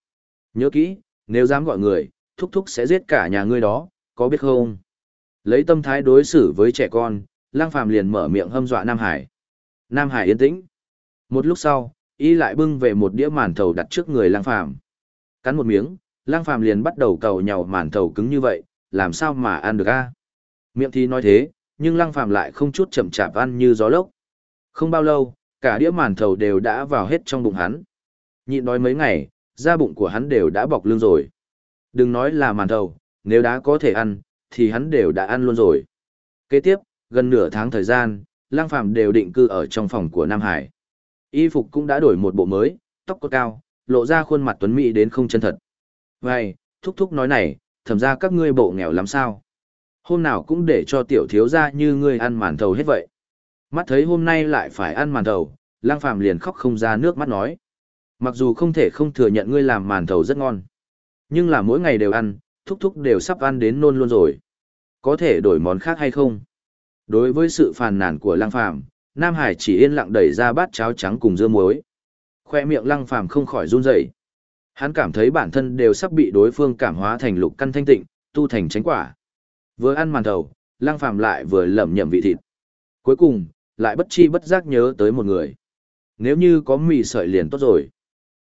Nhớ kỹ, nếu dám gọi người, thúc thúc sẽ giết cả nhà ngươi đó, có biết không? Lấy tâm thái đối xử với trẻ con, Lăng Phàm liền mở miệng hâm dọa Nam Hải. Nam Hải yên tĩnh. Một lúc sau, y lại bưng về một đĩa màn thầu đặt trước người Lăng Phàm. Cắn một miếng, Lăng Phàm liền bắt đầu cầu nhàu màn thầu cứng như vậy, làm sao mà ăn được a? Miệng thì nói thế, nhưng Lăng Phàm lại không chút chậm chạp ăn như gió lốc. Không bao lâu, cả đĩa màn thầu đều đã vào hết trong bụng hắn. Nhịn đói mấy ngày, da bụng của hắn đều đã bọc lưng rồi. Đừng nói là màn thầu, nếu đã có thể ăn, thì hắn đều đã ăn luôn rồi. Kế tiếp, gần nửa tháng thời gian, Lang Phàm đều định cư ở trong phòng của Nam Hải. Y phục cũng đã đổi một bộ mới, tóc cột cao, lộ ra khuôn mặt tuấn mỹ đến không chân thật. Vậy, thúc thúc nói này, thầm ra các ngươi bộ nghèo lắm sao? Hôm nào cũng để cho tiểu thiếu gia như ngươi ăn màn thầu hết vậy. Mắt thấy hôm nay lại phải ăn màn thầu, Lang Phàm liền khóc không ra nước mắt nói. Mặc dù không thể không thừa nhận ngươi làm màn thầu rất ngon, nhưng là mỗi ngày đều ăn, thúc thúc đều sắp ăn đến nôn luôn rồi. Có thể đổi món khác hay không? Đối với sự phàn nàn của Lăng Phàm, Nam Hải chỉ yên lặng đẩy ra bát cháo trắng cùng dưa muối. Khoe miệng Lăng Phàm không khỏi run rẩy. Hắn cảm thấy bản thân đều sắp bị đối phương cảm hóa thành lục căn thanh tịnh, tu thành chánh quả. Vừa ăn màn thầu, Lăng Phàm lại vừa lẩm nhẩm vị thịt. Cuối cùng, lại bất chi bất giác nhớ tới một người. Nếu như có mì sợi liền tốt rồi.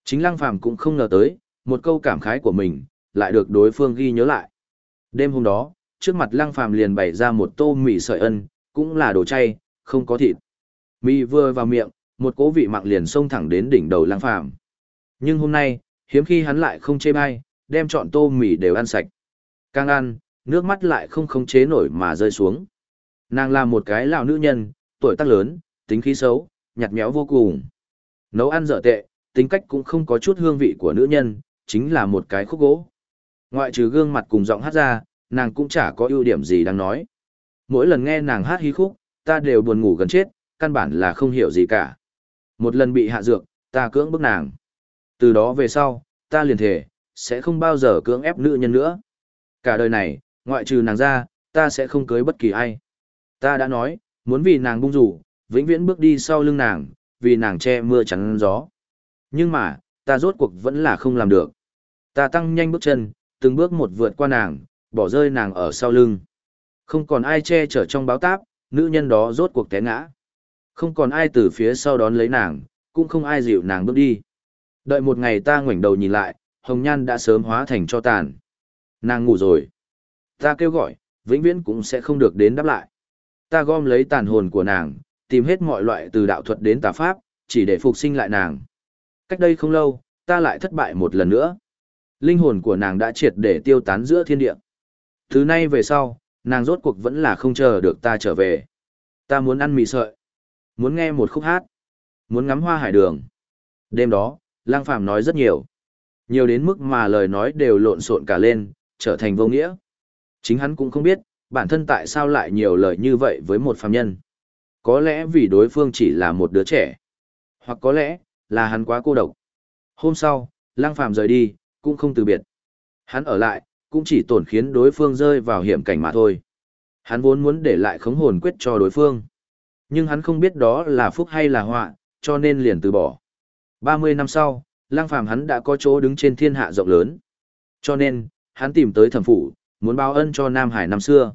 Chính Lăng Phàm cũng không ngờ tới, một câu cảm khái của mình, lại được đối phương ghi nhớ lại. Đêm hôm đó, trước mặt Lăng Phàm liền bày ra một tô mì sợi ân, cũng là đồ chay, không có thịt. Mì vừa vào miệng, một cỗ vị mặn liền xông thẳng đến đỉnh đầu Lăng Phàm. Nhưng hôm nay, hiếm khi hắn lại không chê bai, đem chọn tô mì đều ăn sạch. Càng ăn, nước mắt lại không khống chế nổi mà rơi xuống. Nàng là một cái lão nữ nhân, tuổi tác lớn, tính khí xấu, nhạt nhẽo vô cùng. Nấu ăn dở tệ, tính cách cũng không có chút hương vị của nữ nhân, chính là một cái khúc gỗ. Ngoại trừ gương mặt cùng giọng hát ra, nàng cũng chả có ưu điểm gì đang nói. Mỗi lần nghe nàng hát hí khúc, ta đều buồn ngủ gần chết, căn bản là không hiểu gì cả. Một lần bị hạ dược, ta cưỡng bức nàng. Từ đó về sau, ta liền thề, sẽ không bao giờ cưỡng ép nữ nhân nữa. Cả đời này, ngoại trừ nàng ra, ta sẽ không cưới bất kỳ ai. Ta đã nói, muốn vì nàng bung rủ, vĩnh viễn bước đi sau lưng nàng, vì nàng che mưa chắn gió. Nhưng mà, ta rốt cuộc vẫn là không làm được. Ta tăng nhanh bước chân, từng bước một vượt qua nàng, bỏ rơi nàng ở sau lưng. Không còn ai che chở trong báo táp, nữ nhân đó rốt cuộc té ngã. Không còn ai từ phía sau đón lấy nàng, cũng không ai dịu nàng bước đi. Đợi một ngày ta ngoảnh đầu nhìn lại, hồng nhan đã sớm hóa thành cho tàn. Nàng ngủ rồi. Ta kêu gọi, vĩnh viễn cũng sẽ không được đến đáp lại. Ta gom lấy tàn hồn của nàng, tìm hết mọi loại từ đạo thuật đến tà pháp, chỉ để phục sinh lại nàng. Cách đây không lâu, ta lại thất bại một lần nữa. Linh hồn của nàng đã triệt để tiêu tán giữa thiên địa. thứ nay về sau, nàng rốt cuộc vẫn là không chờ được ta trở về. Ta muốn ăn mì sợi, muốn nghe một khúc hát, muốn ngắm hoa hải đường. Đêm đó, Lang Phàm nói rất nhiều. Nhiều đến mức mà lời nói đều lộn xộn cả lên, trở thành vô nghĩa. Chính hắn cũng không biết, bản thân tại sao lại nhiều lời như vậy với một phàm nhân. Có lẽ vì đối phương chỉ là một đứa trẻ. Hoặc có lẽ, là hắn quá cô độc. Hôm sau, Lang Phàm rời đi, cũng không từ biệt. Hắn ở lại, cũng chỉ tổn khiến đối phương rơi vào hiểm cảnh mà thôi. Hắn vốn muốn để lại khống hồn quyết cho đối phương. Nhưng hắn không biết đó là phúc hay là họa, cho nên liền từ bỏ. 30 năm sau, lang phàm hắn đã có chỗ đứng trên thiên hạ rộng lớn. Cho nên, hắn tìm tới thẩm phủ, muốn báo ân cho Nam Hải năm xưa.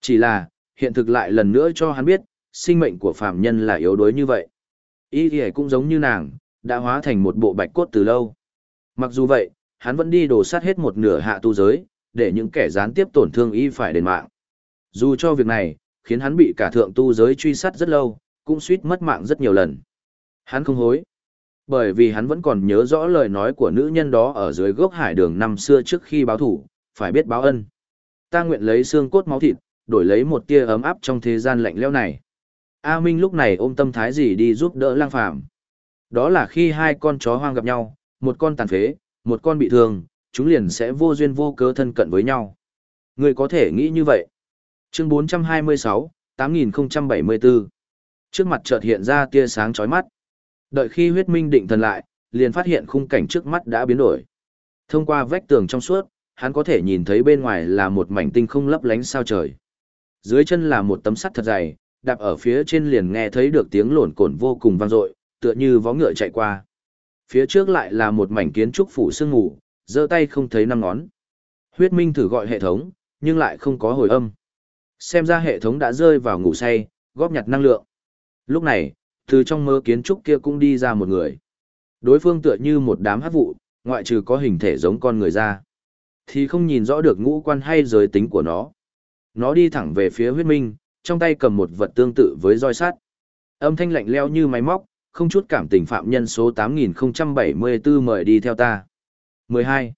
Chỉ là, hiện thực lại lần nữa cho hắn biết, sinh mệnh của phàm nhân là yếu đuối như vậy. Ý thì cũng giống như nàng, đã hóa thành một bộ bạch cốt từ lâu. Mặc dù vậy, hắn vẫn đi đổ sát hết một nửa hạ tu giới, để những kẻ gián tiếp tổn thương y phải đền mạng. Dù cho việc này, khiến hắn bị cả thượng tu giới truy sát rất lâu, cũng suýt mất mạng rất nhiều lần. Hắn không hối. Bởi vì hắn vẫn còn nhớ rõ lời nói của nữ nhân đó ở dưới gốc hải đường năm xưa trước khi báo thủ, phải biết báo ân. Ta nguyện lấy xương cốt máu thịt, đổi lấy một tia ấm áp trong thế gian lạnh lẽo này. A Minh lúc này ôm tâm thái gì đi giúp đỡ lang phàm. Đó là khi hai con chó hoang gặp nhau, một con tàn phế, một con bị thương, chúng liền sẽ vô duyên vô cớ thân cận với nhau. Người có thể nghĩ như vậy. Chương 426, 8074. Trước mặt chợt hiện ra tia sáng chói mắt. Đợi khi huyết minh định thần lại, liền phát hiện khung cảnh trước mắt đã biến đổi. Thông qua vách tường trong suốt, hắn có thể nhìn thấy bên ngoài là một mảnh tinh không lấp lánh sao trời. Dưới chân là một tấm sắt thật dày, đạp ở phía trên liền nghe thấy được tiếng lổn cổn vô cùng vang dội, tựa như vó ngựa chạy qua. Phía trước lại là một mảnh kiến trúc phủ sương ngủ, giơ tay không thấy năm ngón. Huyết Minh thử gọi hệ thống, nhưng lại không có hồi âm. Xem ra hệ thống đã rơi vào ngủ say, góp nhặt năng lượng. Lúc này, từ trong mơ kiến trúc kia cũng đi ra một người. Đối phương tựa như một đám hát vụ, ngoại trừ có hình thể giống con người ra. Thì không nhìn rõ được ngũ quan hay giới tính của nó. Nó đi thẳng về phía huyết minh, trong tay cầm một vật tương tự với roi sắt. Âm thanh lạnh leo như máy móc, không chút cảm tình phạm nhân số 8074 mời đi theo ta. 12.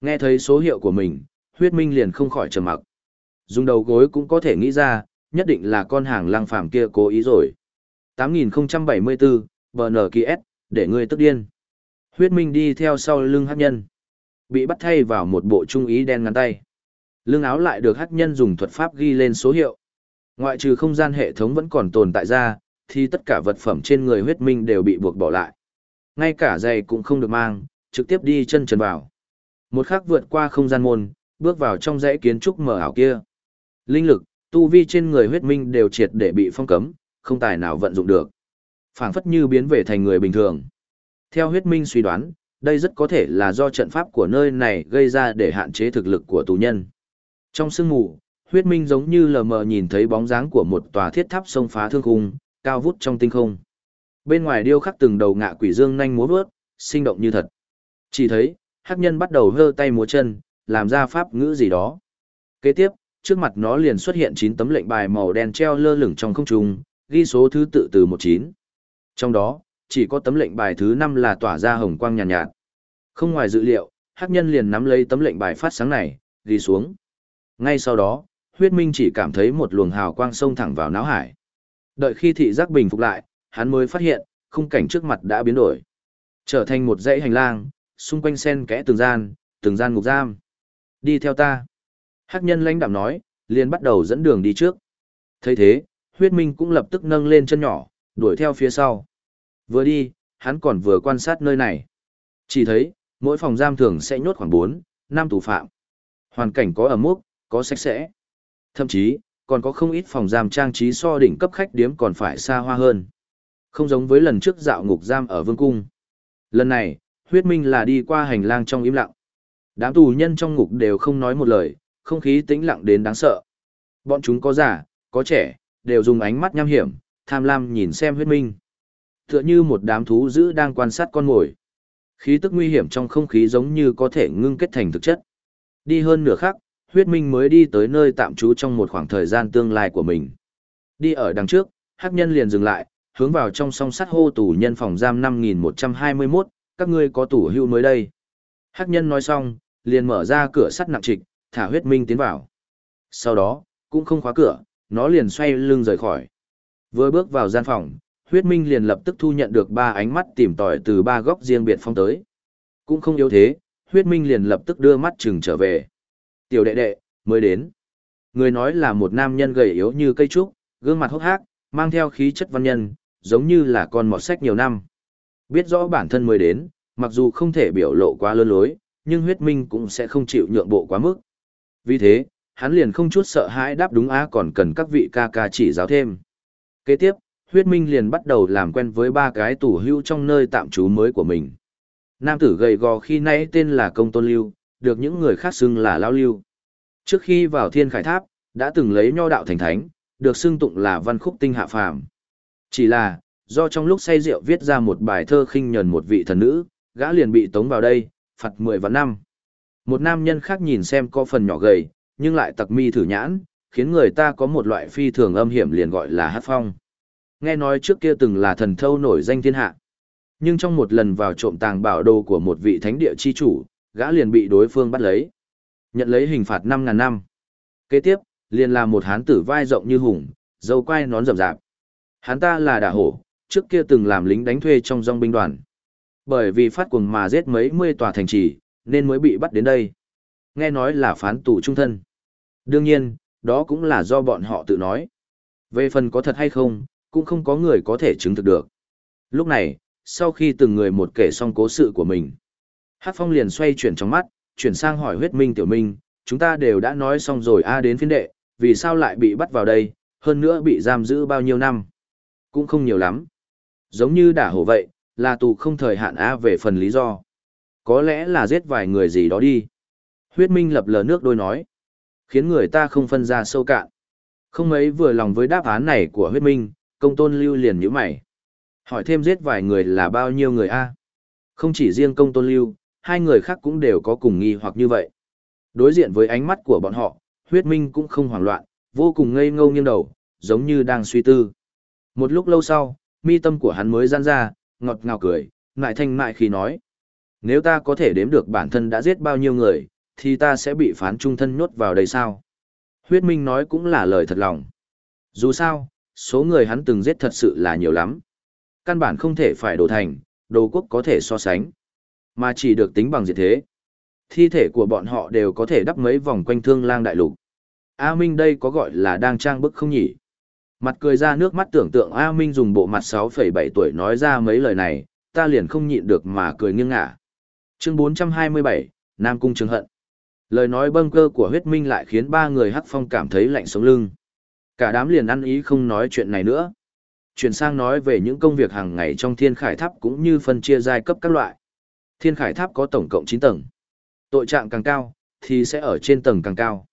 Nghe thấy số hiệu của mình, huyết minh liền không khỏi trầm mặc. Dùng đầu gối cũng có thể nghĩ ra, nhất định là con hàng lang phàm kia cố ý rồi. 8074, BNKS, để ngươi tức điên. Huyết minh đi theo sau lưng Hát nhân. Bị bắt thay vào một bộ trung ý đen ngắn tay. Lưng áo lại được Hát nhân dùng thuật pháp ghi lên số hiệu. Ngoại trừ không gian hệ thống vẫn còn tồn tại ra, thì tất cả vật phẩm trên người huyết minh đều bị buộc bỏ lại. Ngay cả giày cũng không được mang, trực tiếp đi chân trần vào. Một khắc vượt qua không gian môn, bước vào trong dãy kiến trúc mở ảo kia. Linh lực, tu vi trên người huyết minh đều triệt để bị phong cấm, không tài nào vận dụng được. phảng phất như biến về thành người bình thường. Theo huyết minh suy đoán, đây rất có thể là do trận pháp của nơi này gây ra để hạn chế thực lực của tù nhân. Trong sương mù, huyết minh giống như lờ mờ nhìn thấy bóng dáng của một tòa thiết tháp sông phá thương khung, cao vút trong tinh không. Bên ngoài điêu khắc từng đầu ngạ quỷ dương nhanh múa vớt, sinh động như thật. Chỉ thấy, hắc nhân bắt đầu hơ tay múa chân, làm ra pháp ngữ gì đó. Kế tiếp, trước mặt nó liền xuất hiện 9 tấm lệnh bài màu đen treo lơ lửng trong không trung, ghi số thứ tự từ 19. Trong đó, chỉ có tấm lệnh bài thứ 5 là tỏa ra hồng quang nhàn nhạt, nhạt. Không ngoài dự liệu, hắc nhân liền nắm lấy tấm lệnh bài phát sáng này, ghi xuống. Ngay sau đó, huyết minh chỉ cảm thấy một luồng hào quang xông thẳng vào não hải. Đợi khi thị giác bình phục lại, hắn mới phát hiện, khung cảnh trước mặt đã biến đổi. Trở thành một dãy hành lang, xung quanh sen kẽ từng gian, từng gian ngục giam. Đi theo ta. Hắc nhân lãnh đạm nói, liền bắt đầu dẫn đường đi trước. thấy thế, huyết minh cũng lập tức nâng lên chân nhỏ, đuổi theo phía sau. Vừa đi, hắn còn vừa quan sát nơi này. Chỉ thấy, mỗi phòng giam thường sẽ nhốt khoảng 4, 5 tù phạm. Hoàn cảnh có ẩm mốc, có sạch sẽ. Thậm chí, còn có không ít phòng giam trang trí so đỉnh cấp khách điếm còn phải xa hoa hơn. Không giống với lần trước dạo ngục giam ở Vương Cung. Lần này, huyết minh là đi qua hành lang trong im lặng. Đám tù nhân trong ngục đều không nói một lời, không khí tĩnh lặng đến đáng sợ. Bọn chúng có già, có trẻ, đều dùng ánh mắt nham hiểm, tham lam nhìn xem huyết minh. Tựa như một đám thú dữ đang quan sát con mồi. Khí tức nguy hiểm trong không khí giống như có thể ngưng kết thành thực chất. Đi hơn nửa khắc, huyết minh mới đi tới nơi tạm trú trong một khoảng thời gian tương lai của mình. Đi ở đằng trước, hắc nhân liền dừng lại, hướng vào trong song sắt hô tù nhân phòng giam 5121, các ngươi có tủ hưu mới đây. Hắc nhân nói xong, liền mở ra cửa sắt nặng trịch, thả huyết minh tiến vào. Sau đó, cũng không khóa cửa, nó liền xoay lưng rời khỏi. Vừa bước vào gian phòng, huyết minh liền lập tức thu nhận được ba ánh mắt tìm tòi từ ba góc riêng biệt phong tới. Cũng không yếu thế, huyết minh liền lập tức đưa mắt chừng trở về. Tiểu đệ đệ, mới đến. Người nói là một nam nhân gầy yếu như cây trúc, gương mặt hốc hác, mang theo khí chất văn nhân, giống như là con mọt sách nhiều năm. Biết rõ bản thân mới đến, mặc dù không thể biểu lộ quá lơ lối, nhưng huyết minh cũng sẽ không chịu nhượng bộ quá mức. Vì thế, hắn liền không chút sợ hãi đáp đúng á còn cần các vị ca ca chỉ giáo thêm. Kế tiếp, huyết minh liền bắt đầu làm quen với ba cái tủ hưu trong nơi tạm trú mới của mình. Nam tử gầy gò khi nãy tên là Công Tôn Lưu, được những người khác xưng là Lao Lưu. Trước khi vào thiên khải tháp, đã từng lấy nho đạo thành thánh, được xưng tụng là văn khúc tinh hạ phàm. Chỉ là, do trong lúc say rượu viết ra một bài thơ khinh nhần một vị thần nữ, gã liền bị tống vào đây, phạt mười và năm. Một nam nhân khác nhìn xem có phần nhỏ gầy, nhưng lại tặc mi thử nhãn, khiến người ta có một loại phi thường âm hiểm liền gọi là hát phong. Nghe nói trước kia từng là thần thâu nổi danh thiên hạ. Nhưng trong một lần vào trộm tàng bảo đồ của một vị thánh địa chi chủ, gã liền bị đối phương bắt lấy. Nhận lấy hình phạt 5.000 năm. Kế tiếp, liền là một hán tử vai rộng như hùng, dâu quai nón rậm rạp. Hán ta là đả hổ, trước kia từng làm lính đánh thuê trong dòng binh đoàn. Bởi vì phát cuồng mà giết mấy mươi tòa thành trì, nên mới bị bắt đến đây. Nghe nói là phán tù trung thân. Đương nhiên, đó cũng là do bọn họ tự nói. Về phần có thật hay không, cũng không có người có thể chứng thực được. Lúc này, sau khi từng người một kể xong cố sự của mình, Hát Phong liền xoay chuyển trong mắt, chuyển sang hỏi huyết minh tiểu minh, chúng ta đều đã nói xong rồi a đến phiên đệ, vì sao lại bị bắt vào đây, hơn nữa bị giam giữ bao nhiêu năm. Cũng không nhiều lắm. Giống như đả hổ vậy, là tù không thời hạn a về phần lý do. Có lẽ là giết vài người gì đó đi. Huyết minh lập lờ nước đôi nói. Khiến người ta không phân ra sâu cạn. Không mấy vừa lòng với đáp án này của huyết minh, công tôn lưu liền nhíu mày. Hỏi thêm giết vài người là bao nhiêu người a? Không chỉ riêng công tôn lưu, hai người khác cũng đều có cùng nghi hoặc như vậy. Đối diện với ánh mắt của bọn họ, huyết minh cũng không hoảng loạn, vô cùng ngây ngâu nghiêng đầu, giống như đang suy tư. Một lúc lâu sau, mi tâm của hắn mới giãn ra, ngọt ngào cười, ngại thanh mại khi nói. Nếu ta có thể đếm được bản thân đã giết bao nhiêu người, thì ta sẽ bị phán trung thân nhốt vào đây sao? Huyết Minh nói cũng là lời thật lòng. Dù sao, số người hắn từng giết thật sự là nhiều lắm. Căn bản không thể phải đổ thành, đồ quốc có thể so sánh, mà chỉ được tính bằng diệt thế. Thi thể của bọn họ đều có thể đắp mấy vòng quanh thương lang đại lục. A Minh đây có gọi là đang trang bức không nhỉ? Mặt cười ra nước mắt tưởng tượng A Minh dùng bộ mặt 6,7 tuổi nói ra mấy lời này, ta liền không nhịn được mà cười nghiêng ngả. Chương 427, Nam Cung Trường Hận. Lời nói bâng cơ của huyết minh lại khiến ba người hắc phong cảm thấy lạnh sống lưng. Cả đám liền ăn ý không nói chuyện này nữa. Chuyển sang nói về những công việc hàng ngày trong thiên khải tháp cũng như phân chia giai cấp các loại. Thiên khải tháp có tổng cộng 9 tầng. Tội trạng càng cao, thì sẽ ở trên tầng càng cao.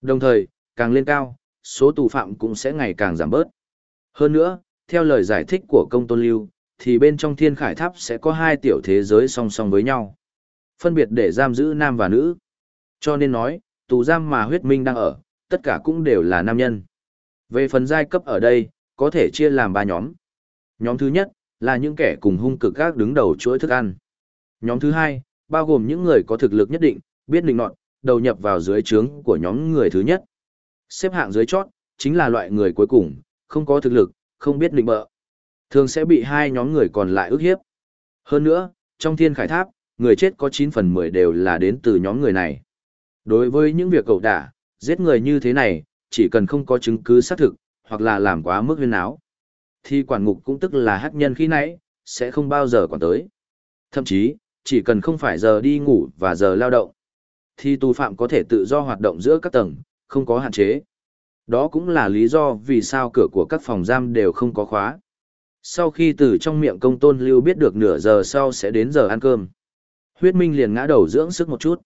Đồng thời, càng lên cao, số tù phạm cũng sẽ ngày càng giảm bớt. Hơn nữa, theo lời giải thích của công tôn lưu, thì bên trong thiên khải tháp sẽ có hai tiểu thế giới song song với nhau. Phân biệt để giam giữ nam và nữ. Cho nên nói, tù giam mà huyết minh đang ở, tất cả cũng đều là nam nhân. Về phần giai cấp ở đây, có thể chia làm ba nhóm. Nhóm thứ nhất, là những kẻ cùng hung cực gác đứng đầu chuỗi thức ăn. Nhóm thứ hai, bao gồm những người có thực lực nhất định, biết định nọt, đầu nhập vào dưới trướng của nhóm người thứ nhất. Xếp hạng dưới chót, chính là loại người cuối cùng, không có thực lực, không biết định bợ. Thường sẽ bị hai nhóm người còn lại ức hiếp. Hơn nữa, trong thiên khải tháp, người chết có 9 phần 10 đều là đến từ nhóm người này. Đối với những việc cậu đả, giết người như thế này, chỉ cần không có chứng cứ xác thực, hoặc là làm quá mức huyên áo, thì quản ngục cũng tức là hắc nhân khi nãy, sẽ không bao giờ quản tới. Thậm chí, chỉ cần không phải giờ đi ngủ và giờ lao động, thì tù phạm có thể tự do hoạt động giữa các tầng, không có hạn chế. Đó cũng là lý do vì sao cửa của các phòng giam đều không có khóa. Sau khi từ trong miệng công tôn lưu biết được nửa giờ sau sẽ đến giờ ăn cơm, huyết minh liền ngã đầu dưỡng sức một chút.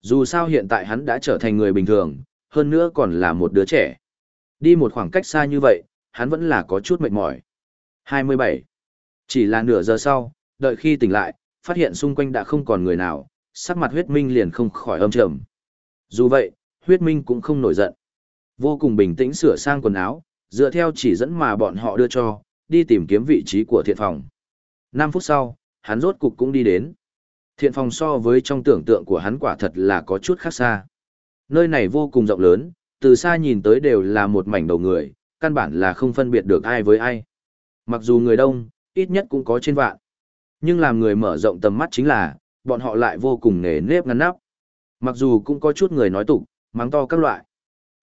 Dù sao hiện tại hắn đã trở thành người bình thường, hơn nữa còn là một đứa trẻ. Đi một khoảng cách xa như vậy, hắn vẫn là có chút mệt mỏi. 27. Chỉ là nửa giờ sau, đợi khi tỉnh lại, phát hiện xung quanh đã không còn người nào, sắc mặt huyết minh liền không khỏi âm trầm. Dù vậy, huyết minh cũng không nổi giận. Vô cùng bình tĩnh sửa sang quần áo, dựa theo chỉ dẫn mà bọn họ đưa cho, đi tìm kiếm vị trí của thiện phòng. 5 phút sau, hắn rốt cục cũng đi đến. Thiện phòng so với trong tưởng tượng của hắn quả thật là có chút khác xa. Nơi này vô cùng rộng lớn, từ xa nhìn tới đều là một mảnh đầu người, căn bản là không phân biệt được ai với ai. Mặc dù người đông, ít nhất cũng có trên vạn. Nhưng làm người mở rộng tầm mắt chính là, bọn họ lại vô cùng nề nếp ngăn nắp. Mặc dù cũng có chút người nói tục, mắng to các loại.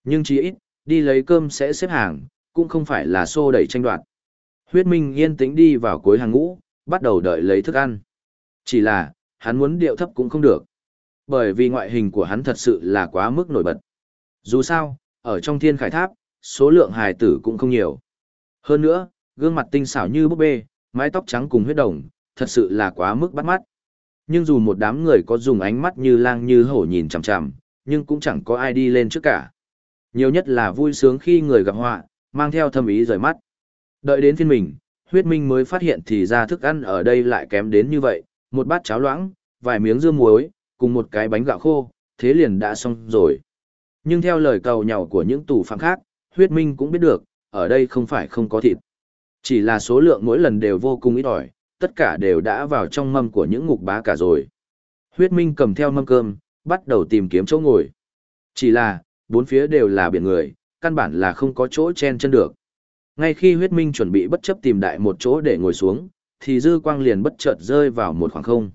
Nhưng chí ít, đi lấy cơm sẽ xếp hàng, cũng không phải là xô đẩy tranh đoạt. Huyết Minh yên tĩnh đi vào cuối hàng ngũ, bắt đầu đợi lấy thức ăn. Chỉ là, hắn muốn điệu thấp cũng không được. Bởi vì ngoại hình của hắn thật sự là quá mức nổi bật. Dù sao, ở trong thiên khải tháp, số lượng hài tử cũng không nhiều. Hơn nữa, gương mặt tinh xảo như búp bê, mái tóc trắng cùng huyết đồng, thật sự là quá mức bắt mắt. Nhưng dù một đám người có dùng ánh mắt như lang như hổ nhìn chằm chằm, nhưng cũng chẳng có ai đi lên trước cả. Nhiều nhất là vui sướng khi người gặp họa, mang theo thâm ý rời mắt. Đợi đến phiên mình, huyết minh mới phát hiện thì ra thức ăn ở đây lại kém đến như vậy, một bát cháo loãng, vài miếng dưa muối, cùng một cái bánh gạo khô, thế liền đã xong rồi. Nhưng theo lời cầu nhàu của những tù phạm khác, huyết minh cũng biết được, ở đây không phải không có thịt. Chỉ là số lượng mỗi lần đều vô cùng ít ỏi, tất cả đều đã vào trong mâm của những ngục bá cả rồi. Huyết minh cầm theo mâm cơm, bắt đầu tìm kiếm chỗ ngồi. Chỉ là, bốn phía đều là biển người, căn bản là không có chỗ chen chân được. Ngay khi huyết minh chuẩn bị bất chấp tìm đại một chỗ để ngồi xuống, thì dư quang liền bất chợt rơi vào một khoảng không.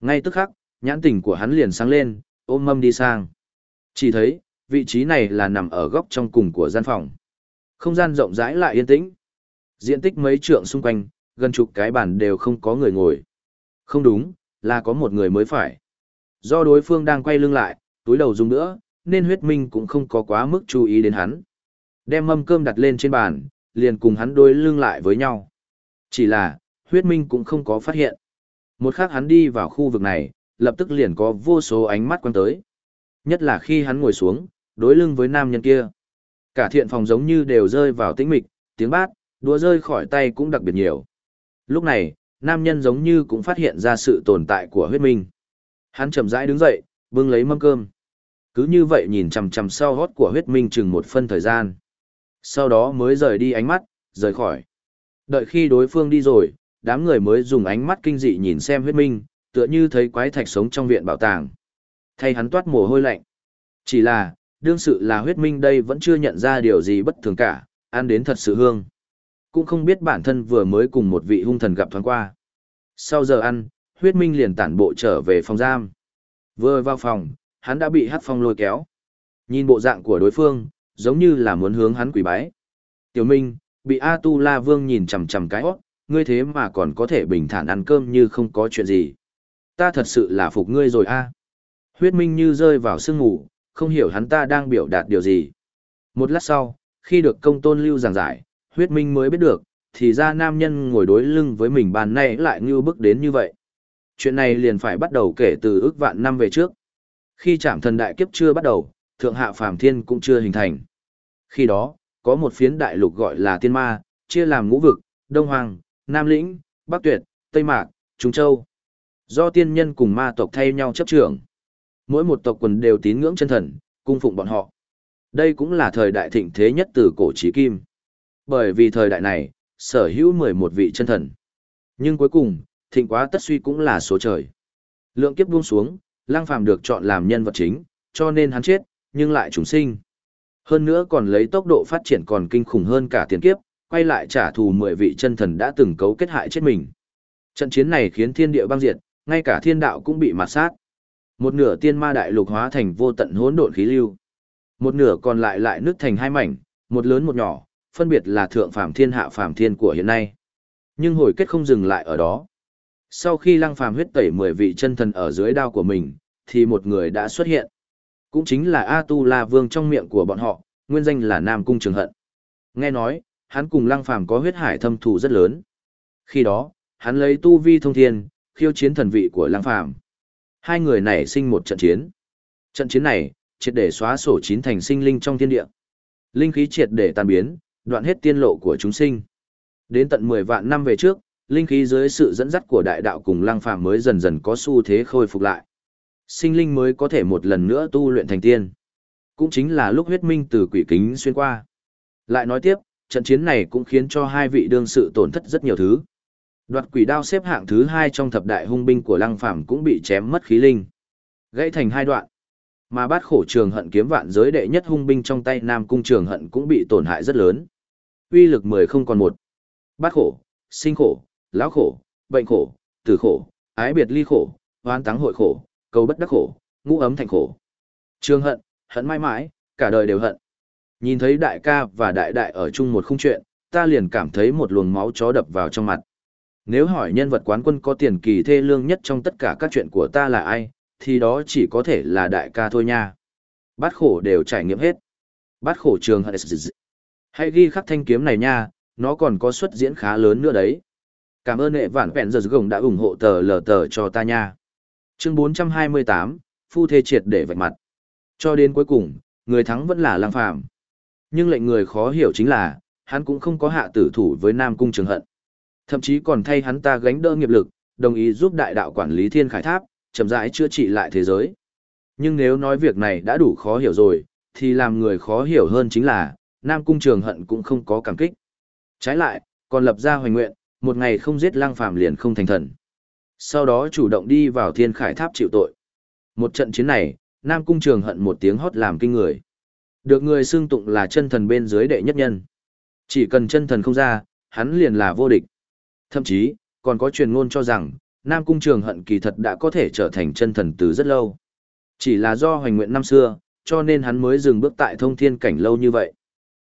Ngay tức khắc, nhãn tình của hắn liền sáng lên, ôm mâm đi sang. Chỉ thấy, vị trí này là nằm ở góc trong cùng của gian phòng. Không gian rộng rãi lại yên tĩnh. Diện tích mấy trượng xung quanh, gần chục cái bàn đều không có người ngồi. Không đúng, là có một người mới phải. Do đối phương đang quay lưng lại, túi đầu dùng nữa, nên huyết minh cũng không có quá mức chú ý đến hắn. Đem mâm cơm đặt lên trên bàn, liền cùng hắn đối lưng lại với nhau. Chỉ là, huyết minh cũng không có phát hiện. Một khắc hắn đi vào khu vực này, lập tức liền có vô số ánh mắt quan tới. Nhất là khi hắn ngồi xuống, đối lưng với nam nhân kia. Cả thiện phòng giống như đều rơi vào tĩnh mịch, tiếng bát, đũa rơi khỏi tay cũng đặc biệt nhiều. Lúc này, nam nhân giống như cũng phát hiện ra sự tồn tại của huyết minh. Hắn chậm rãi đứng dậy, bưng lấy mâm cơm. Cứ như vậy nhìn chằm chằm sau hót của huyết minh chừng một phân thời gian. Sau đó mới rời đi ánh mắt, rời khỏi. Đợi khi đối phương đi rồi, đám người mới dùng ánh mắt kinh dị nhìn xem huyết minh, Tựa như thấy quái thạch sống trong viện bảo tàng. Thay hắn toát mồ hôi lạnh. Chỉ là, đương sự là huyết minh đây vẫn chưa nhận ra điều gì bất thường cả, ăn đến thật sự hương. Cũng không biết bản thân vừa mới cùng một vị hung thần gặp thoáng qua. Sau giờ ăn, huyết minh liền tản bộ trở về phòng giam. Vừa vào phòng, hắn đã bị hát phong lôi kéo. Nhìn bộ dạng của đối phương, giống như là muốn hướng hắn quỷ bái. Tiểu Minh, bị A Tu La Vương nhìn chằm chằm cái hót, ngươi thế mà còn có thể bình thản ăn cơm như không có chuyện gì. Ta thật sự là phục ngươi rồi a. Huyết Minh như rơi vào sương ngủ, không hiểu hắn ta đang biểu đạt điều gì. Một lát sau, khi được công tôn lưu giảng giải, Huyết Minh mới biết được, thì ra nam nhân ngồi đối lưng với mình bàn nay lại như bức đến như vậy. Chuyện này liền phải bắt đầu kể từ ước vạn năm về trước. Khi trạm thần đại kiếp chưa bắt đầu, thượng hạ phàm thiên cũng chưa hình thành. Khi đó, có một phiến đại lục gọi là tiên ma, chia làm ngũ vực, Đông Hoàng, Nam Lĩnh, Bắc Tuyệt, Tây Mạc, Trung Châu. Do tiên nhân cùng ma tộc thay nhau chấp trưởng. Mỗi một tộc quần đều tín ngưỡng chân thần, cung phụng bọn họ. Đây cũng là thời đại thịnh thế nhất từ cổ chí kim. Bởi vì thời đại này, sở hữu 11 vị chân thần. Nhưng cuối cùng, thịnh quá tất suy cũng là số trời. Lượng kiếp buông xuống, lang phàm được chọn làm nhân vật chính, cho nên hắn chết, nhưng lại trùng sinh. Hơn nữa còn lấy tốc độ phát triển còn kinh khủng hơn cả tiền kiếp, quay lại trả thù 10 vị chân thần đã từng cấu kết hại chết mình. Trận chiến này khiến thiên địa băng diệt, ngay cả thiên đạo cũng bị mạt sát. Một nửa tiên ma đại lục hóa thành vô tận hỗn độn khí lưu. Một nửa còn lại lại nứt thành hai mảnh, một lớn một nhỏ, phân biệt là thượng phàm thiên hạ phàm thiên của hiện nay. Nhưng hồi kết không dừng lại ở đó. Sau khi lăng phàm huyết tẩy 10 vị chân thần ở dưới đao của mình, thì một người đã xuất hiện. Cũng chính là A Tu La Vương trong miệng của bọn họ, nguyên danh là Nam Cung Trường Hận. Nghe nói, hắn cùng lăng phàm có huyết hải thâm thù rất lớn. Khi đó, hắn lấy tu vi thông thiên, khiêu chiến thần vị của lăng phàm. Hai người này sinh một trận chiến. Trận chiến này, triệt để xóa sổ chín thành sinh linh trong thiên địa. Linh khí triệt để tan biến, đoạn hết tiên lộ của chúng sinh. Đến tận 10 vạn năm về trước, linh khí dưới sự dẫn dắt của đại đạo cùng lăng phàm mới dần dần có xu thế khôi phục lại. Sinh linh mới có thể một lần nữa tu luyện thành tiên. Cũng chính là lúc huyết minh từ quỷ kính xuyên qua. Lại nói tiếp, trận chiến này cũng khiến cho hai vị đương sự tổn thất rất nhiều thứ. Đoạt quỷ đao xếp hạng thứ hai trong thập đại hung binh của lăng phàm cũng bị chém mất khí linh. Gãy thành hai đoạn. Mà bát khổ trường hận kiếm vạn giới đệ nhất hung binh trong tay Nam Cung trường hận cũng bị tổn hại rất lớn. Uy lực mười không còn một. Bát khổ, sinh khổ, lão khổ, bệnh khổ, tử khổ, ái biệt ly khổ, oan táng hội khổ, cầu bất đắc khổ, ngũ ấm thành khổ. Trường hận, hận mãi mãi, cả đời đều hận. Nhìn thấy đại ca và đại đại ở chung một khung chuyện, ta liền cảm thấy một luồng máu chó đập vào trong mặt. Nếu hỏi nhân vật quán quân có tiền kỳ thê lương nhất trong tất cả các chuyện của ta là ai, thì đó chỉ có thể là đại ca thôi nha. Bát khổ đều trải nghiệm hết. Bát khổ trường hận Hãy ghi khắc thanh kiếm này nha, nó còn có suất diễn khá lớn nữa đấy. Cảm ơn hệ vạn vẹn giờ gồng đã ủng hộ tờ lờ tờ cho ta nha. Chương 428, Phu Thê Triệt để vạch mặt. Cho đến cuối cùng, người thắng vẫn là lang phàm. Nhưng lệnh người khó hiểu chính là, hắn cũng không có hạ tử thủ với Nam Cung Trường Hận. Thậm chí còn thay hắn ta gánh đỡ nghiệp lực, đồng ý giúp đại đạo quản lý thiên khải tháp, chậm rãi chữa trị lại thế giới. Nhưng nếu nói việc này đã đủ khó hiểu rồi, thì làm người khó hiểu hơn chính là, Nam Cung Trường Hận cũng không có cảm kích. Trái lại, còn lập ra hoành nguyện, một ngày không giết lang phàm liền không thành thần. Sau đó chủ động đi vào thiên khải tháp chịu tội. Một trận chiến này, Nam Cung Trường Hận một tiếng hót làm kinh người. Được người xưng tụng là chân thần bên dưới đệ nhất nhân. Chỉ cần chân thần không ra, hắn liền là vô địch. Thậm chí, còn có truyền ngôn cho rằng, Nam Cung Trường Hận kỳ thật đã có thể trở thành chân thần từ rất lâu. Chỉ là do hoành nguyện năm xưa, cho nên hắn mới dừng bước tại thông thiên cảnh lâu như vậy.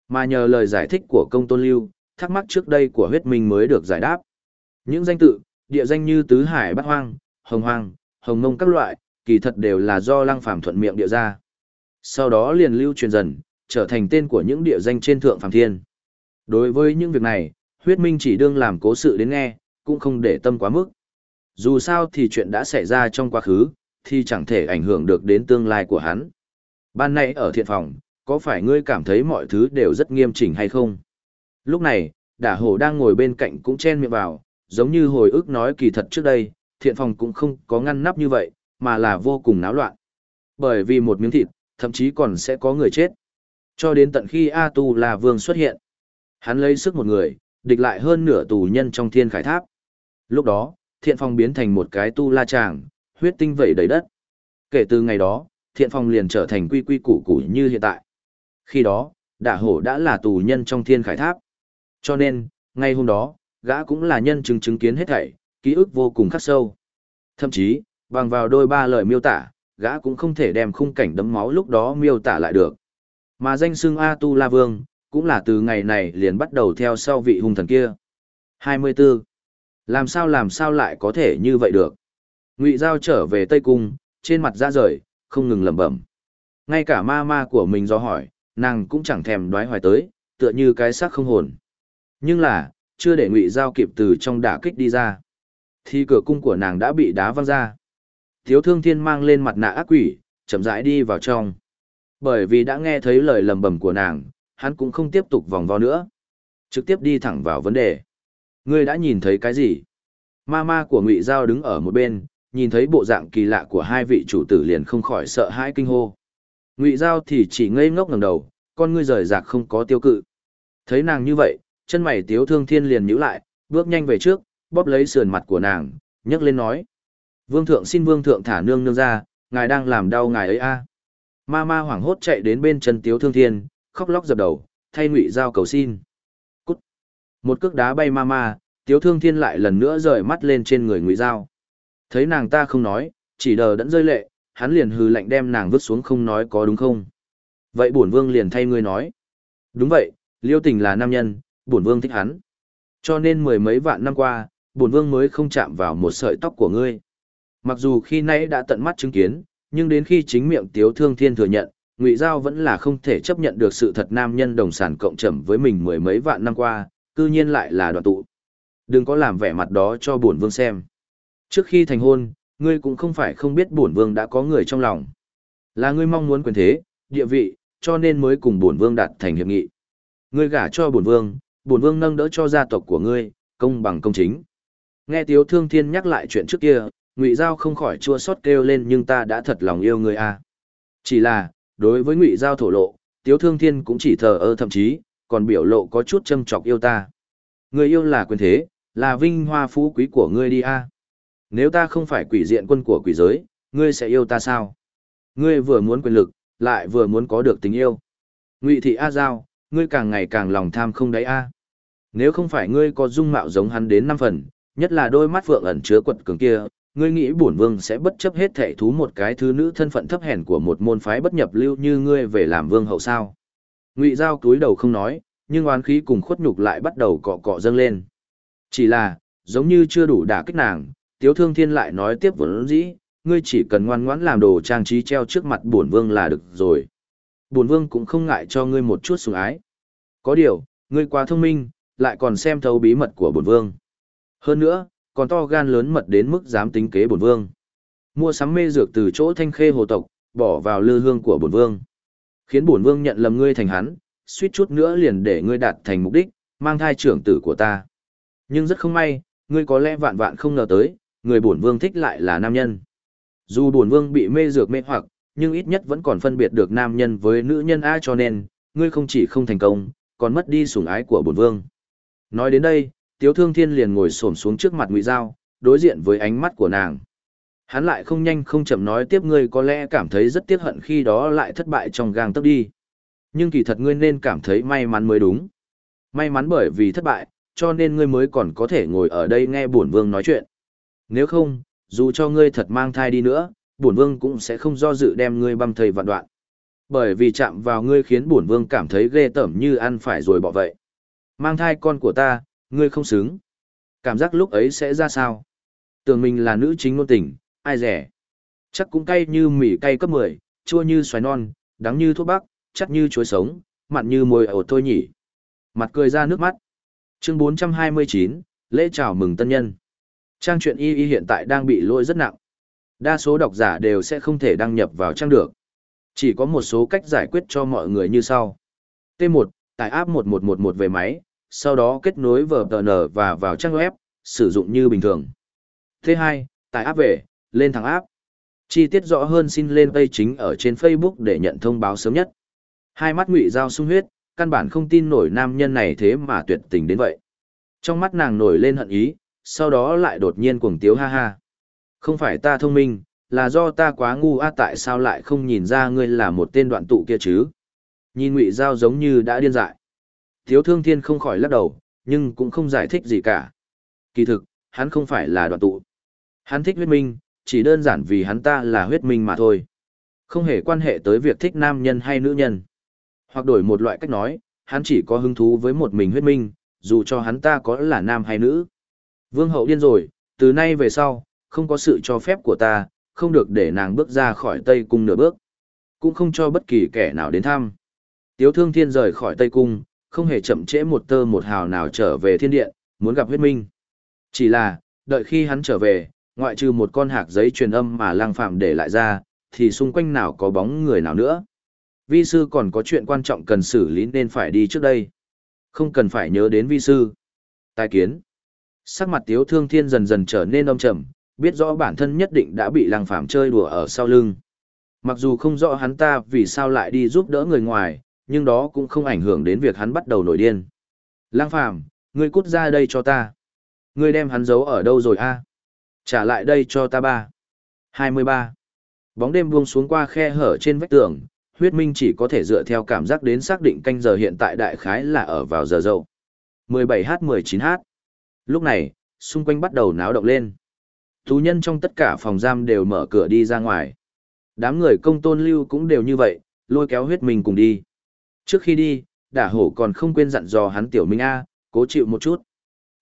Mà nhờ lời giải thích của công tôn lưu, thắc mắc trước đây của huyết minh mới được giải đáp. Những danh tự, địa danh như Tứ Hải Bát Hoang, Hồng Hoang, Hồng Mông các loại, kỳ thật đều là do lăng phàm thuận miệng địa ra. Sau đó liền lưu truyền dần, trở thành tên của những địa danh trên thượng phàm thiên. Đối với những việc này, huyết minh chỉ đương làm cố sự đến nghe, cũng không để tâm quá mức. Dù sao thì chuyện đã xảy ra trong quá khứ, thì chẳng thể ảnh hưởng được đến tương lai của hắn. Ban nãy ở thiện phòng, có phải ngươi cảm thấy mọi thứ đều rất nghiêm chỉnh hay không? Lúc này, đả hổ đang ngồi bên cạnh cũng chen miệng vào, giống như hồi ức nói kỳ thật trước đây, thiện phòng cũng không có ngăn nắp như vậy, mà là vô cùng náo loạn. Bởi vì một miếng thịt, thậm chí còn sẽ có người chết. Cho đến tận khi A Tu là Vương xuất hiện, hắn lấy sức một người, địch lại hơn nửa tù nhân trong thiên khải tháp. Lúc đó, thiện phòng biến thành một cái tu la tràng, huyết tinh vẩy đầy đất. Kể từ ngày đó, thiện phòng liền trở thành quy quy củ củ như hiện tại. Khi đó, đả hổ đã là tù nhân trong thiên khải tháp. Cho nên, ngay hôm đó, gã cũng là nhân chứng chứng kiến hết thảy, ký ức vô cùng khắc sâu. Thậm chí, bằng vào đôi ba lời miêu tả, gã cũng không thể đem khung cảnh đấm máu lúc đó miêu tả lại được. Mà danh xưng A Tu La Vương, cũng là từ ngày này liền bắt đầu theo sau vị hung thần kia. 24. Làm sao làm sao lại có thể như vậy được? Ngụy Giao trở về Tây Cung, trên mặt ra rời, không ngừng lẩm bẩm. Ngay cả ma ma của mình do hỏi, nàng cũng chẳng thèm đoái hoài tới, tựa như cái xác không hồn. Nhưng là, chưa để Ngụy Giao kịp từ trong đả kích đi ra. Thì cửa cung của nàng đã bị đá văng ra. Thiếu thương thiên mang lên mặt nạ ác quỷ, chậm rãi đi vào trong. Bởi vì đã nghe thấy lời lầm bầm của nàng, hắn cũng không tiếp tục vòng vo nữa. Trực tiếp đi thẳng vào vấn đề. Ngươi đã nhìn thấy cái gì? Ma ma của Ngụy Giao đứng ở một bên, nhìn thấy bộ dạng kỳ lạ của hai vị chủ tử liền không khỏi sợ hãi kinh hô. Ngụy Giao thì chỉ ngây ngốc ngẩng đầu, con ngươi rời rạc không có tiêu cự. Thấy nàng như vậy, chân mày tiếu thương thiên liền nhíu lại, bước nhanh về trước, bóp lấy sườn mặt của nàng, nhấc lên nói. Vương thượng xin vương thượng thả nương nương ra, ngài đang làm đau ngài ấy a. Ma ma hoảng hốt chạy đến bên chân tiếu thương thiên, khóc lóc dập đầu, thay ngụy giao cầu xin. Cút. Một cước đá bay ma ma, tiếu thương thiên lại lần nữa rời mắt lên trên người ngụy giao. Thấy nàng ta không nói, chỉ đờ đẫn rơi lệ, hắn liền hừ lạnh đem nàng vứt xuống không nói có đúng không. Vậy bổn vương liền thay ngươi nói. Đúng vậy, liêu tình là nam nhân, bổn vương thích hắn. Cho nên mười mấy vạn năm qua, bổn vương mới không chạm vào một sợi tóc của ngươi. Mặc dù khi nãy đã tận mắt chứng kiến, nhưng đến khi chính miệng Tiếu Thương Thiên thừa nhận, Ngụy Giao vẫn là không thể chấp nhận được sự thật nam nhân đồng sản cộng trầm với mình mười mấy vạn năm qua, cư nhiên lại là đoạn tụ. Đừng có làm vẻ mặt đó cho bổn vương xem. Trước khi thành hôn, ngươi cũng không phải không biết bổn vương đã có người trong lòng. Là ngươi mong muốn quyền thế, địa vị, cho nên mới cùng bổn vương đạt thành hiệp nghị. Ngươi gả cho bổn vương, bổn vương nâng đỡ cho gia tộc của ngươi, công bằng công chính. Nghe Tiếu Thương Thiên nhắc lại chuyện trước kia, Ngụy Giao không khỏi chua xót kêu lên nhưng ta đã thật lòng yêu ngươi a. À. Chỉ là, đối với Ngụy Giao thổ lộ, Tiếu Thương Thiên cũng chỉ thờ ơ thậm chí, còn biểu lộ có chút châm chọc yêu ta. Người yêu là quyền thế, là vinh hoa phú quý của ngươi đi a. Nếu ta không phải quỷ diện quân của quỷ giới, ngươi sẽ yêu ta sao? Ngươi vừa muốn quyền lực, lại vừa muốn có được tình yêu. Ngụy thị A Giao, ngươi càng ngày càng lòng tham không đáy A. Nếu không phải ngươi có dung mạo giống hắn đến năm phần, nhất là đôi mắt phượng ẩn chứa quật cường kia, ngươi nghĩ bổn vương sẽ bất chấp hết thể thú một cái thứ nữ thân phận thấp hèn của một môn phái bất nhập lưu như ngươi về làm vương hậu sao? Ngụy Giao cúi đầu không nói, nhưng oán khí cùng khuất nhục lại bắt đầu cọ cọ dâng lên. Chỉ là, giống như chưa đủ đả kích nàng, Tiếu Thương Thiên lại nói tiếp vốn dĩ, ngươi chỉ cần ngoan ngoãn làm đồ trang trí treo trước mặt bổn vương là được rồi. Bổn vương cũng không ngại cho ngươi một chút sủng ái. Có điều, ngươi quá thông minh, lại còn xem thấu bí mật của bổn vương. Hơn nữa, còn to gan lớn mật đến mức dám tính kế bổn vương. Mua sắm mê dược từ chỗ thanh khê hồ tộc, bỏ vào lư hương của bổn vương. Khiến bổn vương nhận lầm ngươi thành hắn, suýt chút nữa liền để ngươi đạt thành mục đích, mang thai trưởng tử của ta. Nhưng rất không may, ngươi có lẽ vạn vạn không ngờ tới, người bổn vương thích lại là nam nhân. Dù bổn vương bị mê dược mê hoặc, nhưng ít nhất vẫn còn phân biệt được nam nhân với nữ nhân a cho nên, ngươi không chỉ không thành công, còn mất đi sủng ái của bổn vương. Nói đến đây, Tiếu Thương Thiên liền ngồi xổm xuống trước mặt Ngụy Giao, đối diện với ánh mắt của nàng. Hắn lại không nhanh không chậm nói tiếp ngươi có lẽ cảm thấy rất tiếc hận khi đó lại thất bại trong gang tấc đi. Nhưng kỳ thật ngươi nên cảm thấy may mắn mới đúng. May mắn bởi vì thất bại, cho nên ngươi mới còn có thể ngồi ở đây nghe bổn vương nói chuyện. Nếu không, dù cho ngươi thật mang thai đi nữa, bổn vương cũng sẽ không do dự đem ngươi băm thây vạn đoạn. Bởi vì chạm vào ngươi khiến bổn vương cảm thấy ghê tởm như ăn phải rồi bỏ vậy. Mang thai con của ta, ngươi không xứng. Cảm giác lúc ấy sẽ ra sao? Tưởng mình là nữ chính ngôn tình, ai rẻ. Chắc cũng cay như mì cay cấp 10, chua như xoài non, đắng như thuốc bắc, chắc như chuối sống, mặn như môi ổ thôi nhỉ. Mặt cười ra nước mắt. Chương 429, lễ chào mừng tân nhân. Trang truyện y y hiện tại đang bị lỗi rất nặng. Đa số độc giả đều sẽ không thể đăng nhập vào trang được. Chỉ có một số cách giải quyết cho mọi người như sau. T1, tải app 1111 về máy, sau đó kết nối VPN và vào trang web, sử dụng như bình thường. T2, tải app về, lên thẳng app. Chi tiết rõ hơn xin lên page chính ở trên Facebook để nhận thông báo sớm nhất. Hai mắt ngụy giao sung huyết, căn bản không tin nổi nam nhân này thế mà tuyệt tình đến vậy. Trong mắt nàng nổi lên hận ý, sau đó lại đột nhiên cuồng tiếu ha ha. Không phải ta thông minh, là do ta quá ngu a tại sao lại không nhìn ra ngươi là một tên đoạn tụ kia chứ? Nhìn Ngụy Giao giống như đã điên dại. Tiếu Thương Thiên không khỏi lắc đầu, nhưng cũng không giải thích gì cả. Kỳ thực, hắn không phải là đoạn tụ. Hắn thích huyết minh, chỉ đơn giản vì hắn ta là huyết minh mà thôi. Không hề quan hệ tới việc thích nam nhân hay nữ nhân. Hoặc đổi một loại cách nói, hắn chỉ có hứng thú với một mình huyết minh, dù cho hắn ta có là nam hay nữ. Vương hậu điên rồi, từ nay về sau, không có sự cho phép của ta, không được để nàng bước ra khỏi Tây Cung nửa bước. Cũng không cho bất kỳ kẻ nào đến thăm. Tiếu thương thiên rời khỏi Tây Cung, không hề chậm trễ một tơ một hào nào trở về thiên điện, muốn gặp huyết minh. Chỉ là, đợi khi hắn trở về, ngoại trừ một con hạc giấy truyền âm mà lang phạm để lại ra, thì xung quanh nào có bóng người nào nữa. Vi sư còn có chuyện quan trọng cần xử lý nên phải đi trước đây. Không cần phải nhớ đến vi sư. Tài kiến. Sắc mặt tiếu thương thiên dần dần trở nên âm trầm, biết rõ bản thân nhất định đã bị lăng phàm chơi đùa ở sau lưng. Mặc dù không rõ hắn ta vì sao lại đi giúp đỡ người ngoài, nhưng đó cũng không ảnh hưởng đến việc hắn bắt đầu nổi điên. Lăng phàm, ngươi cút ra đây cho ta. Ngươi đem hắn giấu ở đâu rồi a? Trả lại đây cho ta ba. 23. Bóng đêm buông xuống qua khe hở trên vách tường, huyết minh chỉ có thể dựa theo cảm giác đến xác định canh giờ hiện tại đại khái là ở vào giờ dậu. 17h19h. Lúc này, xung quanh bắt đầu náo động lên. Tù nhân trong tất cả phòng giam đều mở cửa đi ra ngoài. Đám người công tôn lưu cũng đều như vậy, lôi kéo huyết minh cùng đi. Trước khi đi, đả hổ còn không quên dặn dò hắn tiểu minh A, cố chịu một chút.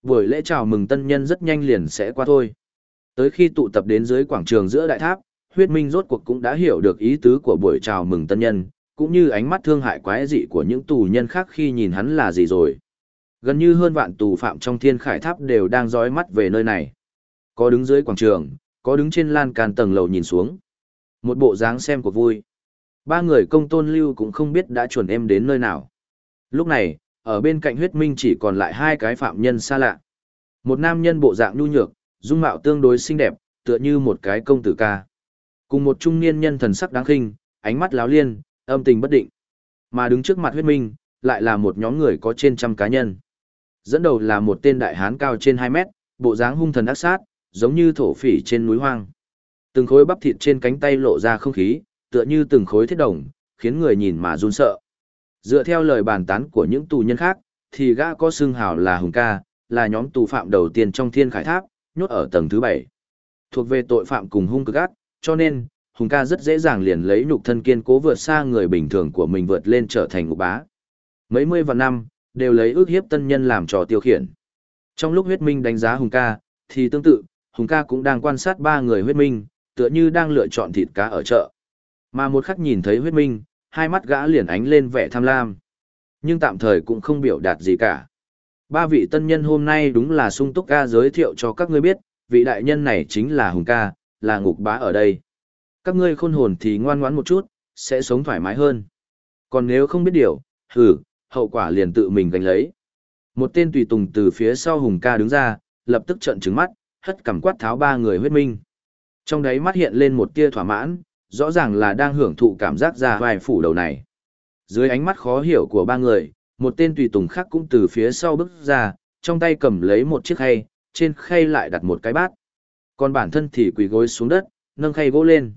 Buổi lễ chào mừng tân nhân rất nhanh liền sẽ qua thôi. Tới khi tụ tập đến dưới quảng trường giữa đại tháp, huyết minh rốt cuộc cũng đã hiểu được ý tứ của buổi chào mừng tân nhân, cũng như ánh mắt thương hại quái dị của những tù nhân khác khi nhìn hắn là gì rồi. Gần như hơn vạn tù phạm trong thiên khải tháp đều đang dõi mắt về nơi này. Có đứng dưới quảng trường, có đứng trên lan can tầng lầu nhìn xuống. Một bộ dáng xem cuộc vui. Ba người công tôn lưu cũng không biết đã chuẩn em đến nơi nào. Lúc này, ở bên cạnh huyết minh chỉ còn lại hai cái phạm nhân xa lạ. Một nam nhân bộ dạng nhu nhược, dung mạo tương đối xinh đẹp, tựa như một cái công tử ca. Cùng một trung niên nhân thần sắc đáng khinh, ánh mắt láo liên, âm tình bất định. Mà đứng trước mặt huyết minh, lại là một nhóm người có trên trăm cá nhân. Dẫn đầu là một tên đại hán cao trên 2 mét, bộ dáng hung thần ác sát, giống như thổ phỉ trên núi hoang. Từng khối bắp thịt trên cánh tay lộ ra không khí, tựa như từng khối thiết đồng, khiến người nhìn mà run sợ. Dựa theo lời bàn tán của những tù nhân khác, thì gã có xưng hào là Hùng Ca, là nhóm tù phạm đầu tiên trong thiên khải tháp, nhốt ở tầng thứ 7. Thuộc về tội phạm cùng hung cực ác, cho nên, Hùng ca rất dễ dàng liền lấy nhục thân kiên cố vượt xa người bình thường của mình vượt lên trở thành ngục bá. Mấy mươi vạn năm, đều lấy ước hiếp tân nhân làm trò tiêu khiển. Trong lúc huyết minh đánh giá Hùng ca, thì tương tự, Hùng ca cũng đang quan sát ba người huyết minh, tựa như đang lựa chọn thịt cá ở chợ. Mà một khắc nhìn thấy huyết minh, hai mắt gã liền ánh lên vẻ tham lam. Nhưng tạm thời cũng không biểu đạt gì cả. Ba vị tân nhân hôm nay đúng là sung túc ca giới thiệu cho các ngươi biết, vị đại nhân này chính là Hùng ca, là ngục bá ở đây. Các ngươi khôn hồn thì ngoan ngoãn một chút, sẽ sống thoải mái hơn. Còn nếu không biết điều, hử, hậu quả liền tự mình gánh lấy. Một tên tùy tùng từ phía sau Hùng ca đứng ra, lập tức trợn trừng mắt, hất cằm quát tháo ba người huyết minh. Trong đấy mắt hiện lên một tia thỏa mãn, rõ ràng là đang hưởng thụ cảm giác ra vai phủ đầu này. Dưới ánh mắt khó hiểu của ba người, một tên tùy tùng khác cũng từ phía sau bước ra, trong tay cầm lấy một chiếc khay, trên khay lại đặt một cái bát. Còn bản thân thì quỳ gối xuống đất, nâng khay gỗ lên.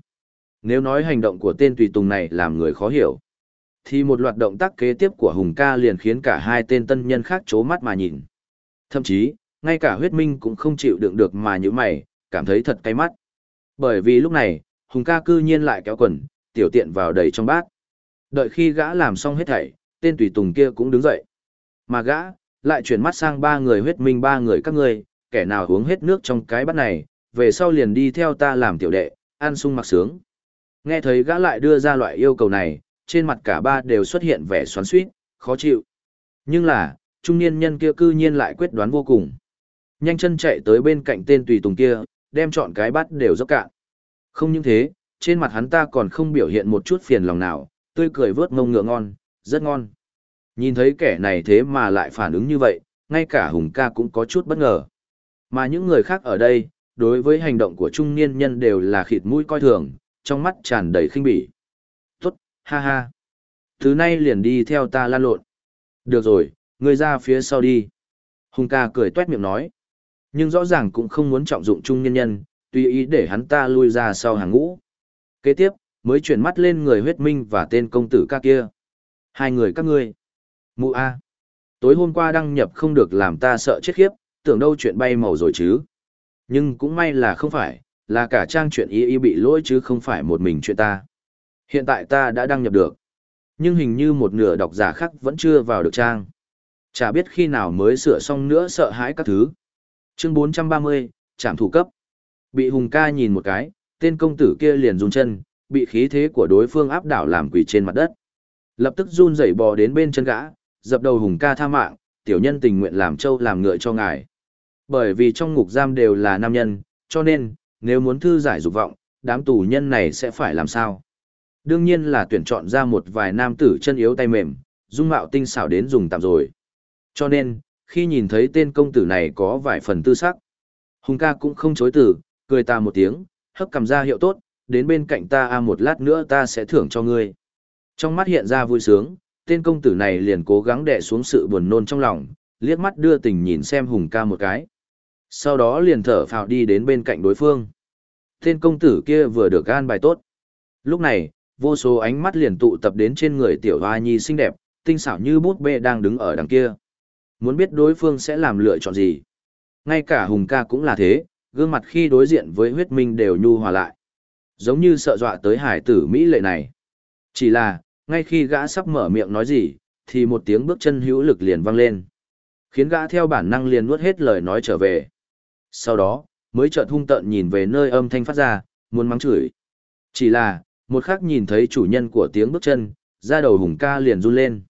Nếu nói hành động của tên tùy tùng này làm người khó hiểu, thì một loạt động tác kế tiếp của Hùng ca liền khiến cả hai tên tân nhân khác chố mắt mà nhìn. Thậm chí, ngay cả huyết minh cũng không chịu đựng được mà như mày, cảm thấy thật cay mắt. Bởi vì lúc này, Hùng ca cư nhiên lại kéo quần, tiểu tiện vào đầy trong bát. Đợi khi gã làm xong hết thảy, tên tùy tùng kia cũng đứng dậy. Mà gã, lại chuyển mắt sang ba người huyết minh ba người các ngươi, kẻ nào uống hết nước trong cái bát này, về sau liền đi theo ta làm tiểu đệ, ăn sung mặc sướng. Nghe thấy gã lại đưa ra loại yêu cầu này, trên mặt cả ba đều xuất hiện vẻ xoắn suýt, khó chịu. Nhưng là, trung niên nhân kia cư nhiên lại quyết đoán vô cùng. Nhanh chân chạy tới bên cạnh tên tùy tùng kia, đem chọn cái bát đều dốc cạn. Không những thế, trên mặt hắn ta còn không biểu hiện một chút phiền lòng nào, tươi cười vớt mông ngựa ngon, rất ngon. Nhìn thấy kẻ này thế mà lại phản ứng như vậy, ngay cả Hùng ca cũng có chút bất ngờ. Mà những người khác ở đây, đối với hành động của trung niên nhân đều là khịt mũi coi thường, trong mắt tràn đầy khinh bỉ. Ha ha. Thứ nay liền đi theo ta lan lộn. Được rồi, người ra phía sau đi. Hùng ca cười tuét miệng nói. Nhưng rõ ràng cũng không muốn trọng dụng trung nhân nhân, tùy ý để hắn ta lui ra sau hàng ngũ. Kế tiếp, mới chuyển mắt lên người huyết minh và tên công tử ca kia. Hai người các ngươi. Mụ A. Tối hôm qua đăng nhập không được làm ta sợ chết khiếp, tưởng đâu chuyện bay màu rồi chứ. Nhưng cũng may là không phải, là cả trang chuyện Y Y bị lỗi chứ không phải một mình chuyện ta. Hiện tại ta đã đăng nhập được. Nhưng hình như một nửa độc giả khác vẫn chưa vào được trang. Chả biết khi nào mới sửa xong nữa sợ hãi các thứ. Chương 430, trạm thủ cấp. Bị Hùng ca nhìn một cái, tên công tử kia liền run chân, bị khí thế của đối phương áp đảo làm quỷ trên mặt đất. Lập tức run rẩy bò đến bên chân gã, dập đầu Hùng ca tha mạng, tiểu nhân tình nguyện làm trâu làm ngựa cho ngài. Bởi vì trong ngục giam đều là nam nhân, cho nên, nếu muốn thư giải dục vọng, đám tù nhân này sẽ phải làm sao? Đương nhiên là tuyển chọn ra một vài nam tử chân yếu tay mềm, dung mạo tinh xảo đến dùng tạm rồi. Cho nên, khi nhìn thấy tên công tử này có vài phần tư sắc, Hùng ca cũng không chối từ, cười ta một tiếng, hấp cầm ra hiệu tốt, đến bên cạnh ta a một lát nữa ta sẽ thưởng cho ngươi. Trong mắt hiện ra vui sướng, tên công tử này liền cố gắng đè xuống sự buồn nôn trong lòng, liếc mắt đưa tình nhìn xem Hùng ca một cái. Sau đó liền thở phào đi đến bên cạnh đối phương. Tên công tử kia vừa được gan bài tốt. Lúc này, vô số ánh mắt liền tụ tập đến trên người tiểu hoa nhi xinh đẹp, tinh xảo như bút bê đang đứng ở đằng kia. Muốn biết đối phương sẽ làm lựa chọn gì. Ngay cả Hùng ca cũng là thế, gương mặt khi đối diện với huyết minh đều nhu hòa lại. Giống như sợ dọa tới hải tử Mỹ lệ này. Chỉ là, ngay khi gã sắp mở miệng nói gì, thì một tiếng bước chân hữu lực liền vang lên. Khiến gã theo bản năng liền nuốt hết lời nói trở về. Sau đó, mới chợt hung tợn nhìn về nơi âm thanh phát ra, muốn mắng chửi. Chỉ là, một khắc nhìn thấy chủ nhân của tiếng bước chân, ra đầu hùng ca liền run lên.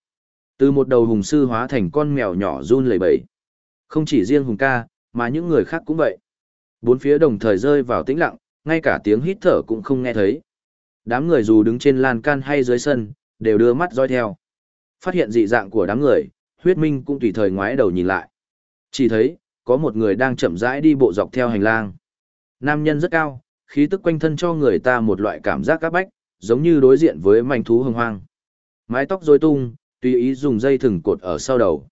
Từ một đầu hùng sư hóa thành con mèo nhỏ run lẩy bẩy. Không chỉ riêng hùng ca, mà những người khác cũng vậy. Bốn phía đồng thời rơi vào tĩnh lặng, ngay cả tiếng hít thở cũng không nghe thấy. Đám người dù đứng trên lan can hay dưới sân, đều đưa mắt dõi theo. Phát hiện dị dạng của đám người, huyết minh cũng tùy thời ngoái đầu nhìn lại. Chỉ thấy, có một người đang chậm rãi đi bộ dọc theo hành lang. Nam nhân rất cao, khí tức quanh thân cho người ta một loại cảm giác áp bách, giống như đối diện với manh thú hồng hoang. Mái tóc rối tung, tùy ý dùng dây thừng cột ở sau đầu.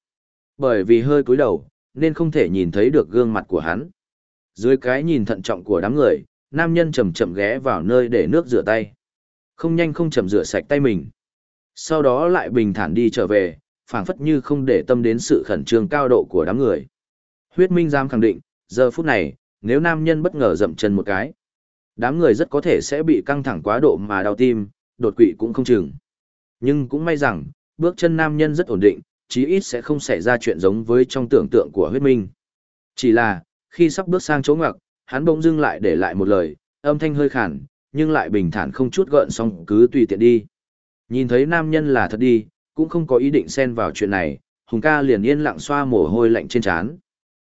Bởi vì hơi cúi đầu, nên không thể nhìn thấy được gương mặt của hắn. Dưới cái nhìn thận trọng của đám người, nam nhân chậm chậm ghé vào nơi để nước rửa tay. Không nhanh không chậm rửa sạch tay mình. Sau đó lại bình thản đi trở về, phảng phất như không để tâm đến sự khẩn trương cao độ của đám người. Huyết Minh dám khẳng định, giờ phút này, nếu nam nhân bất ngờ dậm chân một cái, đám người rất có thể sẽ bị căng thẳng quá độ mà đau tim, đột quỵ cũng không chừng. Nhưng cũng may rằng, bước chân nam nhân rất ổn định, chí ít sẽ không xảy ra chuyện giống với trong tưởng tượng của huyết minh. Chỉ là, khi sắp bước sang chỗ ngoặc, hắn bỗng dưng lại để lại một lời, âm thanh hơi khản, nhưng lại bình thản không chút gợn xong cứ tùy tiện đi. Nhìn thấy nam nhân là thật đi, cũng không có ý định xen vào chuyện này, Hùng ca liền yên lặng xoa mồ hôi lạnh trên trán.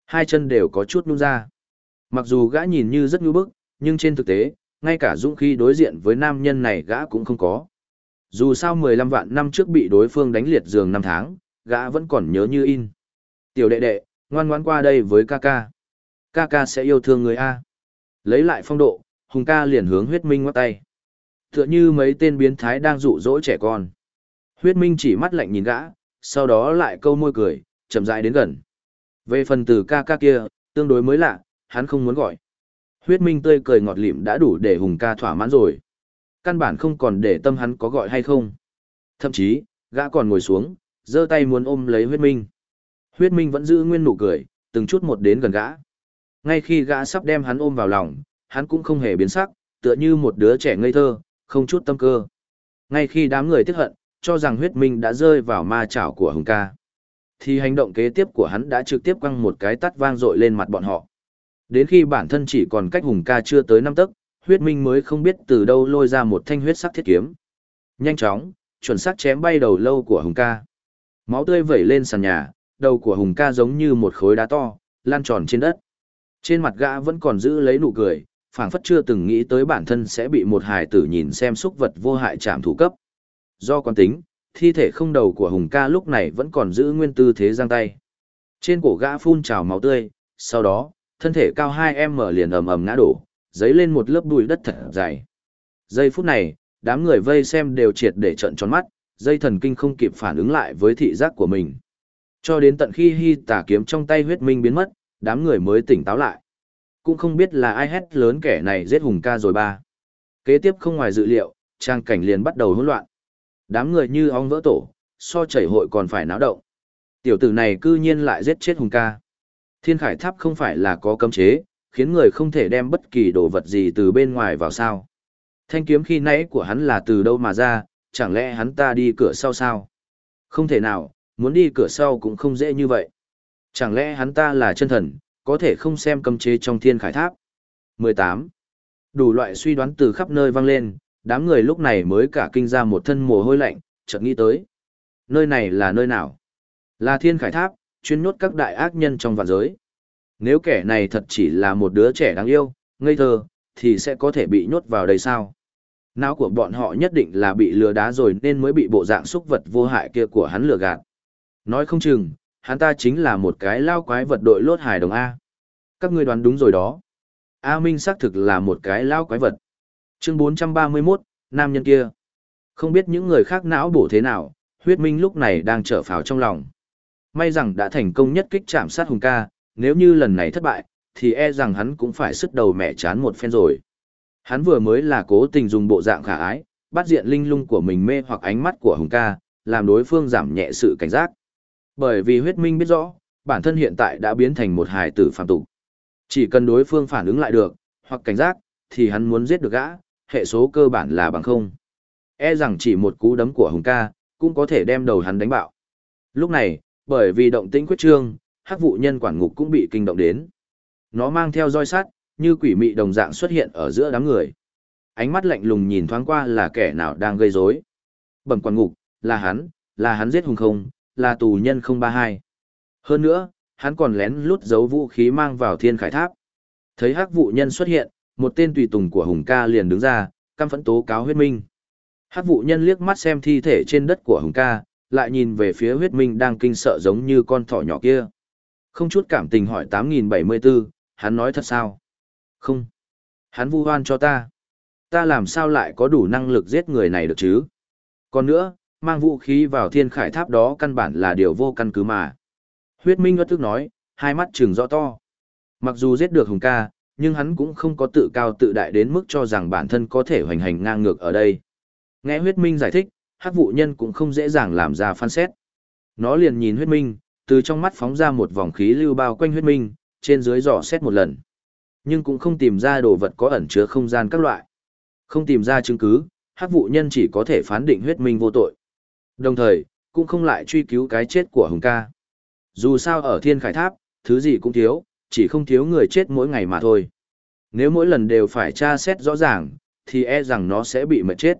Hai chân đều có chút nhung ra. Mặc dù gã nhìn như rất nhu bức, nhưng trên thực tế, ngay cả dũng khí đối diện với nam nhân này gã cũng không có. Dù sao 15 vạn năm trước bị đối phương đánh liệt giường năm tháng, gã vẫn còn nhớ như in. Tiểu đệ đệ, ngoan ngoãn qua đây với ca ca. Ca ca sẽ yêu thương người A. Lấy lại phong độ, Hùng ca liền hướng huyết minh ngoắc tay. Tựa như mấy tên biến thái đang dụ dỗ trẻ con. Huyết minh chỉ mắt lạnh nhìn gã, sau đó lại câu môi cười, chậm rãi đến gần. Về phần từ ca ca kia, tương đối mới lạ, hắn không muốn gọi. Huyết minh tươi cười ngọt lịm đã đủ để Hùng ca thỏa mãn rồi. Căn bản không còn để tâm hắn có gọi hay không. Thậm chí, gã còn ngồi xuống, giơ tay muốn ôm lấy huyết minh. Huyết minh vẫn giữ nguyên nụ cười, từng chút một đến gần gã. Ngay khi gã sắp đem hắn ôm vào lòng, hắn cũng không hề biến sắc, tựa như một đứa trẻ ngây thơ, không chút tâm cơ. Ngay khi đám người tiếc hận, cho rằng huyết minh đã rơi vào ma chảo của Hùng ca, thì hành động kế tiếp của hắn đã trực tiếp quăng một cái tắt vang dội lên mặt bọn họ. Đến khi bản thân chỉ còn cách Hùng ca chưa tới năm tấc, huyết minh mới không biết từ đâu lôi ra một thanh huyết sắc thiết kiếm. Nhanh chóng, chuẩn xác chém bay đầu lâu của Hùng ca. Máu tươi vẩy lên sàn nhà, đầu của Hùng ca giống như một khối đá to, lan tròn trên đất. Trên mặt gã vẫn còn giữ lấy nụ cười, phảng phất chưa từng nghĩ tới bản thân sẽ bị một hài tử nhìn xem xúc vật vô hại chạm thủ cấp. Do quan tính, thi thể không đầu của Hùng ca lúc này vẫn còn giữ nguyên tư thế giang tay. Trên cổ gã phun trào máu tươi, sau đó, thân thể cao 2m liền ầm ầm ngã đổ, dấy lên một lớp bụi đất thật dày. Giây phút này, đám người vây xem đều triệt để trận tròn mắt, dây thần kinh không kịp phản ứng lại với thị giác của mình. Cho đến tận khi hy tà kiếm trong tay huyết minh biến mất, đám người mới tỉnh táo lại. Cũng không biết là ai hét lớn kẻ này giết hùng ca rồi ba. Kế tiếp không ngoài dự liệu, trang cảnh liền bắt đầu hỗn loạn. Đám người như ong vỡ tổ, so chảy hội còn phải náo động. Tiểu tử này cư nhiên lại giết chết hùng ca. Thiên khải tháp không phải là có cấm chế, khiến người không thể đem bất kỳ đồ vật gì từ bên ngoài vào sao. Thanh kiếm khi nãy của hắn là từ đâu mà ra, chẳng lẽ hắn ta đi cửa sau sao? Không thể nào, muốn đi cửa sau cũng không dễ như vậy. Chẳng lẽ hắn ta là chân thần, có thể không xem cấm chế trong thiên khải tháp? 18. Đủ loại suy đoán từ khắp nơi vang lên, đám người lúc này mới cả kinh ra một thân mồ hôi lạnh, chợt nghĩ tới. Nơi này là nơi nào? Là thiên khải tháp, chuyên nhốt các đại ác nhân trong vạn giới. Nếu kẻ này thật chỉ là một đứa trẻ đáng yêu, ngây thơ, thì sẽ có thể bị nhốt vào đây sao? Não của bọn họ nhất định là bị lừa đá rồi nên mới bị bộ dạng xúc vật vô hại kia của hắn lừa gạt. Nói không chừng, hắn ta chính là một cái lao quái vật đội lốt hài đồng A. Các ngươi đoán đúng rồi đó. A Minh xác thực là một cái lao quái vật. Chương 431, nam nhân kia. Không biết những người khác não bổ thế nào, huyết minh lúc này đang trở pháo trong lòng. May rằng đã thành công nhất kích chạm sát hùng ca, nếu như lần này thất bại, thì e rằng hắn cũng phải sức đầu mẹ chán một phen rồi. Hắn vừa mới là cố tình dùng bộ dạng khả ái, bắt diện linh lung của mình mê hoặc ánh mắt của hùng ca, làm đối phương giảm nhẹ sự cảnh giác. Bởi vì huyết minh biết rõ, bản thân hiện tại đã biến thành một hài tử phạm tục. Chỉ cần đối phương phản ứng lại được, hoặc cảnh giác, thì hắn muốn giết được gã, hệ số cơ bản là bằng không. E rằng chỉ một cú đấm của Hùng ca, cũng có thể đem đầu hắn đánh bạo. Lúc này, bởi vì động tĩnh quyết trương, hắc vụ nhân quản ngục cũng bị kinh động đến. Nó mang theo roi sắt, như quỷ mị đồng dạng xuất hiện ở giữa đám người. Ánh mắt lạnh lùng nhìn thoáng qua là kẻ nào đang gây rối. Bẩm quản ngục, là hắn, là hắn giết hùng không, là tù nhân 032. Hơn nữa, hắn còn lén lút giấu vũ khí mang vào thiên khải tháp. Thấy hắc vụ nhân xuất hiện, một tên tùy tùng của Hùng ca liền đứng ra, căm phẫn tố cáo huyết minh. Hắc vụ nhân liếc mắt xem thi thể trên đất của Hùng ca, lại nhìn về phía huyết minh đang kinh sợ giống như con thỏ nhỏ kia. Không chút cảm tình hỏi 8074, hắn nói thật sao? Không. Hắn vu oan cho ta. Ta làm sao lại có đủ năng lực giết người này được chứ? Còn nữa, mang vũ khí vào thiên khải tháp đó căn bản là điều vô căn cứ mà. Huyết Minh ngất tức nói, hai mắt trừng rõ to. Mặc dù giết được Hùng ca, nhưng hắn cũng không có tự cao tự đại đến mức cho rằng bản thân có thể hoành hành ngang ngược ở đây. Nghe Huyết Minh giải thích, hắc vụ nhân cũng không dễ dàng làm ra phán xét. Nó liền nhìn Huyết Minh, từ trong mắt phóng ra một vòng khí lưu bao quanh Huyết Minh, trên dưới dò xét một lần. Nhưng cũng không tìm ra đồ vật có ẩn chứa không gian các loại. Không tìm ra chứng cứ, hắc vụ nhân chỉ có thể phán định Huyết Minh vô tội. Đồng thời, cũng không lại truy cứu cái chết của Hùng ca. Dù sao ở thiên khải tháp, thứ gì cũng thiếu, chỉ không thiếu người chết mỗi ngày mà thôi. Nếu mỗi lần đều phải tra xét rõ ràng, thì e rằng nó sẽ bị mệt chết.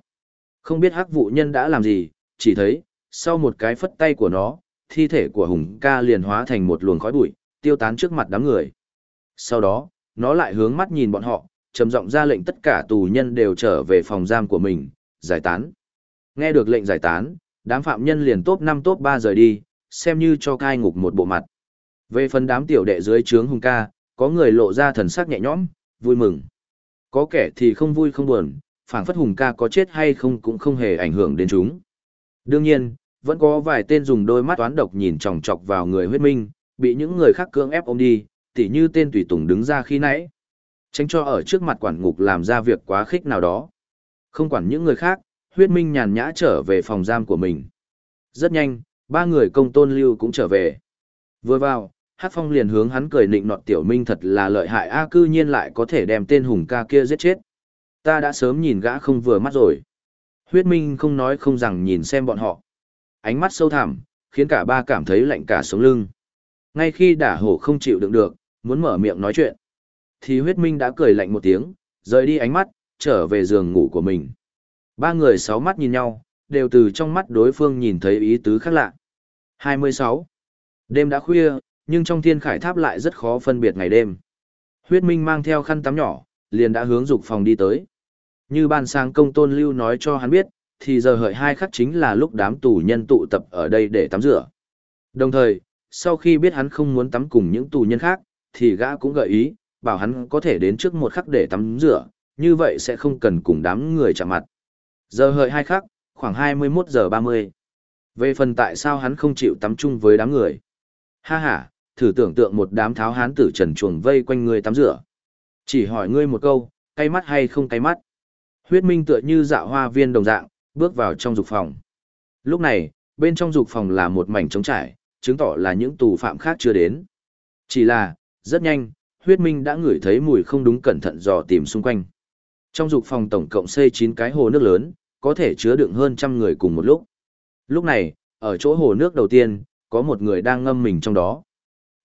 Không biết hắc vụ nhân đã làm gì, chỉ thấy, sau một cái phất tay của nó, thi thể của Hùng ca liền hóa thành một luồng khói bụi, tiêu tán trước mặt đám người. Sau đó, nó lại hướng mắt nhìn bọn họ, trầm giọng ra lệnh tất cả tù nhân đều trở về phòng giam của mình, giải tán. Nghe được lệnh giải tán, đám phạm nhân liền top 5 top 3 rời đi, xem như cho cai ngục một bộ mặt. Về phần đám tiểu đệ dưới trướng hùng ca, có người lộ ra thần sắc nhẹ nhõm, vui mừng. Có kẻ thì không vui không buồn, phảng phất hùng ca có chết hay không cũng không hề ảnh hưởng đến chúng. Đương nhiên, vẫn có vài tên dùng đôi mắt toán độc nhìn chòng chọc vào người huyết minh, bị những người khác cưỡng ép ôm đi, tỉ như tên tùy tùng đứng ra khi nãy. Tránh cho ở trước mặt quản ngục làm ra việc quá khích nào đó. Không quản những người khác, huyết minh nhàn nhã trở về phòng giam của mình. Rất nhanh, ba người công tôn lưu cũng trở về. Vừa vào, Hát Phong liền hướng hắn cười nịnh nọt tiểu minh thật là lợi hại a cư nhiên lại có thể đem tên hùng ca kia giết chết. Ta đã sớm nhìn gã không vừa mắt rồi. Huyết minh không nói không rằng nhìn xem bọn họ. Ánh mắt sâu thẳm, khiến cả ba cảm thấy lạnh cả sống lưng. Ngay khi đả hổ không chịu đựng được, muốn mở miệng nói chuyện, thì huyết minh đã cười lạnh một tiếng, rời đi ánh mắt, trở về giường ngủ của mình. Ba người sáu mắt nhìn nhau, đều từ trong mắt đối phương nhìn thấy ý tứ khác lạ. 26. Đêm đã khuya, nhưng trong thiên khải tháp lại rất khó phân biệt ngày đêm. Huyết Minh mang theo khăn tắm nhỏ, liền đã hướng dục phòng đi tới. Như ban sáng công tôn lưu nói cho hắn biết, thì giờ hợi hai khắc chính là lúc đám tù nhân tụ tập ở đây để tắm rửa. Đồng thời, sau khi biết hắn không muốn tắm cùng những tù nhân khác, thì gã cũng gợi ý, bảo hắn có thể đến trước một khắc để tắm rửa, như vậy sẽ không cần cùng đám người chạm mặt. Giờ hợi hai khắc, khoảng 21 giờ 30. Về phần tại sao hắn không chịu tắm chung với đám người. Ha ha, thử tưởng tượng một đám tháo hán tử trần chuồng vây quanh người tắm rửa. Chỉ hỏi ngươi một câu, cay mắt hay không cay mắt. Huyết minh tựa như dạo hoa viên đồng dạng, bước vào trong dục phòng. Lúc này, bên trong dục phòng là một mảnh trống trải, chứng tỏ là những tù phạm khác chưa đến. Chỉ là, rất nhanh, huyết minh đã ngửi thấy mùi không đúng cẩn thận dò tìm xung quanh. Trong dục phòng tổng cộng xây 9 cái hồ nước lớn, có thể chứa đựng hơn trăm người cùng một lúc. Lúc này, ở chỗ hồ nước đầu tiên, có một người đang ngâm mình trong đó.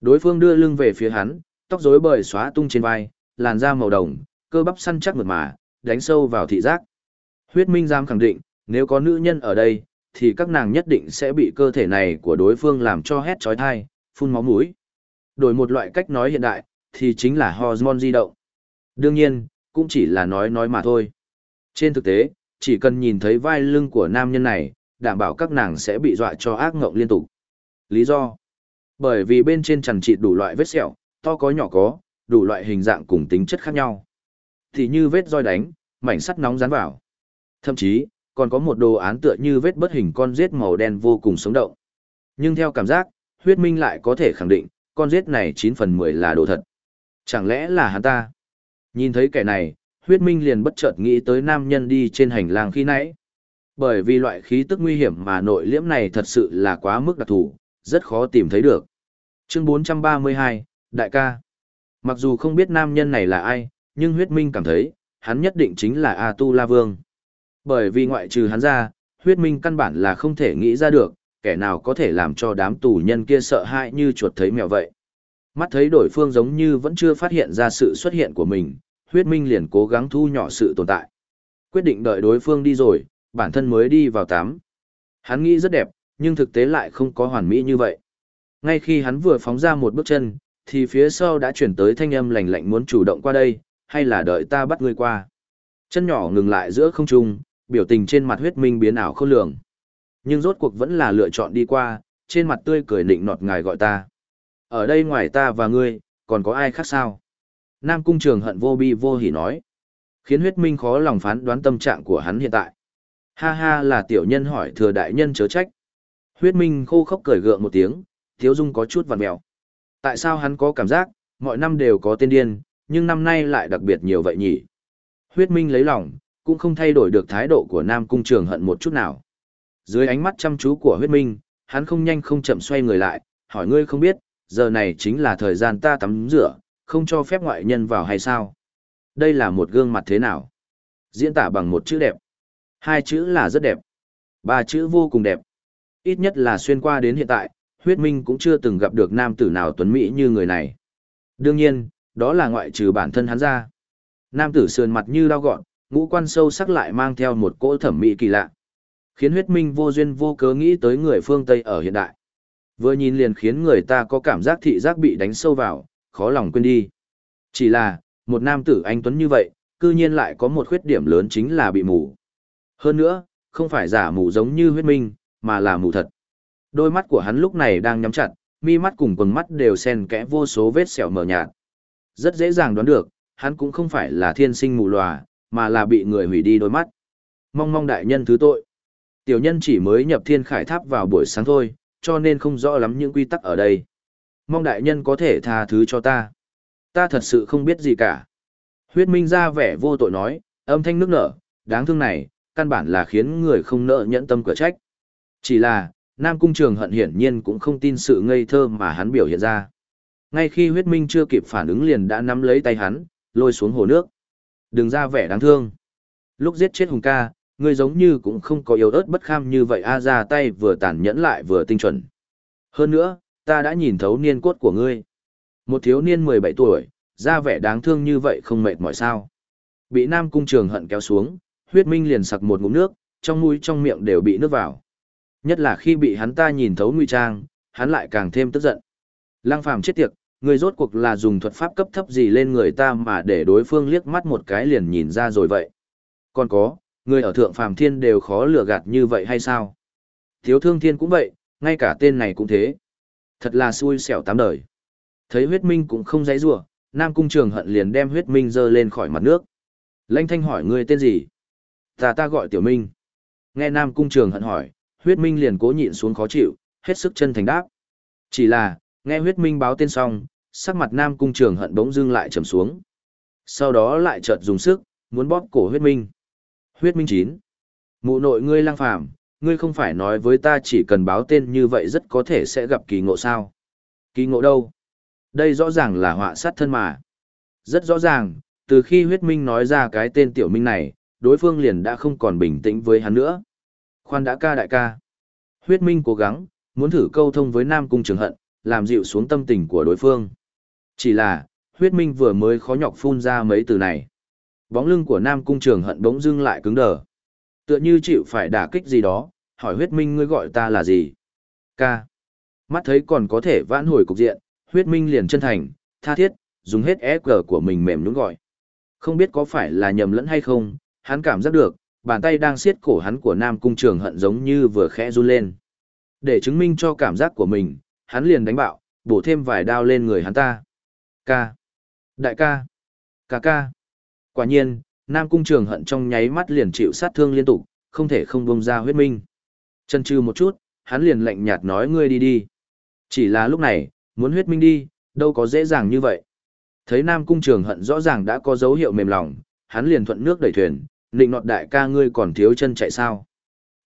Đối phương đưa lưng về phía hắn, tóc rối bời xóa tung trên vai, làn da màu đồng, cơ bắp săn chắc mượt mà, đánh sâu vào thị giác. Huyết Minh giam khẳng định, nếu có nữ nhân ở đây, thì các nàng nhất định sẽ bị cơ thể này của đối phương làm cho hét trói thai, phun máu mũi. Đổi một loại cách nói hiện đại, thì chính là hormone di động. Đương nhiên, cũng chỉ là nói nói mà thôi. Trên thực tế, chỉ cần nhìn thấy vai lưng của nam nhân này, đảm bảo các nàng sẽ bị dọa cho ác ngộng liên tục. Lý do? Bởi vì bên trên chẳng trị đủ loại vết sẹo, to có nhỏ có, đủ loại hình dạng cùng tính chất khác nhau. Thì như vết roi đánh, mảnh sắt nóng dán vào. Thậm chí, còn có một đồ án tựa như vết bất hình con rết màu đen vô cùng sống động. Nhưng theo cảm giác, huyết minh lại có thể khẳng định, con rết này 9 phần 10 là đồ thật. Chẳng lẽ là hắn ta? Nhìn thấy kẻ này, huyết minh liền bất chợt nghĩ tới nam nhân đi trên hành lang khi nãy. Bởi vì loại khí tức nguy hiểm mà nội liễm này thật sự là quá mức đặc thù, rất khó tìm thấy được. Chương 432, Đại ca. Mặc dù không biết nam nhân này là ai, nhưng huyết minh cảm thấy, hắn nhất định chính là A Tu La Vương. Bởi vì ngoại trừ hắn ra, huyết minh căn bản là không thể nghĩ ra được, kẻ nào có thể làm cho đám tù nhân kia sợ hãi như chuột thấy mèo vậy. Mắt thấy đối phương giống như vẫn chưa phát hiện ra sự xuất hiện của mình, huyết minh liền cố gắng thu nhỏ sự tồn tại. Quyết định đợi đối phương đi rồi, bản thân mới đi vào tắm. Hắn nghĩ rất đẹp, nhưng thực tế lại không có hoàn mỹ như vậy. Ngay khi hắn vừa phóng ra một bước chân, thì phía sau đã chuyển tới thanh âm lạnh lạnh muốn chủ động qua đây, hay là đợi ta bắt ngươi qua. Chân nhỏ ngừng lại giữa không trung, biểu tình trên mặt huyết minh biến ảo không lường. Nhưng rốt cuộc vẫn là lựa chọn đi qua, trên mặt tươi cười nịnh nọt ngài gọi ta. Ở đây ngoài ta và ngươi, còn có ai khác sao? Nam cung trường hận vô bi vô hỉ nói. Khiến huyết minh khó lòng phán đoán tâm trạng của hắn hiện tại. Ha ha là tiểu nhân hỏi thừa đại nhân chớ trách. Huyết minh khô khốc cười gượng một tiếng, thiếu dung có chút vằn mèo. Tại sao hắn có cảm giác, mọi năm đều có tên điên, nhưng năm nay lại đặc biệt nhiều vậy nhỉ? Huyết minh lấy lòng, cũng không thay đổi được thái độ của Nam Cung Trường hận một chút nào. Dưới ánh mắt chăm chú của huyết minh, hắn không nhanh không chậm xoay người lại, hỏi ngươi không biết, giờ này chính là thời gian ta tắm rửa, không cho phép ngoại nhân vào hay sao? Đây là một gương mặt thế nào? Diễn tả bằng một chữ đẹp. Hai chữ là rất đẹp. Ba chữ vô cùng đẹp. Ít nhất là xuyên qua đến hiện tại, huyết minh cũng chưa từng gặp được nam tử nào tuấn mỹ như người này. Đương nhiên, đó là ngoại trừ bản thân hắn ra. Nam tử sườn mặt như đau gọn, ngũ quan sâu sắc lại mang theo một cỗ thẩm mỹ kỳ lạ. Khiến huyết minh vô duyên vô cớ nghĩ tới người phương Tây ở hiện đại. Vừa nhìn liền khiến người ta có cảm giác thị giác bị đánh sâu vào, khó lòng quên đi. Chỉ là, một nam tử anh Tuấn như vậy, cư nhiên lại có một khuyết điểm lớn chính là bị mù. Hơn nữa, không phải giả mù giống như huyết minh, mà là mù thật. Đôi mắt của hắn lúc này đang nhắm chặt, mi mắt cùng quần mắt đều xen kẽ vô số vết sẹo mờ nhạt. Rất dễ dàng đoán được, hắn cũng không phải là thiên sinh mù lòa, mà là bị người hủy đi đôi mắt. Mong mong đại nhân thứ tội. Tiểu nhân chỉ mới nhập thiên khải tháp vào buổi sáng thôi, cho nên không rõ lắm những quy tắc ở đây. Mong đại nhân có thể tha thứ cho ta. Ta thật sự không biết gì cả. Huyết Minh ra vẻ vô tội nói, âm thanh nước nở, đáng thương này, căn bản là khiến người không nợ nhẫn tâm cửa trách. Chỉ là, Nam Cung Trường hận hiển nhiên cũng không tin sự ngây thơ mà hắn biểu hiện ra. Ngay khi huyết minh chưa kịp phản ứng liền đã nắm lấy tay hắn, lôi xuống hồ nước. Đừng ra vẻ đáng thương. Lúc giết chết Hùng ca, ngươi giống như cũng không có yếu ớt bất kham như vậy a ra tay vừa tàn nhẫn lại vừa tinh chuẩn. Hơn nữa, ta đã nhìn thấu niên cốt của ngươi. Một thiếu niên 17 tuổi, ra vẻ đáng thương như vậy không mệt mỏi sao. Bị Nam Cung Trường hận kéo xuống, huyết minh liền sặc một ngụm nước, trong mũi trong miệng đều bị nước vào. Nhất là khi bị hắn ta nhìn thấu nguy trang, hắn lại càng thêm tức giận. Lăng phàm chết tiệt, người rốt cuộc là dùng thuật pháp cấp thấp gì lên người ta mà để đối phương liếc mắt một cái liền nhìn ra rồi vậy. Còn có, người ở thượng phàm thiên đều khó lừa gạt như vậy hay sao? Thiếu thương thiên cũng vậy, ngay cả tên này cũng thế. Thật là xui xẻo tám đời. Thấy huyết minh cũng không dãy rủa Nam Cung Trường hận liền đem huyết minh dơ lên khỏi mặt nước. Lanh thanh hỏi ngươi tên gì? Ta ta gọi tiểu minh. Nghe Nam Cung Trường hận hỏi, huyết minh liền cố nhịn xuống khó chịu, hết sức chân thành đáp. Chỉ là, Nghe huyết minh báo tên xong, sắc mặt Nam Cung Trường hận bỗng dưng lại trầm xuống. Sau đó lại chợt dùng sức, muốn bóp cổ huyết minh. Huyết minh chín. Mụ nội ngươi lang phàm, ngươi không phải nói với ta chỉ cần báo tên như vậy rất có thể sẽ gặp kỳ ngộ sao. Kỳ ngộ đâu? Đây rõ ràng là họa sát thân mà. Rất rõ ràng, từ khi huyết minh nói ra cái tên tiểu minh này, đối phương liền đã không còn bình tĩnh với hắn nữa. Khoan đã ca đại ca. Huyết minh cố gắng, muốn thử câu thông với Nam Cung Trường Hận, làm dịu xuống tâm tình của đối phương. Chỉ là, huyết minh vừa mới khó nhọc phun ra mấy từ này. Bóng lưng của Nam Cung Trường Hận bỗng dưng lại cứng đờ. Tựa như chịu phải đả kích gì đó, hỏi huyết minh ngươi gọi ta là gì? Ca. Mắt thấy còn có thể vãn hồi cục diện, huyết minh liền chân thành, tha thiết, dùng hết EQ của mình mềm nhún gọi. Không biết có phải là nhầm lẫn hay không, hắn cảm giác được, bàn tay đang siết cổ hắn của Nam Cung Trường Hận giống như vừa khẽ run lên. Để chứng minh cho cảm giác của mình, hắn liền đánh bạo, bổ thêm vài đao lên người hắn ta. Ca. Đại ca. Ca ca. Quả nhiên, Nam Cung Trường Hận trong nháy mắt liền chịu sát thương liên tục, không thể không bông ra huyết minh. Chân trừ một chút, hắn liền lạnh nhạt nói ngươi đi đi. Chỉ là lúc này, muốn huyết minh đi, đâu có dễ dàng như vậy. Thấy Nam Cung Trường Hận rõ ràng đã có dấu hiệu mềm lòng, hắn liền thuận nước đẩy thuyền, Nịnh nọt đại ca ngươi còn thiếu chân chạy sao.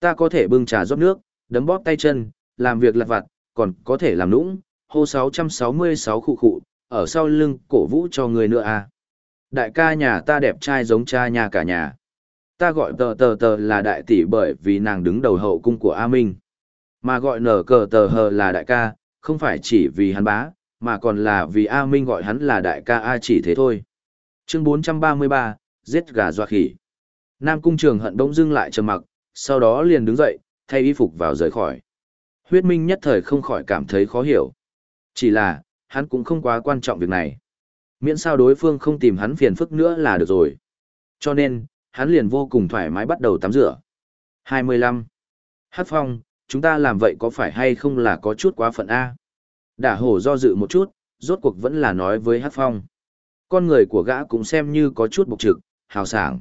Ta có thể bưng trà rót nước, đấm bóp tay chân, làm việc lặt vặt, còn có thể làm nũng, hô 666 khụ khụ, ở sau lưng cổ vũ cho người nữa à. Đại ca nhà ta đẹp trai giống cha nhà cả nhà. Ta gọi tờ tờ tờ là đại tỷ bởi vì nàng đứng đầu hậu cung của A Minh. Mà gọi nở cờ tờ hờ là đại ca, không phải chỉ vì hắn bá, mà còn là vì A Minh gọi hắn là đại ca A chỉ thế thôi. Chương 433, giết gà doa khỉ. Nam cung trường hận bỗng dưng lại trầm mặc, sau đó liền đứng dậy, thay y phục vào rời khỏi. Huyết Minh nhất thời không khỏi cảm thấy khó hiểu. Chỉ là, hắn cũng không quá quan trọng việc này. Miễn sao đối phương không tìm hắn phiền phức nữa là được rồi. Cho nên, hắn liền vô cùng thoải mái bắt đầu tắm rửa. 25. Hát phong, chúng ta làm vậy có phải hay không là có chút quá phận A? Đả hổ do dự một chút, rốt cuộc vẫn là nói với Hát phong. Con người của gã cũng xem như có chút bộc trực, hào sảng.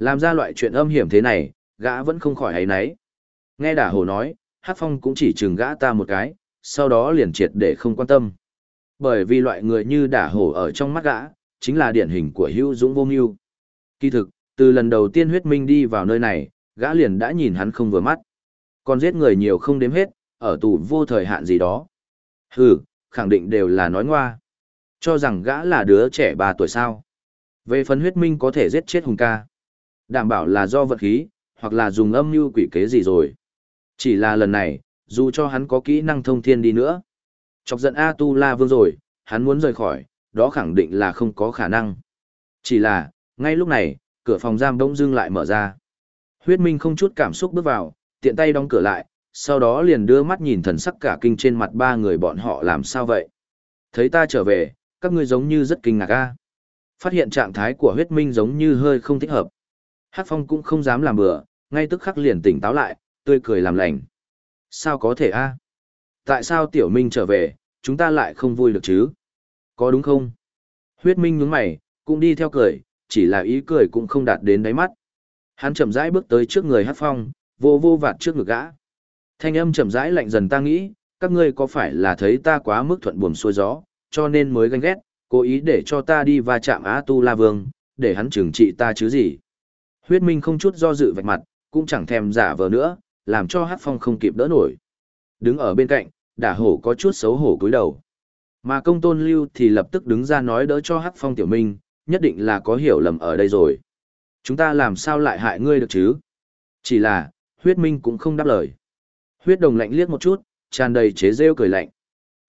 Làm ra loại chuyện âm hiểm thế này, gã vẫn không khỏi hấy nấy. Nghe đả hồ nói, Hát phong cũng chỉ chừng gã ta một cái, sau đó liền triệt để không quan tâm. Bởi vì loại người như đả hổ ở trong mắt gã, chính là điển hình của hữu dũng vô mưu. Kỳ thực, từ lần đầu tiên huyết minh đi vào nơi này, gã liền đã nhìn hắn không vừa mắt. Còn giết người nhiều không đếm hết, ở tù vô thời hạn gì đó. Hừ, khẳng định đều là nói ngoa. Cho rằng gã là đứa trẻ 3 tuổi sao. Về phần huyết minh có thể giết chết hùng ca. Đảm bảo là do vật khí, hoặc là dùng âm mưu quỷ kế gì rồi. Chỉ là lần này, dù cho hắn có kỹ năng thông thiên đi nữa. Chọc giận A Tu La Vương rồi, hắn muốn rời khỏi, đó khẳng định là không có khả năng. Chỉ là, ngay lúc này, cửa phòng giam đông dưng lại mở ra. Huyết Minh không chút cảm xúc bước vào, tiện tay đóng cửa lại, sau đó liền đưa mắt nhìn thần sắc cả kinh trên mặt ba người bọn họ làm sao vậy. Thấy ta trở về, các ngươi giống như rất kinh ngạc a. Phát hiện trạng thái của huyết minh giống như hơi không thích hợp. Hắc Phong cũng không dám làm bừa, ngay tức khắc liền tỉnh táo lại, tươi cười làm lành. Sao có thể a? Tại sao tiểu minh trở về, chúng ta lại không vui được chứ? Có đúng không? Huyết minh nhướng mày, cũng đi theo cười, chỉ là ý cười cũng không đạt đến đáy mắt. Hắn chậm rãi bước tới trước người hát phong, vô vô vạt trước ngực gã. Thanh âm chậm rãi lạnh dần ta nghĩ, các ngươi có phải là thấy ta quá mức thuận buồm xuôi gió, cho nên mới ganh ghét, cố ý để cho ta đi va chạm Á Tu La Vương, để hắn trừng trị ta chứ gì. Huyết Minh không chút do dự vạch mặt, cũng chẳng thèm giả vờ nữa, làm cho Hát Phong không kịp đỡ nổi. Đứng ở bên cạnh, đả hổ có chút xấu hổ cúi đầu. Mà công tôn lưu thì lập tức đứng ra nói đỡ cho Hát Phong tiểu minh, nhất định là có hiểu lầm ở đây rồi. Chúng ta làm sao lại hại ngươi được chứ? Chỉ là, huyết minh cũng không đáp lời. Huyết đồng lạnh liếc một chút, tràn đầy chế rêu cười lạnh.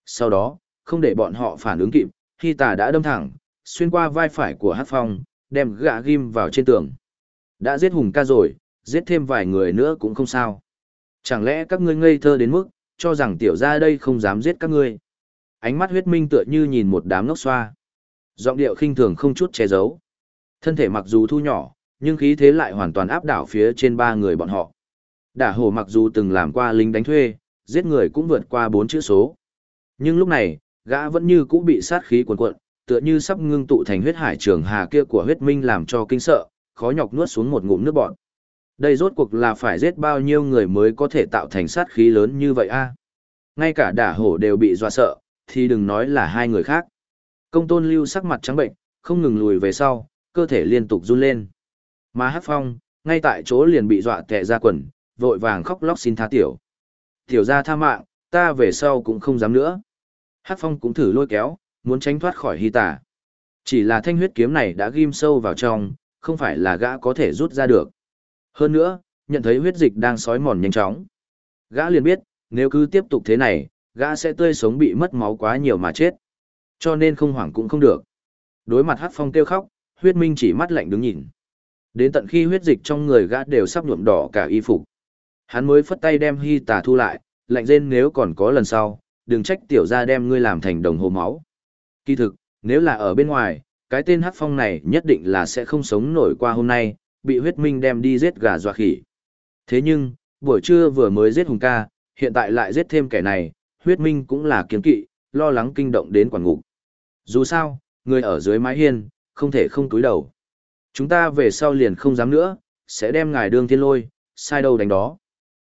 Sau đó, không để bọn họ phản ứng kịp, khi tà đã đâm thẳng, xuyên qua vai phải của Hát Phong, đem gã ghim vào trên tường. Đã giết hùng ca rồi, giết thêm vài người nữa cũng không sao. Chẳng lẽ các ngươi ngây thơ đến mức, cho rằng tiểu gia đây không dám giết các ngươi. Ánh mắt huyết minh tựa như nhìn một đám ngốc xoa. Giọng điệu khinh thường không chút che giấu. Thân thể mặc dù thu nhỏ, nhưng khí thế lại hoàn toàn áp đảo phía trên ba người bọn họ. Đả hổ mặc dù từng làm qua lính đánh thuê, giết người cũng vượt qua bốn chữ số. Nhưng lúc này, gã vẫn như cũ bị sát khí cuồn cuộn, tựa như sắp ngưng tụ thành huyết hải trường hà kia của huyết minh làm cho kinh sợ, khó nhọc nuốt xuống một ngụm nước bọt. Đây rốt cuộc là phải giết bao nhiêu người mới có thể tạo thành sát khí lớn như vậy a? Ngay cả đả hổ đều bị dọa sợ, thì đừng nói là hai người khác. Công tôn lưu sắc mặt trắng bệnh, không ngừng lùi về sau, cơ thể liên tục run lên. Mà hát phong, ngay tại chỗ liền bị dọa tệ ra quần, vội vàng khóc lóc xin tha tiểu. Tiểu ra tha mạng, ta về sau cũng không dám nữa. Hát phong cũng thử lôi kéo, muốn tránh thoát khỏi hy tả. Chỉ là thanh huyết kiếm này đã ghim sâu vào trong, không phải là gã có thể rút ra được. Hơn nữa, nhận thấy huyết dịch đang sói mòn nhanh chóng. Gã liền biết, nếu cứ tiếp tục thế này, gã sẽ tươi sống bị mất máu quá nhiều mà chết. Cho nên không hoảng cũng không được. Đối mặt hát phong kêu khóc, huyết minh chỉ mắt lạnh đứng nhìn. Đến tận khi huyết dịch trong người gã đều sắp nhuộm đỏ cả y phục. Hắn mới phất tay đem hy tà thu lại, lạnh rên nếu còn có lần sau, đừng trách tiểu ra đem ngươi làm thành đồng hồ máu. Kỳ thực, nếu là ở bên ngoài, cái tên hát phong này nhất định là sẽ không sống nổi qua hôm nay, bị huyết minh đem đi giết gà dọa khỉ. Thế nhưng, buổi trưa vừa mới giết hùng ca, hiện tại lại giết thêm kẻ này, huyết minh cũng là kiến kỵ, lo lắng kinh động đến quản ngục. Dù sao, người ở dưới mái hiên, không thể không túi đầu. Chúng ta về sau liền không dám nữa, sẽ đem ngài đương thiên lôi, sai đâu đánh đó.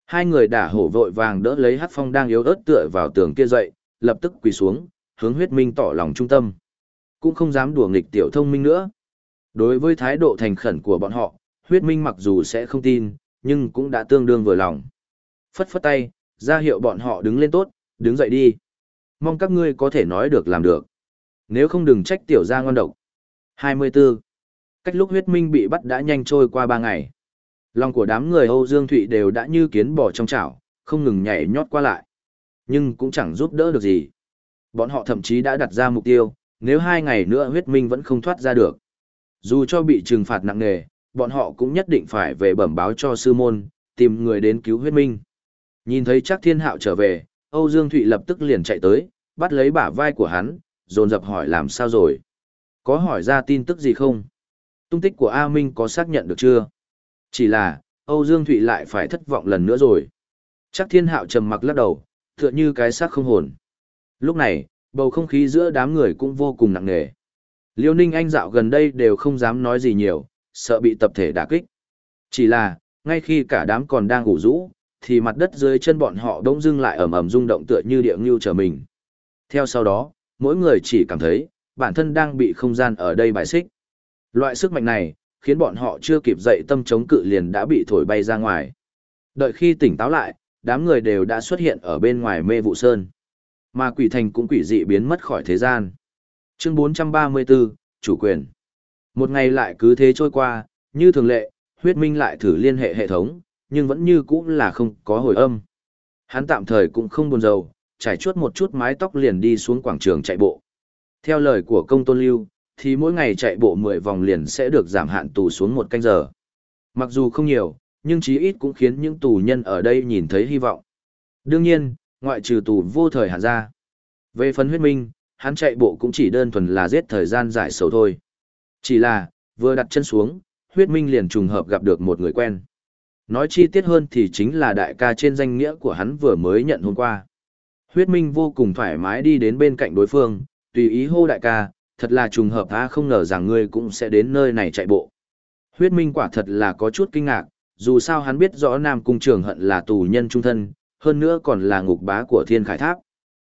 Hai người đả hổ vội vàng đỡ lấy hát phong đang yếu ớt tựa vào tường kia dậy, lập tức quỳ xuống, hướng huyết minh tỏ lòng trung tâm. Cũng không dám đùa nghịch tiểu thông minh nữa. Đối với thái độ thành khẩn của bọn họ, huyết minh mặc dù sẽ không tin, nhưng cũng đã tương đương vừa lòng. Phất phất tay, ra hiệu bọn họ đứng lên tốt, đứng dậy đi. Mong các ngươi có thể nói được làm được. Nếu không đừng trách tiểu gia ngon độc. 24. Cách lúc huyết minh bị bắt đã nhanh trôi qua 3 ngày. Lòng của đám người Âu Dương Thụy đều đã như kiến bò trong chảo, không ngừng nhảy nhót qua lại. Nhưng cũng chẳng giúp đỡ được gì. Bọn họ thậm chí đã đặt ra mục tiêu, nếu hai ngày nữa huyết minh vẫn không thoát ra được. Dù cho bị trừng phạt nặng nề, bọn họ cũng nhất định phải về bẩm báo cho sư môn, tìm người đến cứu huyết minh. Nhìn thấy chắc thiên hạo trở về, Âu Dương Thụy lập tức liền chạy tới, bắt lấy bả vai của hắn, dồn dập hỏi làm sao rồi. Có hỏi ra tin tức gì không? Tung tích của A Minh có xác nhận được chưa? Chỉ là, Âu Dương Thụy lại phải thất vọng lần nữa rồi. Chắc thiên hạo trầm mặc lắc đầu, tựa như cái xác không hồn. Lúc này, bầu không khí giữa đám người cũng vô cùng nặng nề. Liêu ninh anh dạo gần đây đều không dám nói gì nhiều, sợ bị tập thể đả kích. Chỉ là, ngay khi cả đám còn đang ngủ rũ, thì mặt đất dưới chân bọn họ đông dưng lại ẩm ẩm rung động tựa như địa ngưu trở mình. Theo sau đó, mỗi người chỉ cảm thấy, bản thân đang bị không gian ở đây bài xích. Loại sức mạnh này, khiến bọn họ chưa kịp dậy tâm chống cự liền đã bị thổi bay ra ngoài. Đợi khi tỉnh táo lại, đám người đều đã xuất hiện ở bên ngoài mê vụ sơn. Mà quỷ thành cũng quỷ dị biến mất khỏi thế gian. Chương 434, Chủ quyền. Một ngày lại cứ thế trôi qua, như thường lệ, huyết minh lại thử liên hệ hệ thống, nhưng vẫn như cũ là không có hồi âm. Hắn tạm thời cũng không buồn rầu, trải chuốt một chút mái tóc liền đi xuống quảng trường chạy bộ. Theo lời của công tôn lưu, thì mỗi ngày chạy bộ 10 vòng liền sẽ được giảm hạn tù xuống một canh giờ. Mặc dù không nhiều, nhưng chí ít cũng khiến những tù nhân ở đây nhìn thấy hy vọng. Đương nhiên, ngoại trừ tù vô thời hạn ra. Về phần huyết minh, hắn chạy bộ cũng chỉ đơn thuần là giết thời gian giải sầu thôi. Chỉ là, vừa đặt chân xuống, huyết minh liền trùng hợp gặp được một người quen. Nói chi tiết hơn thì chính là đại ca trên danh nghĩa của hắn vừa mới nhận hôm qua. Huyết minh vô cùng thoải mái đi đến bên cạnh đối phương, tùy ý hô đại ca, thật là trùng hợp ta không ngờ rằng ngươi cũng sẽ đến nơi này chạy bộ. Huyết minh quả thật là có chút kinh ngạc, dù sao hắn biết rõ Nam Cung Trường Hận là tù nhân trung thân, hơn nữa còn là ngục bá của Thiên Khải Tháp.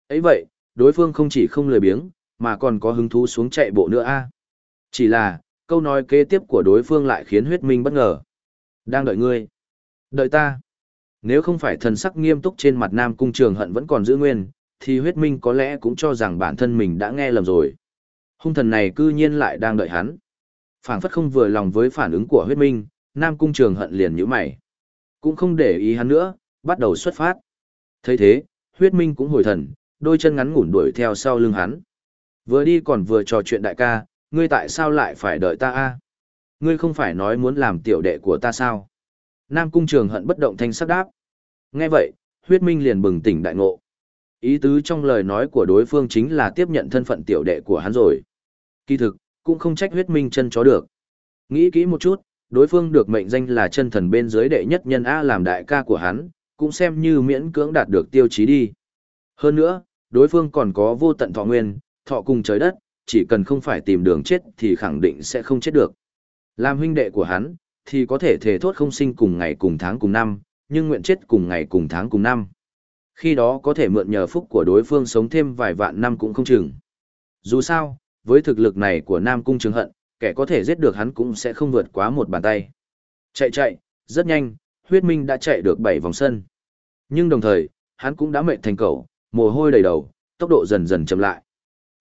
ấy vậy, đối phương không chỉ không lười biếng, mà còn có hứng thú xuống chạy bộ nữa a. Chỉ là, câu nói kế tiếp của đối phương lại khiến huyết minh bất ngờ. Đang đợi ngươi. Đợi ta. Nếu không phải thần sắc nghiêm túc trên mặt Nam Cung Trường Hận vẫn còn giữ nguyên, thì huyết minh có lẽ cũng cho rằng bản thân mình đã nghe lầm rồi. Hung thần này cư nhiên lại đang đợi hắn. phảng phất không vừa lòng với phản ứng của huyết minh, Nam Cung Trường Hận liền nhíu mày. Cũng không để ý hắn nữa, bắt đầu xuất phát. thấy thế, huyết minh cũng hồi thần, đôi chân ngắn ngủn đuổi theo sau lưng hắn. Vừa đi còn vừa trò chuyện đại ca, ngươi tại sao lại phải đợi ta a? Ngươi không phải nói muốn làm tiểu đệ của ta sao? Nam Cung Trường Hận bất động thanh sắc đáp. Nghe vậy, huyết minh liền bừng tỉnh đại ngộ. Ý tứ trong lời nói của đối phương chính là tiếp nhận thân phận tiểu đệ của hắn rồi. Kỳ thực, cũng không trách huyết minh chân chó được. Nghĩ kỹ một chút, đối phương được mệnh danh là chân thần bên dưới đệ nhất nhân A làm đại ca của hắn, cũng xem như miễn cưỡng đạt được tiêu chí đi. Hơn nữa, đối phương còn có vô tận thọ nguyên, thọ cùng trời đất, chỉ cần không phải tìm đường chết thì khẳng định sẽ không chết được. Làm huynh đệ của hắn, thì có thể thể thốt không sinh cùng ngày cùng tháng cùng năm, nhưng nguyện chết cùng ngày cùng tháng cùng năm. Khi đó có thể mượn nhờ phúc của đối phương sống thêm vài vạn năm cũng không chừng. Dù sao, với thực lực này của Nam Cung Trường Hận, kẻ có thể giết được hắn cũng sẽ không vượt quá một bàn tay. Chạy chạy, rất nhanh, huyết minh đã chạy được 7 vòng sân. Nhưng đồng thời, hắn cũng đã mệt thành cầu, mồ hôi đầy đầu, tốc độ dần dần chậm lại.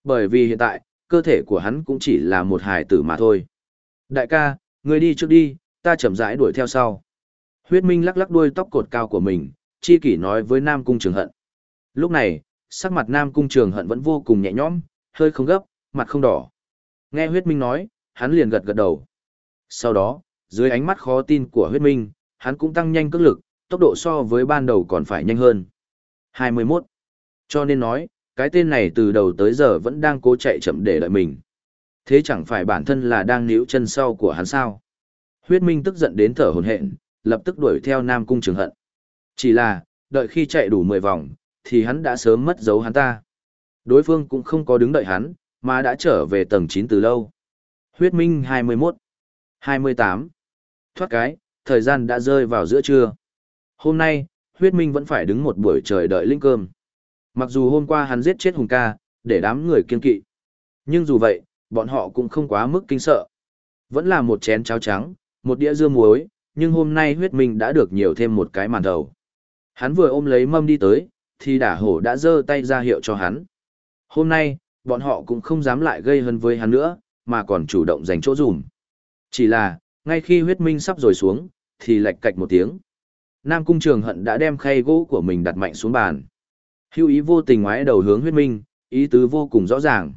Bởi vì hiện tại, cơ thể của hắn cũng chỉ là một hài tử mà thôi. Đại ca, người đi trước đi, ta chậm rãi đuổi theo sau. Huyết Minh lắc lắc đuôi tóc cột cao của mình, chi kỷ nói với Nam Cung Trường Hận. Lúc này, sắc mặt Nam Cung Trường Hận vẫn vô cùng nhẹ nhõm, hơi không gấp, mặt không đỏ. Nghe Huyết Minh nói, hắn liền gật gật đầu. Sau đó, dưới ánh mắt khó tin của Huyết Minh, hắn cũng tăng nhanh cước lực, tốc độ so với ban đầu còn phải nhanh hơn. 21. Cho nên nói, cái tên này từ đầu tới giờ vẫn đang cố chạy chậm để đợi mình. Thế chẳng phải bản thân là đang níu chân sau của hắn sao? Huyết Minh tức giận đến thở hổn hển, lập tức đuổi theo Nam Cung Trường Hận. Chỉ là, đợi khi chạy đủ 10 vòng, thì hắn đã sớm mất dấu hắn ta. Đối phương cũng không có đứng đợi hắn, mà đã trở về tầng 9 từ lâu. Huyết Minh 21, 28. Thoát cái, thời gian đã rơi vào giữa trưa. Hôm nay, Huyết Minh vẫn phải đứng một buổi trời đợi linh cơm. Mặc dù hôm qua hắn giết chết Hùng ca, để đám người kiên kỵ. Nhưng dù vậy, bọn họ cũng không quá mức kinh sợ. Vẫn là một chén cháo trắng, một đĩa dưa muối, nhưng hôm nay huyết minh đã được nhiều thêm một cái màn đầu. Hắn vừa ôm lấy mâm đi tới, thì đả hổ đã giơ tay ra hiệu cho hắn. Hôm nay, bọn họ cũng không dám lại gây hấn với hắn nữa, mà còn chủ động dành chỗ dùm. Chỉ là, ngay khi huyết minh sắp rồi xuống, thì lạch cạch một tiếng. Nam Cung Trường Hận đã đem khay gỗ của mình đặt mạnh xuống bàn. Hưu ý vô tình ngoái đầu hướng huyết minh, ý tứ vô cùng rõ ràng.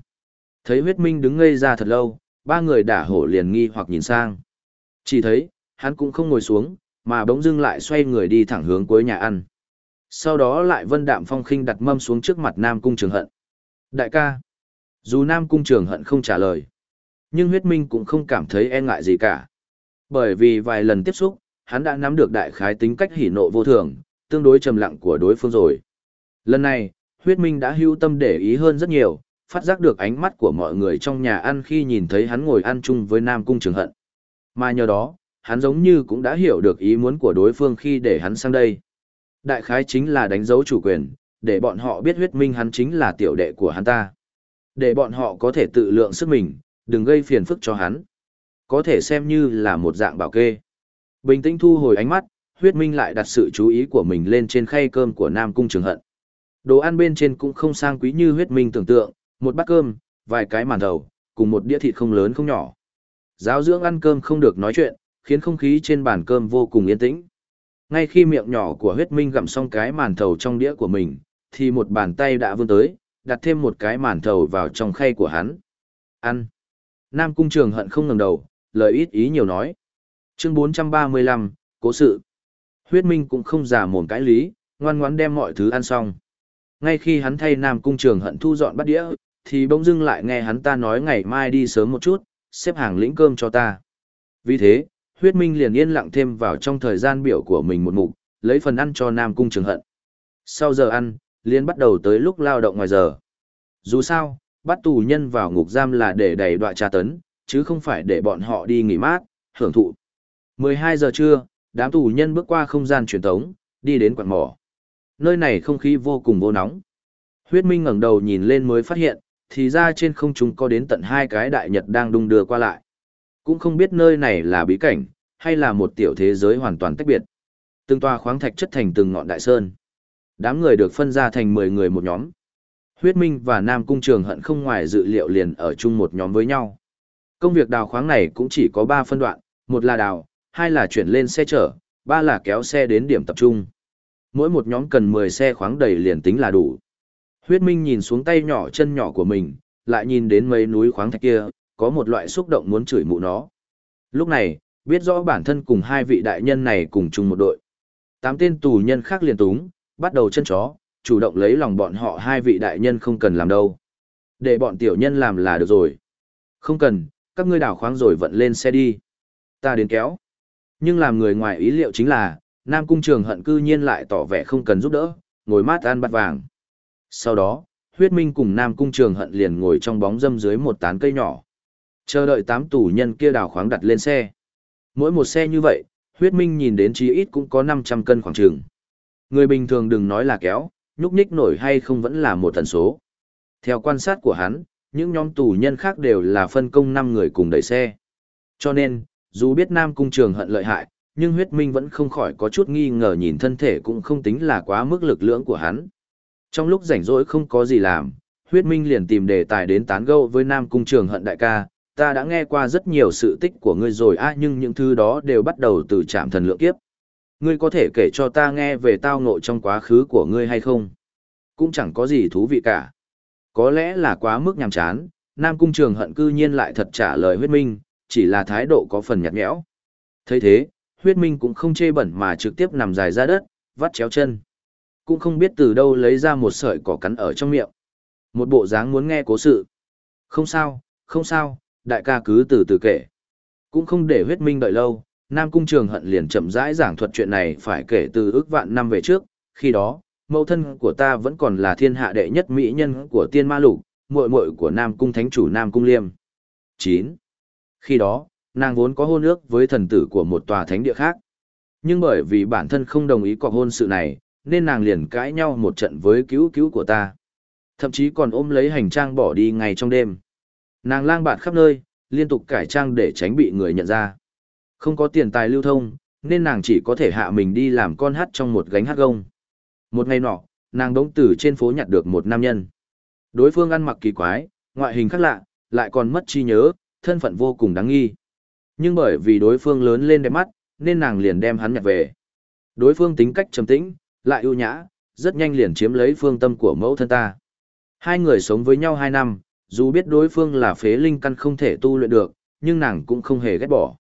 Thấy huyết minh đứng ngây ra thật lâu, ba người đả hổ liền nghi hoặc nhìn sang. Chỉ thấy, hắn cũng không ngồi xuống, mà bỗng dưng lại xoay người đi thẳng hướng cuối nhà ăn. Sau đó lại vân đạm phong khinh đặt mâm xuống trước mặt Nam Cung Trường Hận. Đại ca, dù Nam Cung Trường Hận không trả lời, nhưng huyết minh cũng không cảm thấy e ngại gì cả. Bởi vì vài lần tiếp xúc, hắn đã nắm được đại khái tính cách hỉ nộ vô thường, tương đối trầm lặng của đối phương rồi. Lần này, huyết minh đã hưu tâm để ý hơn rất nhiều, phát giác được ánh mắt của mọi người trong nhà ăn khi nhìn thấy hắn ngồi ăn chung với Nam Cung Trường Hận. Mà nhờ đó, hắn giống như cũng đã hiểu được ý muốn của đối phương khi để hắn sang đây. Đại khái chính là đánh dấu chủ quyền, để bọn họ biết huyết minh hắn chính là tiểu đệ của hắn ta. Để bọn họ có thể tự lượng sức mình, đừng gây phiền phức cho hắn. Có thể xem như là một dạng bảo kê. Bình tĩnh thu hồi ánh mắt, huyết minh lại đặt sự chú ý của mình lên trên khay cơm của Nam Cung Trường Hận. Đồ ăn bên trên cũng không sang quý như huyết minh tưởng tượng, một bát cơm, vài cái màn đầu cùng một đĩa thịt không lớn không nhỏ. Giáo dưỡng ăn cơm không được nói chuyện, khiến không khí trên bàn cơm vô cùng yên tĩnh. Ngay khi miệng nhỏ của huyết minh gặm xong cái màn thầu trong đĩa của mình, thì một bàn tay đã vươn tới, đặt thêm một cái màn thầu vào trong khay của hắn. Ăn. Nam cung trường hận không ngừng đầu, lời ít ý nhiều nói. Chương 435, Cố sự. Huyết minh cũng không giả mồm cãi lý, ngoan ngoãn đem mọi thứ ăn xong. Ngay khi hắn thay Nam cung trường hận thu dọn bát đĩa, thì bỗng dưng lại nghe hắn ta nói ngày mai đi sớm một chút, xếp hàng lĩnh cơm cho ta. Vì thế, huyết minh liền yên lặng thêm vào trong thời gian biểu của mình một mục, lấy phần ăn cho Nam Cung Trường Hận. Sau giờ ăn, liền bắt đầu tới lúc lao động ngoài giờ. Dù sao, bắt tù nhân vào ngục giam là để đẩy đọa tra tấn, chứ không phải để bọn họ đi nghỉ mát, hưởng thụ. 12 giờ trưa, đám tù nhân bước qua không gian truyền thống, đi đến quạt mỏ. Nơi này không khí vô cùng vô nóng. Huyết Minh ngẩng đầu nhìn lên mới phát hiện, thì ra trên không trung có đến tận hai cái đại nhật đang đung đưa qua lại. Cũng không biết nơi này là bí cảnh, hay là một tiểu thế giới hoàn toàn tách biệt. Từng tòa khoáng thạch chất thành từng ngọn đại sơn. Đám người được phân ra thành 10 người một nhóm. Huyết Minh và Nam Cung Trường hận không ngoài dự liệu liền ở chung một nhóm với nhau. Công việc đào khoáng này cũng chỉ có 3 phân đoạn, một là đào, hai là chuyển lên xe chở, ba là kéo xe đến điểm tập trung. Mỗi một nhóm cần 10 xe khoáng đầy liền tính là đủ. Huyết Minh nhìn xuống tay nhỏ chân nhỏ của mình, lại nhìn đến mấy núi khoáng thạch kia, có một loại xúc động muốn chửi mụ nó. Lúc này, biết rõ bản thân cùng hai vị đại nhân này cùng chung một đội. Tám tên tù nhân khác liền túng, bắt đầu chân chó, chủ động lấy lòng bọn họ hai vị đại nhân không cần làm đâu. Để bọn tiểu nhân làm là được rồi. Không cần, các ngươi đào khoáng rồi vận lên xe đi. Ta đến kéo. Nhưng làm người ngoài ý liệu chính là, Nam Cung Trường hận cư nhiên lại tỏ vẻ không cần giúp đỡ, ngồi mát ăn bát vàng. Sau đó, huyết minh cùng Nam Cung Trường hận liền ngồi trong bóng dâm dưới một tán cây nhỏ. Chờ đợi tám tù nhân kia đào khoáng đặt lên xe. Mỗi một xe như vậy, huyết minh nhìn đến chí ít cũng có 500 cân khoảng trường. Người bình thường đừng nói là kéo, nhúc nhích nổi hay không vẫn là một tần số. Theo quan sát của hắn, những nhóm tù nhân khác đều là phân công 5 người cùng đẩy xe. Cho nên, dù biết Nam Cung Trường hận lợi hại, nhưng huyết minh vẫn không khỏi có chút nghi ngờ nhìn thân thể cũng không tính là quá mức lực lượng của hắn. Trong lúc rảnh rỗi không có gì làm, huyết minh liền tìm đề tài đến tán gẫu với Nam Cung Trường hận đại ca, ta đã nghe qua rất nhiều sự tích của ngươi rồi a nhưng những thứ đó đều bắt đầu từ trạm thần lượng kiếp. Ngươi có thể kể cho ta nghe về tao ngộ trong quá khứ của ngươi hay không? Cũng chẳng có gì thú vị cả. Có lẽ là quá mức nhàm chán, Nam Cung Trường hận cư nhiên lại thật trả lời huyết minh, chỉ là thái độ có phần nhạt nhẽo. thấy thế, huyết minh cũng không chê bẩn mà trực tiếp nằm dài ra đất, vắt chéo chân. Cũng không biết từ đâu lấy ra một sợi cỏ cắn ở trong miệng. Một bộ dáng muốn nghe cố sự. Không sao, không sao, đại ca cứ từ từ kể. Cũng không để huyết minh đợi lâu, Nam Cung Trường Hận liền chậm rãi giảng thuật chuyện này phải kể từ ước vạn năm về trước, khi đó, mẫu thân của ta vẫn còn là thiên hạ đệ nhất mỹ nhân của tiên ma lục, muội muội của Nam Cung Thánh Chủ Nam Cung Liêm. 9. Khi đó, nàng vốn có hôn ước với thần tử của một tòa thánh địa khác. Nhưng bởi vì bản thân không đồng ý cọc hôn sự này, nên nàng liền cãi nhau một trận với cứu cứu của ta. Thậm chí còn ôm lấy hành trang bỏ đi ngay trong đêm. Nàng lang bạt khắp nơi, liên tục cải trang để tránh bị người nhận ra. Không có tiền tài lưu thông, nên nàng chỉ có thể hạ mình đi làm con hát trong một gánh hát gông. Một ngày nọ, nàng đống từ trên phố nhặt được một nam nhân. Đối phương ăn mặc kỳ quái, ngoại hình khác lạ, lại còn mất trí nhớ, thân phận vô cùng đáng nghi. Nhưng bởi vì đối phương lớn lên đẹp mắt, nên nàng liền đem hắn nhặt về. Đối phương tính cách trầm tĩnh, lại ưu nhã, rất nhanh liền chiếm lấy phương tâm của mẫu thân ta. Hai người sống với nhau hai năm, dù biết đối phương là phế linh căn không thể tu luyện được, nhưng nàng cũng không hề ghét bỏ.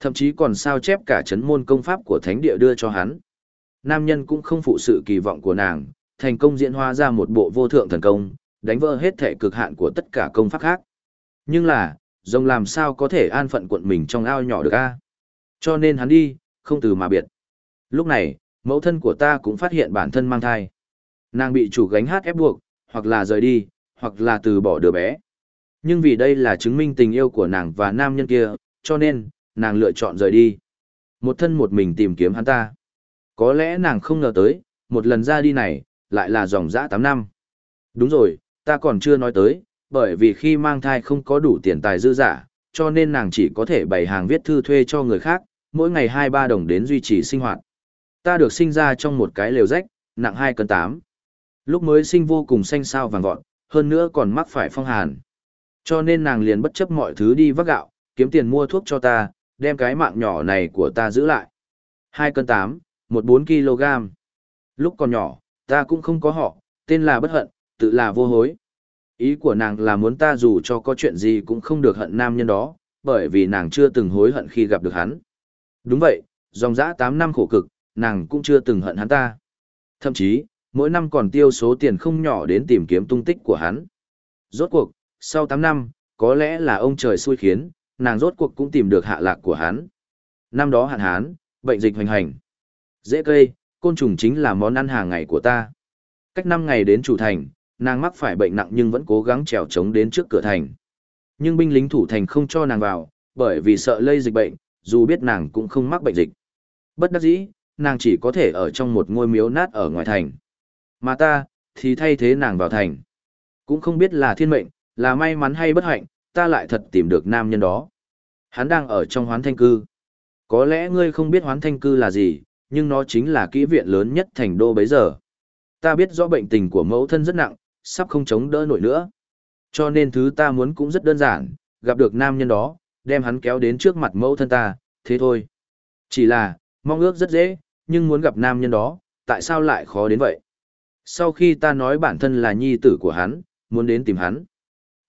Thậm chí còn sao chép cả chấn môn công pháp của thánh địa đưa cho hắn. Nam nhân cũng không phụ sự kỳ vọng của nàng, thành công diễn hóa ra một bộ vô thượng thần công, đánh vỡ hết thể cực hạn của tất cả công pháp khác. Nhưng là, rồng làm sao có thể an phận quận mình trong ao nhỏ được a? Cho nên hắn đi, không từ mà biệt. Lúc này, mẫu thân của ta cũng phát hiện bản thân mang thai. Nàng bị chủ gánh hát ép buộc, hoặc là rời đi, hoặc là từ bỏ đứa bé. Nhưng vì đây là chứng minh tình yêu của nàng và nam nhân kia, cho nên, nàng lựa chọn rời đi. Một thân một mình tìm kiếm hắn ta. Có lẽ nàng không ngờ tới, một lần ra đi này, lại là dòng dã 8 năm. Đúng rồi, ta còn chưa nói tới, bởi vì khi mang thai không có đủ tiền tài dư giả, cho nên nàng chỉ có thể bày hàng viết thư thuê cho người khác, mỗi ngày 2-3 đồng đến duy trì sinh hoạt. Ta được sinh ra trong một cái lều rách, nặng 2 cân 8. Lúc mới sinh vô cùng xanh xao vàng vọt, hơn nữa còn mắc phải phong hàn. Cho nên nàng liền bất chấp mọi thứ đi vác gạo, kiếm tiền mua thuốc cho ta, đem cái mạng nhỏ này của ta giữ lại. 2 cân 8, một bốn kg. Lúc còn nhỏ, ta cũng không có họ, tên là bất hận, tự là vô hối. Ý của nàng là muốn ta dù cho có chuyện gì cũng không được hận nam nhân đó, bởi vì nàng chưa từng hối hận khi gặp được hắn. Đúng vậy, dòng dã 8 năm khổ cực, nàng cũng chưa từng hận hắn ta. Thậm chí, mỗi năm còn tiêu số tiền không nhỏ đến tìm kiếm tung tích của hắn. Rốt cuộc, sau 8 năm, có lẽ là ông trời xui khiến, nàng rốt cuộc cũng tìm được hạ lạc của hắn. Năm đó hạn hán, bệnh dịch hoành hành. Dễ cây, côn trùng chính là món ăn hàng ngày của ta. Cách 5 ngày đến chủ thành, nàng mắc phải bệnh nặng nhưng vẫn cố gắng trèo trống đến trước cửa thành. Nhưng binh lính thủ thành không cho nàng vào, bởi vì sợ lây dịch bệnh, dù biết nàng cũng không mắc bệnh dịch. Bất đắc dĩ, nàng chỉ có thể ở trong một ngôi miếu nát ở ngoài thành. Mà ta, thì thay thế nàng vào thành. Cũng không biết là thiên mệnh, là may mắn hay bất hạnh, ta lại thật tìm được nam nhân đó. Hắn đang ở trong hoán thanh cư. Có lẽ ngươi không biết hoán thanh cư là gì, nhưng nó chính là kỹ viện lớn nhất thành đô bấy giờ. Ta biết rõ bệnh tình của mẫu thân rất nặng, sắp không chống đỡ nổi nữa. Cho nên thứ ta muốn cũng rất đơn giản, gặp được nam nhân đó, đem hắn kéo đến trước mặt mẫu thân ta, thế thôi. Chỉ là, mong ước rất dễ, nhưng muốn gặp nam nhân đó, tại sao lại khó đến vậy? Sau khi ta nói bản thân là nhi tử của hắn, muốn đến tìm hắn,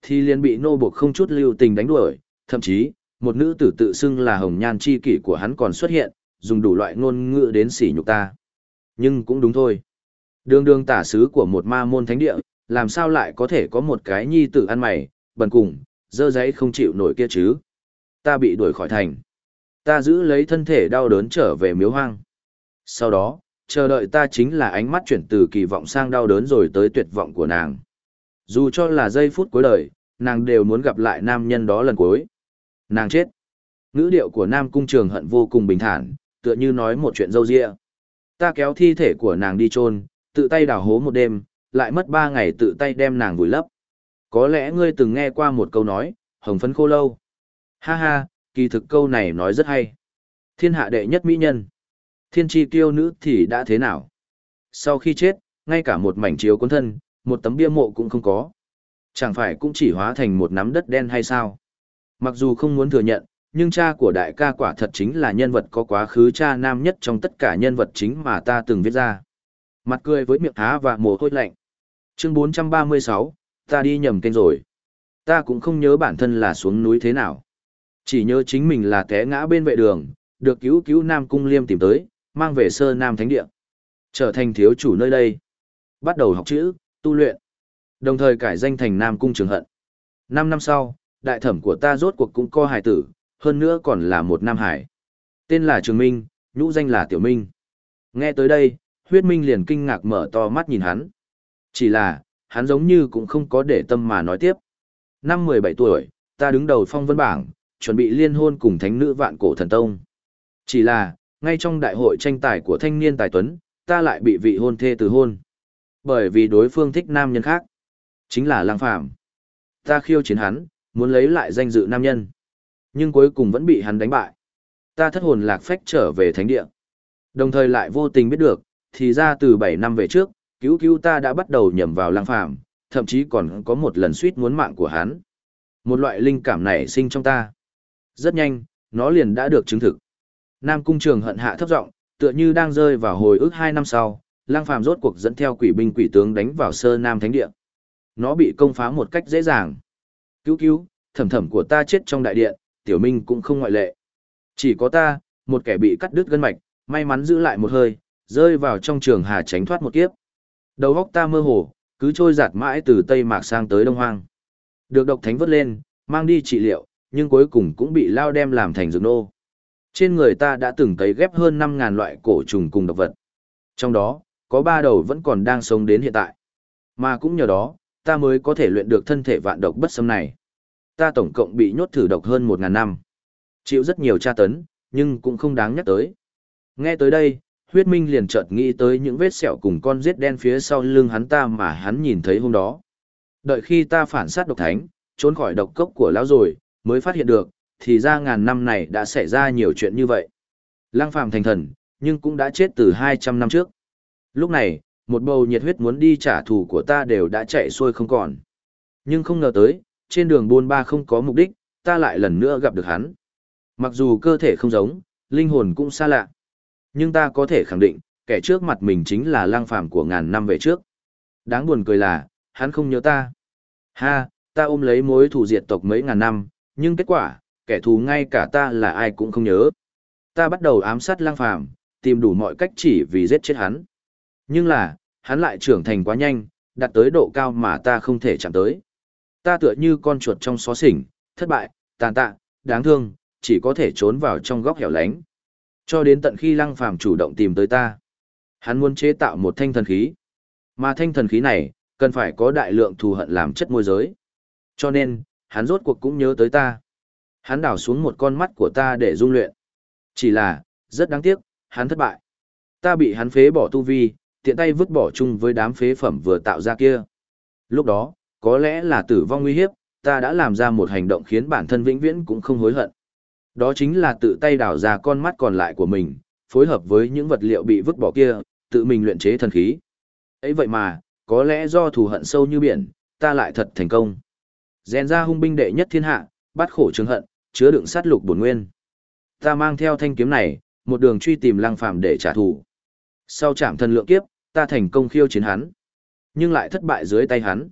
thì liền bị nô buộc không chút lưu tình đánh đuổi, thậm chí, một nữ tử tự xưng là hồng nhan chi kỷ của hắn còn xuất hiện, dùng đủ loại ngôn ngữ đến sỉ nhục ta. Nhưng cũng đúng thôi. Đường đường tả sứ của một ma môn thánh địa, làm sao lại có thể có một cái nhi tử ăn mày, bần cùng, dơ giấy không chịu nổi kia chứ. Ta bị đuổi khỏi thành. Ta giữ lấy thân thể đau đớn trở về miếu hoang. Sau đó, chờ đợi ta chính là ánh mắt chuyển từ kỳ vọng sang đau đớn rồi tới tuyệt vọng của nàng. Dù cho là giây phút cuối đời, nàng đều muốn gặp lại nam nhân đó lần cuối. Nàng chết. Ngữ điệu của nam cung trường hận vô cùng bình thản, tựa như nói một chuyện dâu dịa. Ta kéo thi thể của nàng đi chôn, Tự tay đào hố một đêm, lại mất ba ngày tự tay đem nàng vùi lấp. Có lẽ ngươi từng nghe qua một câu nói, hồng phấn khô lâu. Ha ha, kỳ thực câu này nói rất hay. Thiên hạ đệ nhất mỹ nhân. Thiên tri tiêu nữ thì đã thế nào? Sau khi chết, ngay cả một mảnh chiếu cuốn thân, một tấm bia mộ cũng không có. Chẳng phải cũng chỉ hóa thành một nắm đất đen hay sao? Mặc dù không muốn thừa nhận, nhưng cha của đại ca quả thật chính là nhân vật có quá khứ cha nam nhất trong tất cả nhân vật chính mà ta từng viết ra. Mặt cười với miệng há và mồ hôi lạnh. Chương 436, ta đi nhầm kênh rồi. Ta cũng không nhớ bản thân là xuống núi thế nào. Chỉ nhớ chính mình là té ngã bên vệ đường, được cứu cứu Nam Cung Liêm tìm tới, mang về sơ Nam Thánh Địa. Trở thành thiếu chủ nơi đây. Bắt đầu học chữ, tu luyện. Đồng thời cải danh thành Nam Cung Trường Hận. Năm năm sau, đại thẩm của ta rốt cuộc cũng co hài tử, hơn nữa còn là một Nam Hải. Tên là Trường Minh, nhũ danh là Tiểu Minh. Nghe tới đây, huyết minh liền kinh ngạc mở to mắt nhìn hắn. Chỉ là, hắn giống như cũng không có để tâm mà nói tiếp. Năm 17 tuổi, ta đứng đầu phong vân bảng, chuẩn bị liên hôn cùng thánh nữ vạn cổ thần tông. Chỉ là, ngay trong đại hội tranh tài của thanh niên tài tuấn, ta lại bị vị hôn thê từ hôn. Bởi vì đối phương thích nam nhân khác. Chính là lang phạm. Ta khiêu chiến hắn, muốn lấy lại danh dự nam nhân. Nhưng cuối cùng vẫn bị hắn đánh bại. Ta thất hồn lạc phách trở về thánh địa. Đồng thời lại vô tình biết được, thì ra từ 7 năm về trước, cứu cứu ta đã bắt đầu nhầm vào lang Phàm, thậm chí còn có một lần suýt muốn mạng của hắn. Một loại linh cảm này sinh trong ta. Rất nhanh, nó liền đã được chứng thực. Nam cung trường hận hạ thấp giọng, tựa như đang rơi vào hồi ức hai năm sau, lang phàm rốt cuộc dẫn theo quỷ binh quỷ tướng đánh vào sơ nam thánh địa. Nó bị công phá một cách dễ dàng. Cứu cứu, thẩm thẩm của ta chết trong đại điện, tiểu minh cũng không ngoại lệ. Chỉ có ta, một kẻ bị cắt đứt gân mạch, may mắn giữ lại một hơi, rơi vào trong trường hà tránh thoát một kiếp. Đầu óc ta mơ hồ, cứ trôi giạt mãi từ Tây Mạc sang tới Đông Hoang. Được độc thánh vớt lên, mang đi trị liệu, nhưng cuối cùng cũng bị lao đem làm thành dược nô. Trên người ta đã từng cấy ghép hơn năm ngàn loại cổ trùng cùng độc vật. Trong đó, có ba đầu vẫn còn đang sống đến hiện tại. Mà cũng nhờ đó, ta mới có thể luyện được thân thể vạn độc bất xâm này. Ta tổng cộng bị nhốt thử độc hơn 1.000 năm. Chịu rất nhiều tra tấn, nhưng cũng không đáng nhắc tới. Nghe tới đây, huyết minh liền chợt nghĩ tới những vết sẹo cùng con giết đen phía sau lưng hắn ta mà hắn nhìn thấy hôm đó. Đợi khi ta phản sát độc thánh, trốn khỏi độc cốc của lão rồi, mới phát hiện được, thì ra ngàn năm này đã xảy ra nhiều chuyện như vậy. Lăng phàm thành thần, nhưng cũng đã chết từ 200 năm trước. Lúc này, một bầu nhiệt huyết muốn đi trả thù của ta đều đã chạy xuôi không còn. Nhưng không ngờ tới, trên đường buôn ba không có mục đích, ta lại lần nữa gặp được hắn. Mặc dù cơ thể không giống, linh hồn cũng xa lạ. Nhưng ta có thể khẳng định, kẻ trước mặt mình chính là lang phàm của ngàn năm về trước. Đáng buồn cười là, hắn không nhớ ta. Ha, ta ôm lấy mối thù diệt tộc mấy ngàn năm, nhưng kết quả, kẻ thù ngay cả ta là ai cũng không nhớ. Ta bắt đầu ám sát lang phàm, tìm đủ mọi cách chỉ vì giết chết hắn. Nhưng là, hắn lại trưởng thành quá nhanh, đạt tới độ cao mà ta không thể chạm tới. Ta tựa như con chuột trong xó xỉnh, thất bại, tàn tạ, đáng thương, chỉ có thể trốn vào trong góc hẻo lánh. Cho đến tận khi lăng phàm chủ động tìm tới ta. Hắn muốn chế tạo một thanh thần khí. Mà thanh thần khí này, cần phải có đại lượng thù hận làm chất môi giới. Cho nên, hắn rốt cuộc cũng nhớ tới ta. Hắn đảo xuống một con mắt của ta để dung luyện. Chỉ là, rất đáng tiếc, hắn thất bại. Ta bị hắn phế bỏ tu vi, tiện tay vứt bỏ chung với đám phế phẩm vừa tạo ra kia. Lúc đó, có lẽ là tử vong nguy hiếp, ta đã làm ra một hành động khiến bản thân vĩnh viễn cũng không hối hận. Đó chính là tự tay đào ra con mắt còn lại của mình, phối hợp với những vật liệu bị vứt bỏ kia, tự mình luyện chế thần khí. ấy vậy mà, có lẽ do thù hận sâu như biển, ta lại thật thành công. Rèn ra hung binh đệ nhất thiên hạ, bắt khổ chứng hận, chứa đựng sát lục bổn nguyên. Ta mang theo thanh kiếm này, một đường truy tìm lăng phàm để trả thù. Sau chạm thần lượng kiếp, ta thành công khiêu chiến hắn, nhưng lại thất bại dưới tay hắn.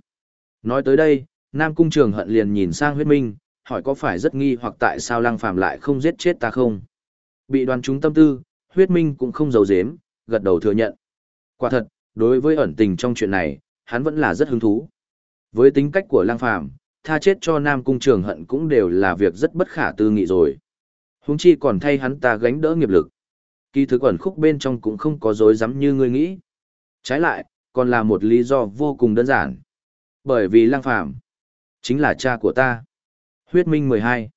Nói tới đây, Nam Cung Trường hận liền nhìn sang huyết minh, hỏi có phải rất nghi hoặc tại sao lăng phàm lại không giết chết ta không? Bị đoàn chúng tâm tư, huyết minh cũng không giấu giếm, gật đầu thừa nhận. Quả thật, đối với ẩn tình trong chuyện này, hắn vẫn là rất hứng thú. Với tính cách của lăng phàm, tha chết cho Nam Cung Trường hận cũng đều là việc rất bất khả tư nghị rồi. Húng chi còn thay hắn ta gánh đỡ nghiệp lực. Kỳ thực ẩn khúc bên trong cũng không có dối rắm như ngươi nghĩ. Trái lại, còn là một lý do vô cùng đơn giản. Bởi vì Lang phàm, chính là cha của ta. Huyết minh 12.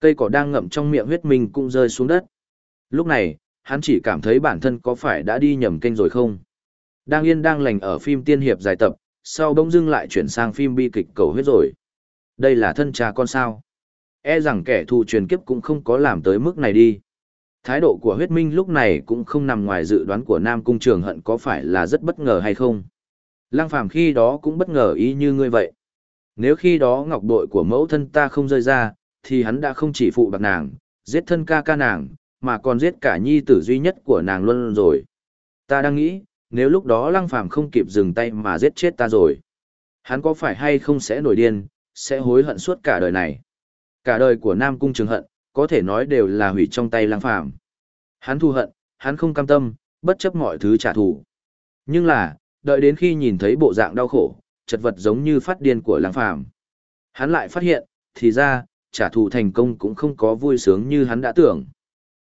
Cây cỏ đang ngậm trong miệng huyết minh cũng rơi xuống đất. Lúc này, hắn chỉ cảm thấy bản thân có phải đã đi nhầm kênh rồi không? Đang yên đang lành ở phim tiên hiệp dài tập, sau bỗng dưng lại chuyển sang phim bi kịch cầu huyết rồi. Đây là thân cha con sao. E rằng kẻ thù truyền kiếp cũng không có làm tới mức này đi. Thái độ của huyết minh lúc này cũng không nằm ngoài dự đoán của Nam Cung Trường Hận có phải là rất bất ngờ hay không. Lăng phàm khi đó cũng bất ngờ ý như ngươi vậy. Nếu khi đó ngọc bội của mẫu thân ta không rơi ra, thì hắn đã không chỉ phụ bạc nàng, giết thân ca ca nàng, mà còn giết cả nhi tử duy nhất của nàng luôn rồi. Ta đang nghĩ, nếu lúc đó lăng phàm không kịp dừng tay mà giết chết ta rồi. Hắn có phải hay không sẽ nổi điên, sẽ hối hận suốt cả đời này. Cả đời của Nam Cung Trường Hận, có thể nói đều là hủy trong tay lăng phàm. Hắn thù hận, hắn không cam tâm, bất chấp mọi thứ trả thù. Nhưng là, đợi đến khi nhìn thấy bộ dạng đau khổ, chật vật giống như phát điên của lăng phàm. Hắn lại phát hiện, thì ra, trả thù thành công cũng không có vui sướng như hắn đã tưởng.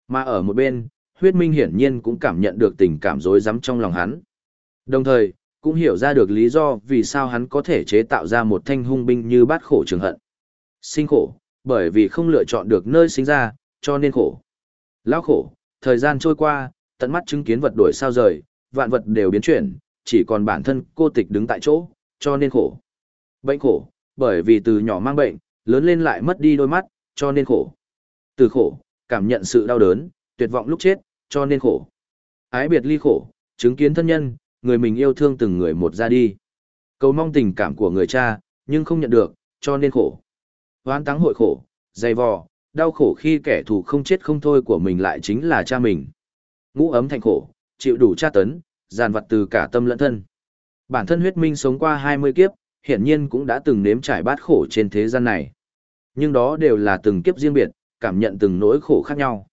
Mà ở một bên, huyết minh hiển nhiên cũng cảm nhận được tình cảm rối rắm trong lòng hắn. Đồng thời, cũng hiểu ra được lý do vì sao hắn có thể chế tạo ra một thanh hung binh như bát khổ trường hận. Sinh khổ, bởi vì không lựa chọn được nơi sinh ra, cho nên khổ. Lão khổ, thời gian trôi qua, tận mắt chứng kiến vật đổi sao rời, vạn vật đều biến chuyển, chỉ còn bản thân cô tịch đứng tại chỗ, cho nên khổ. Bệnh khổ, bởi vì từ nhỏ mang bệnh, lớn lên lại mất đi đôi mắt, cho nên khổ. Từ khổ, cảm nhận sự đau đớn, tuyệt vọng lúc chết, cho nên khổ. Ái biệt ly khổ, chứng kiến thân nhân, người mình yêu thương từng người một ra đi. Cầu mong tình cảm của người cha, nhưng không nhận được, cho nên khổ. Hoán táng hội khổ, dày vò, đau khổ khi kẻ thù không chết không thôi của mình lại chính là cha mình. Ngũ ấm thành khổ, chịu đủ tra tấn, giàn vật từ cả tâm lẫn thân. Bản thân huyết minh sống qua 20 kiếp, hiển nhiên cũng đã từng nếm trải bát khổ trên thế gian này. Nhưng đó đều là từng kiếp riêng biệt, cảm nhận từng nỗi khổ khác nhau.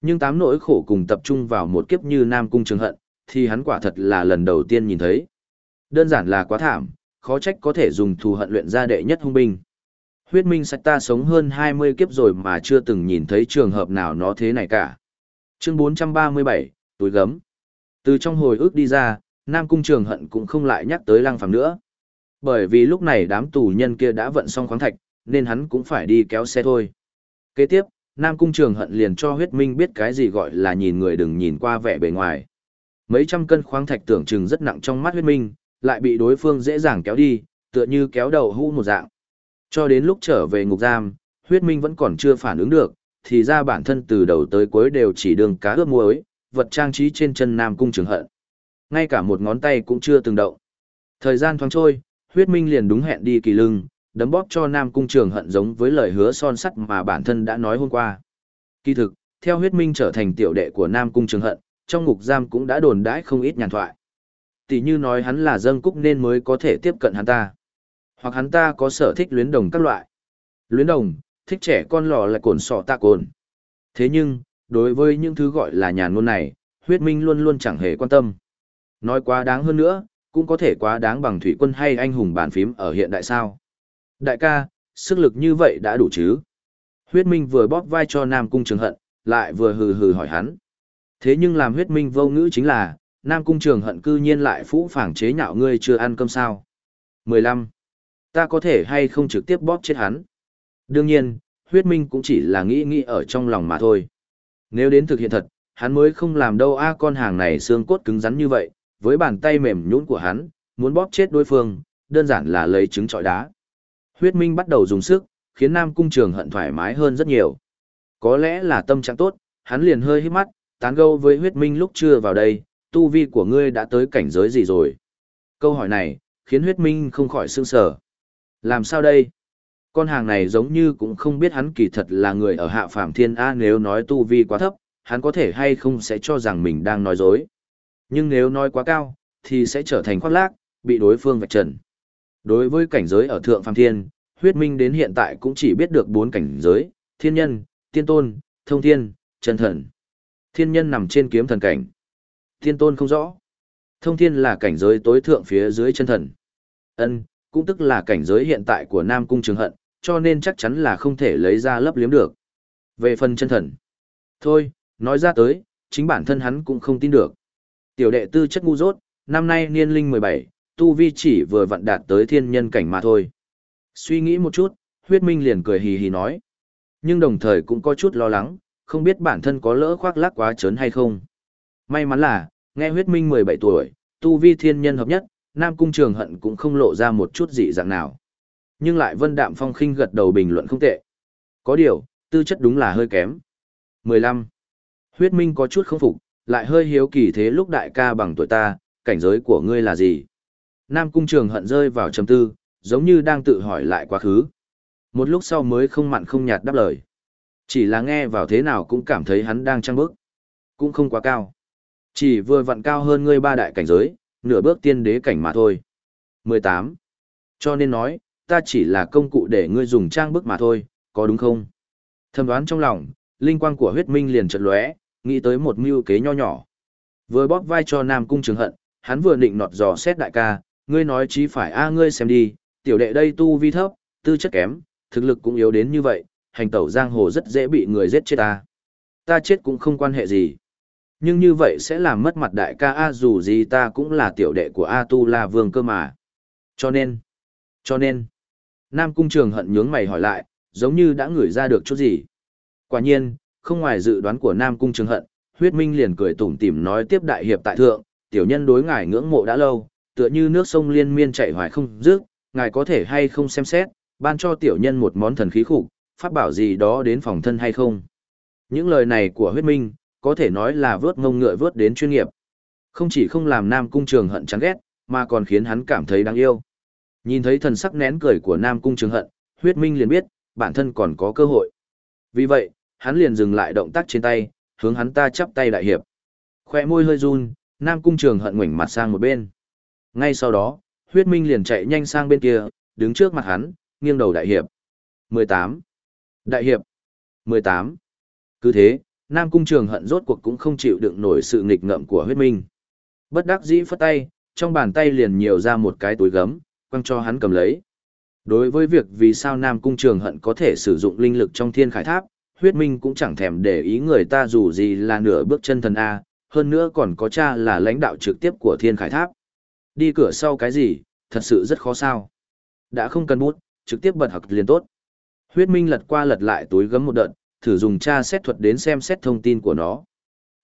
Nhưng tám nỗi khổ cùng tập trung vào một kiếp như Nam Cung Trường Hận, thì hắn quả thật là lần đầu tiên nhìn thấy. Đơn giản là quá thảm, khó trách có thể dùng thù hận luyện ra đệ nhất hung binh. Huyết minh sạch ta sống hơn 20 kiếp rồi mà chưa từng nhìn thấy trường hợp nào nó thế này cả. Chương 437, túi gấm. Từ trong hồi ức đi ra, Nam Cung Trường Hận cũng không lại nhắc tới lăng phàm nữa. Bởi vì lúc này đám tù nhân kia đã vận xong khoáng thạch, nên hắn cũng phải đi kéo xe thôi. Kế tiếp, Nam Cung Trường Hận liền cho huyết minh biết cái gì gọi là nhìn người đừng nhìn qua vẻ bề ngoài. Mấy trăm cân khoáng thạch tưởng chừng rất nặng trong mắt huyết minh, lại bị đối phương dễ dàng kéo đi, tựa như kéo đầu hũ một dạng. Cho đến lúc trở về ngục giam, huyết minh vẫn còn chưa phản ứng được, thì ra bản thân từ đầu tới cuối đều chỉ đường cá ướp muối, vật trang trí trên chân Nam Cung Trường Hận. Ngay cả một ngón tay cũng chưa từng động. Thời gian thoáng trôi, huyết minh liền đúng hẹn đi kỳ lưng, đấm bóp cho Nam Cung Trường Hận giống với lời hứa son sắt mà bản thân đã nói hôm qua. Kỳ thực, theo huyết minh trở thành tiểu đệ của Nam Cung Trường Hận, trong ngục giam cũng đã đồn đãi không ít nhàn thoại. Tỷ như nói hắn là dâng cúc nên mới có thể tiếp cận hắn ta. Hoặc hắn ta có sở thích luyến đồng các loại. Luyến đồng, thích trẻ con lò lại cồn sọ tạ cồn. Thế nhưng, đối với những thứ gọi là nhàn ngôn này, huyết minh luôn luôn chẳng hề quan tâm. Nói quá đáng hơn nữa, cũng có thể quá đáng bằng thủy quân hay anh hùng bàn phím ở hiện đại sao. Đại ca, sức lực như vậy đã đủ chứ? Huyết Minh vừa bóp vai cho Nam Cung Trường Hận, lại vừa hừ hừ hỏi hắn. Thế nhưng làm huyết minh vô ngữ chính là, Nam Cung Trường Hận cư nhiên lại phũ phảng chế nhạo ngươi chưa ăn cơm sao. 15. Ta có thể hay không trực tiếp bóp chết hắn? Đương nhiên, huyết minh cũng chỉ là nghĩ nghĩ ở trong lòng mà thôi. Nếu đến thực hiện thật, hắn mới không làm đâu a con hàng này xương cốt cứng rắn như vậy, với bàn tay mềm nhũn của hắn, muốn bóp chết đối phương, đơn giản là lấy trứng trọi đá. Huyết minh bắt đầu dùng sức, khiến Nam Cung Trường hận thoải mái hơn rất nhiều. Có lẽ là tâm trạng tốt, hắn liền hơi hít mắt, tán gẫu với huyết minh lúc chưa vào đây, tu vi của ngươi đã tới cảnh giới gì rồi? Câu hỏi này, khiến huyết minh không khỏi sương sở. Làm sao đây? Con hàng này giống như cũng không biết hắn kỳ thật là người ở hạ phàm thiên A nếu nói tu vi quá thấp, hắn có thể hay không sẽ cho rằng mình đang nói dối. Nhưng nếu nói quá cao, thì sẽ trở thành khoác lác, bị đối phương vạch trần. Đối với cảnh giới ở thượng phàm thiên, huyết minh đến hiện tại cũng chỉ biết được bốn cảnh giới, thiên nhân, tiên tôn, thông thiên, chân thần. Thiên nhân nằm trên kiếm thần cảnh. Thiên tôn không rõ. Thông thiên là cảnh giới tối thượng phía dưới chân thần. Ân, cũng tức là cảnh giới hiện tại của Nam Cung Trường Hận, cho nên chắc chắn là không thể lấy ra lấp liếm được. Về phần chân thần. Thôi, nói ra tới, chính bản thân hắn cũng không tin được. Tiểu đệ tư chất ngu dốt, năm nay niên linh 17, tu vi chỉ vừa vặn đạt tới thiên nhân cảnh mà thôi. Suy nghĩ một chút, huyết minh liền cười hì hì nói. Nhưng đồng thời cũng có chút lo lắng, không biết bản thân có lỡ khoác lác quá trớn hay không. May mắn là, nghe huyết minh 17 tuổi, tu vi thiên nhân hợp nhất, Nam Cung Trường Hận cũng không lộ ra một chút dị dạng nào. Nhưng lại Vân Đạm Phong khinh gật đầu bình luận không tệ. Có điều, tư chất đúng là hơi kém. 15. Huyết Minh có chút không phục, lại hơi hiếu kỳ thế lúc đại ca bằng tuổi ta, cảnh giới của ngươi là gì? Nam Cung Trường Hận rơi vào trầm tư, giống như đang tự hỏi lại quá khứ. Một lúc sau mới không mặn không nhạt đáp lời. Chỉ là nghe vào thế nào cũng cảm thấy hắn đang trăng bước. Cũng không quá cao. Chỉ vừa vặn cao hơn ngươi ba đại cảnh giới, nửa bước tiên đế cảnh mà thôi. 18. Cho nên nói, ta chỉ là công cụ để ngươi dùng trang bức mà thôi, có đúng không? Thầm đoán trong lòng, linh quang của huyết minh liền chợt lóe, nghĩ tới một mưu kế nho nhỏ. Vừa bóp vai cho Nam Cung Trường Hận, hắn vừa định nọt dò xét đại ca, ngươi nói chí phải a ngươi xem đi, tiểu đệ đây tu vi thấp, tư chất kém, thực lực cũng yếu đến như vậy, hành tẩu giang hồ rất dễ bị người giết chết ta. Ta chết cũng không quan hệ gì. Nhưng như vậy sẽ làm mất mặt đại ca A dù gì ta cũng là tiểu đệ của A Tu La Vương cơ mà. Cho nên, cho nên, Nam Cung Trường hận nhướng mày hỏi lại, giống như đã ngửi ra được chút gì. Quả nhiên, không ngoài dự đoán của Nam Cung Trường hận, huyết minh liền cười tủm tỉm nói tiếp đại hiệp tại thượng, tiểu nhân đối ngài ngưỡng mộ đã lâu, tựa như nước sông liên miên chảy hoài không dứt, ngài có thể hay không xem xét, ban cho tiểu nhân một món thần khí khủng, pháp bảo gì đó đến phòng thân hay không. Những lời này của huyết minh, có thể nói là vớt ngông ngựa vớt đến chuyên nghiệp. Không chỉ không làm Nam Cung Trường hận chán ghét, mà còn khiến hắn cảm thấy đáng yêu. Nhìn thấy thần sắc nén cười của Nam Cung Trường hận, huyết minh liền biết, bản thân còn có cơ hội. Vì vậy, hắn liền dừng lại động tác trên tay, hướng hắn ta chắp tay đại hiệp. Khoe môi hơi run, Nam Cung Trường hận ngoảnh mặt sang một bên. Ngay sau đó, huyết minh liền chạy nhanh sang bên kia, đứng trước mặt hắn, nghiêng đầu đại hiệp. 18. Đại hiệp. 18. Cứ thế, Nam Cung Trường hận rốt cuộc cũng không chịu đựng nổi sự nghịch ngợm của huyết minh. Bất đắc dĩ phất tay, trong bàn tay liền nhiều ra một cái túi gấm, quăng cho hắn cầm lấy. Đối với việc vì sao Nam Cung Trường hận có thể sử dụng linh lực trong thiên khải tháp, huyết minh cũng chẳng thèm để ý người ta dù gì là nửa bước chân thần A, hơn nữa còn có cha là lãnh đạo trực tiếp của thiên khải tháp. Đi cửa sau cái gì, thật sự rất khó sao. Đã không cần bút, trực tiếp bật học liền tốt. Huyết minh lật qua lật lại túi gấm một đợt, thử dùng tra xét thuật đến xem xét thông tin của nó.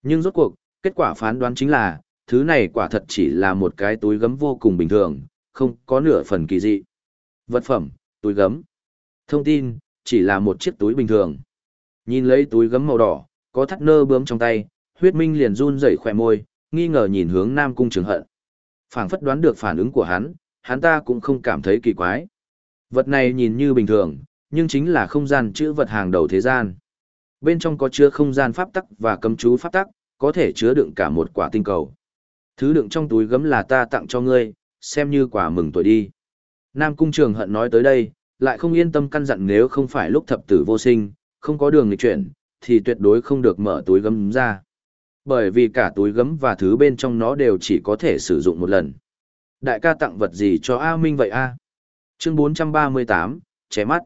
Nhưng rốt cuộc, kết quả phán đoán chính là, thứ này quả thật chỉ là một cái túi gấm vô cùng bình thường, không có nửa phần kỳ dị. Vật phẩm, túi gấm. Thông tin, chỉ là một chiếc túi bình thường. Nhìn lấy túi gấm màu đỏ, có thắt nơ bướm trong tay, huyết minh liền run rẩy khỏe môi, nghi ngờ nhìn hướng Nam Cung Trường Hận. phảng phất đoán được phản ứng của hắn, hắn ta cũng không cảm thấy kỳ quái. Vật này nhìn như bình thường, nhưng chính là không gian chữ vật hàng đầu thế gian. Bên trong có chứa không gian pháp tắc và cấm chú pháp tắc, có thể chứa đựng cả một quả tinh cầu. Thứ đựng trong túi gấm là ta tặng cho ngươi, xem như quả mừng tuổi đi. Nam Cung Trường Hận nói tới đây, lại không yên tâm căn dặn nếu không phải lúc thập tử vô sinh, không có đường nghịch chuyển, thì tuyệt đối không được mở túi gấm ra. Bởi vì cả túi gấm và thứ bên trong nó đều chỉ có thể sử dụng một lần. Đại ca tặng vật gì cho A Minh vậy A? Chương 438, ché mắt.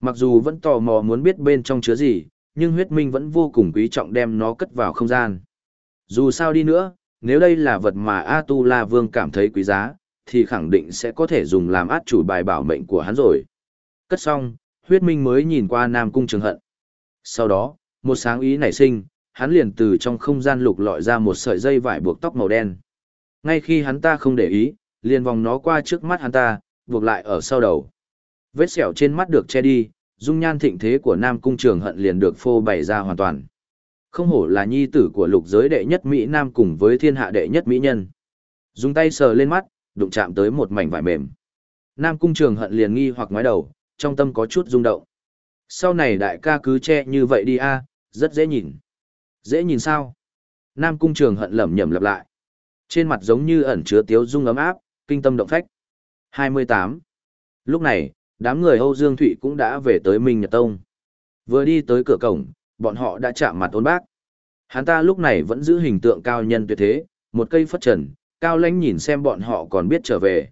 Mặc dù vẫn tò mò muốn biết bên trong chứa gì, nhưng huyết minh vẫn vô cùng quý trọng đem nó cất vào không gian. Dù sao đi nữa, nếu đây là vật mà A Tu La Vương cảm thấy quý giá, thì khẳng định sẽ có thể dùng làm át chủ bài bảo mệnh của hắn rồi. Cất xong, huyết minh mới nhìn qua Nam Cung Trường Hận. Sau đó, một sáng ý nảy sinh, hắn liền từ trong không gian lục lọi ra một sợi dây vải buộc tóc màu đen. Ngay khi hắn ta không để ý, liền vòng nó qua trước mắt hắn ta, buộc lại ở sau đầu. Vết sẹo trên mắt được che đi, dung nhan thịnh thế của Nam Cung Trường Hận liền được phô bày ra hoàn toàn. Không hổ là nhi tử của lục giới đệ nhất Mỹ Nam cùng với thiên hạ đệ nhất Mỹ nhân. Dùng tay sờ lên mắt, đụng chạm tới một mảnh vải mềm. Nam Cung Trường Hận liền nghi hoặc ngoái đầu, trong tâm có chút rung động. Sau này đại ca cứ che như vậy đi a, rất dễ nhìn. Dễ nhìn sao? Nam Cung Trường Hận lẩm nhẩm lặp lại. Trên mặt giống như ẩn chứa tiếu dung ấm áp, kinh tâm động phách. 28. Lúc này, đám người Âu Dương Thụy cũng đã về tới Minh Nhật Tông. Vừa đi tới cửa cổng, bọn họ đã chạm mặt ôn bác. Hắn ta lúc này vẫn giữ hình tượng cao nhân tuyệt thế, một cây phất trần, cao lãnh nhìn xem bọn họ còn biết trở về.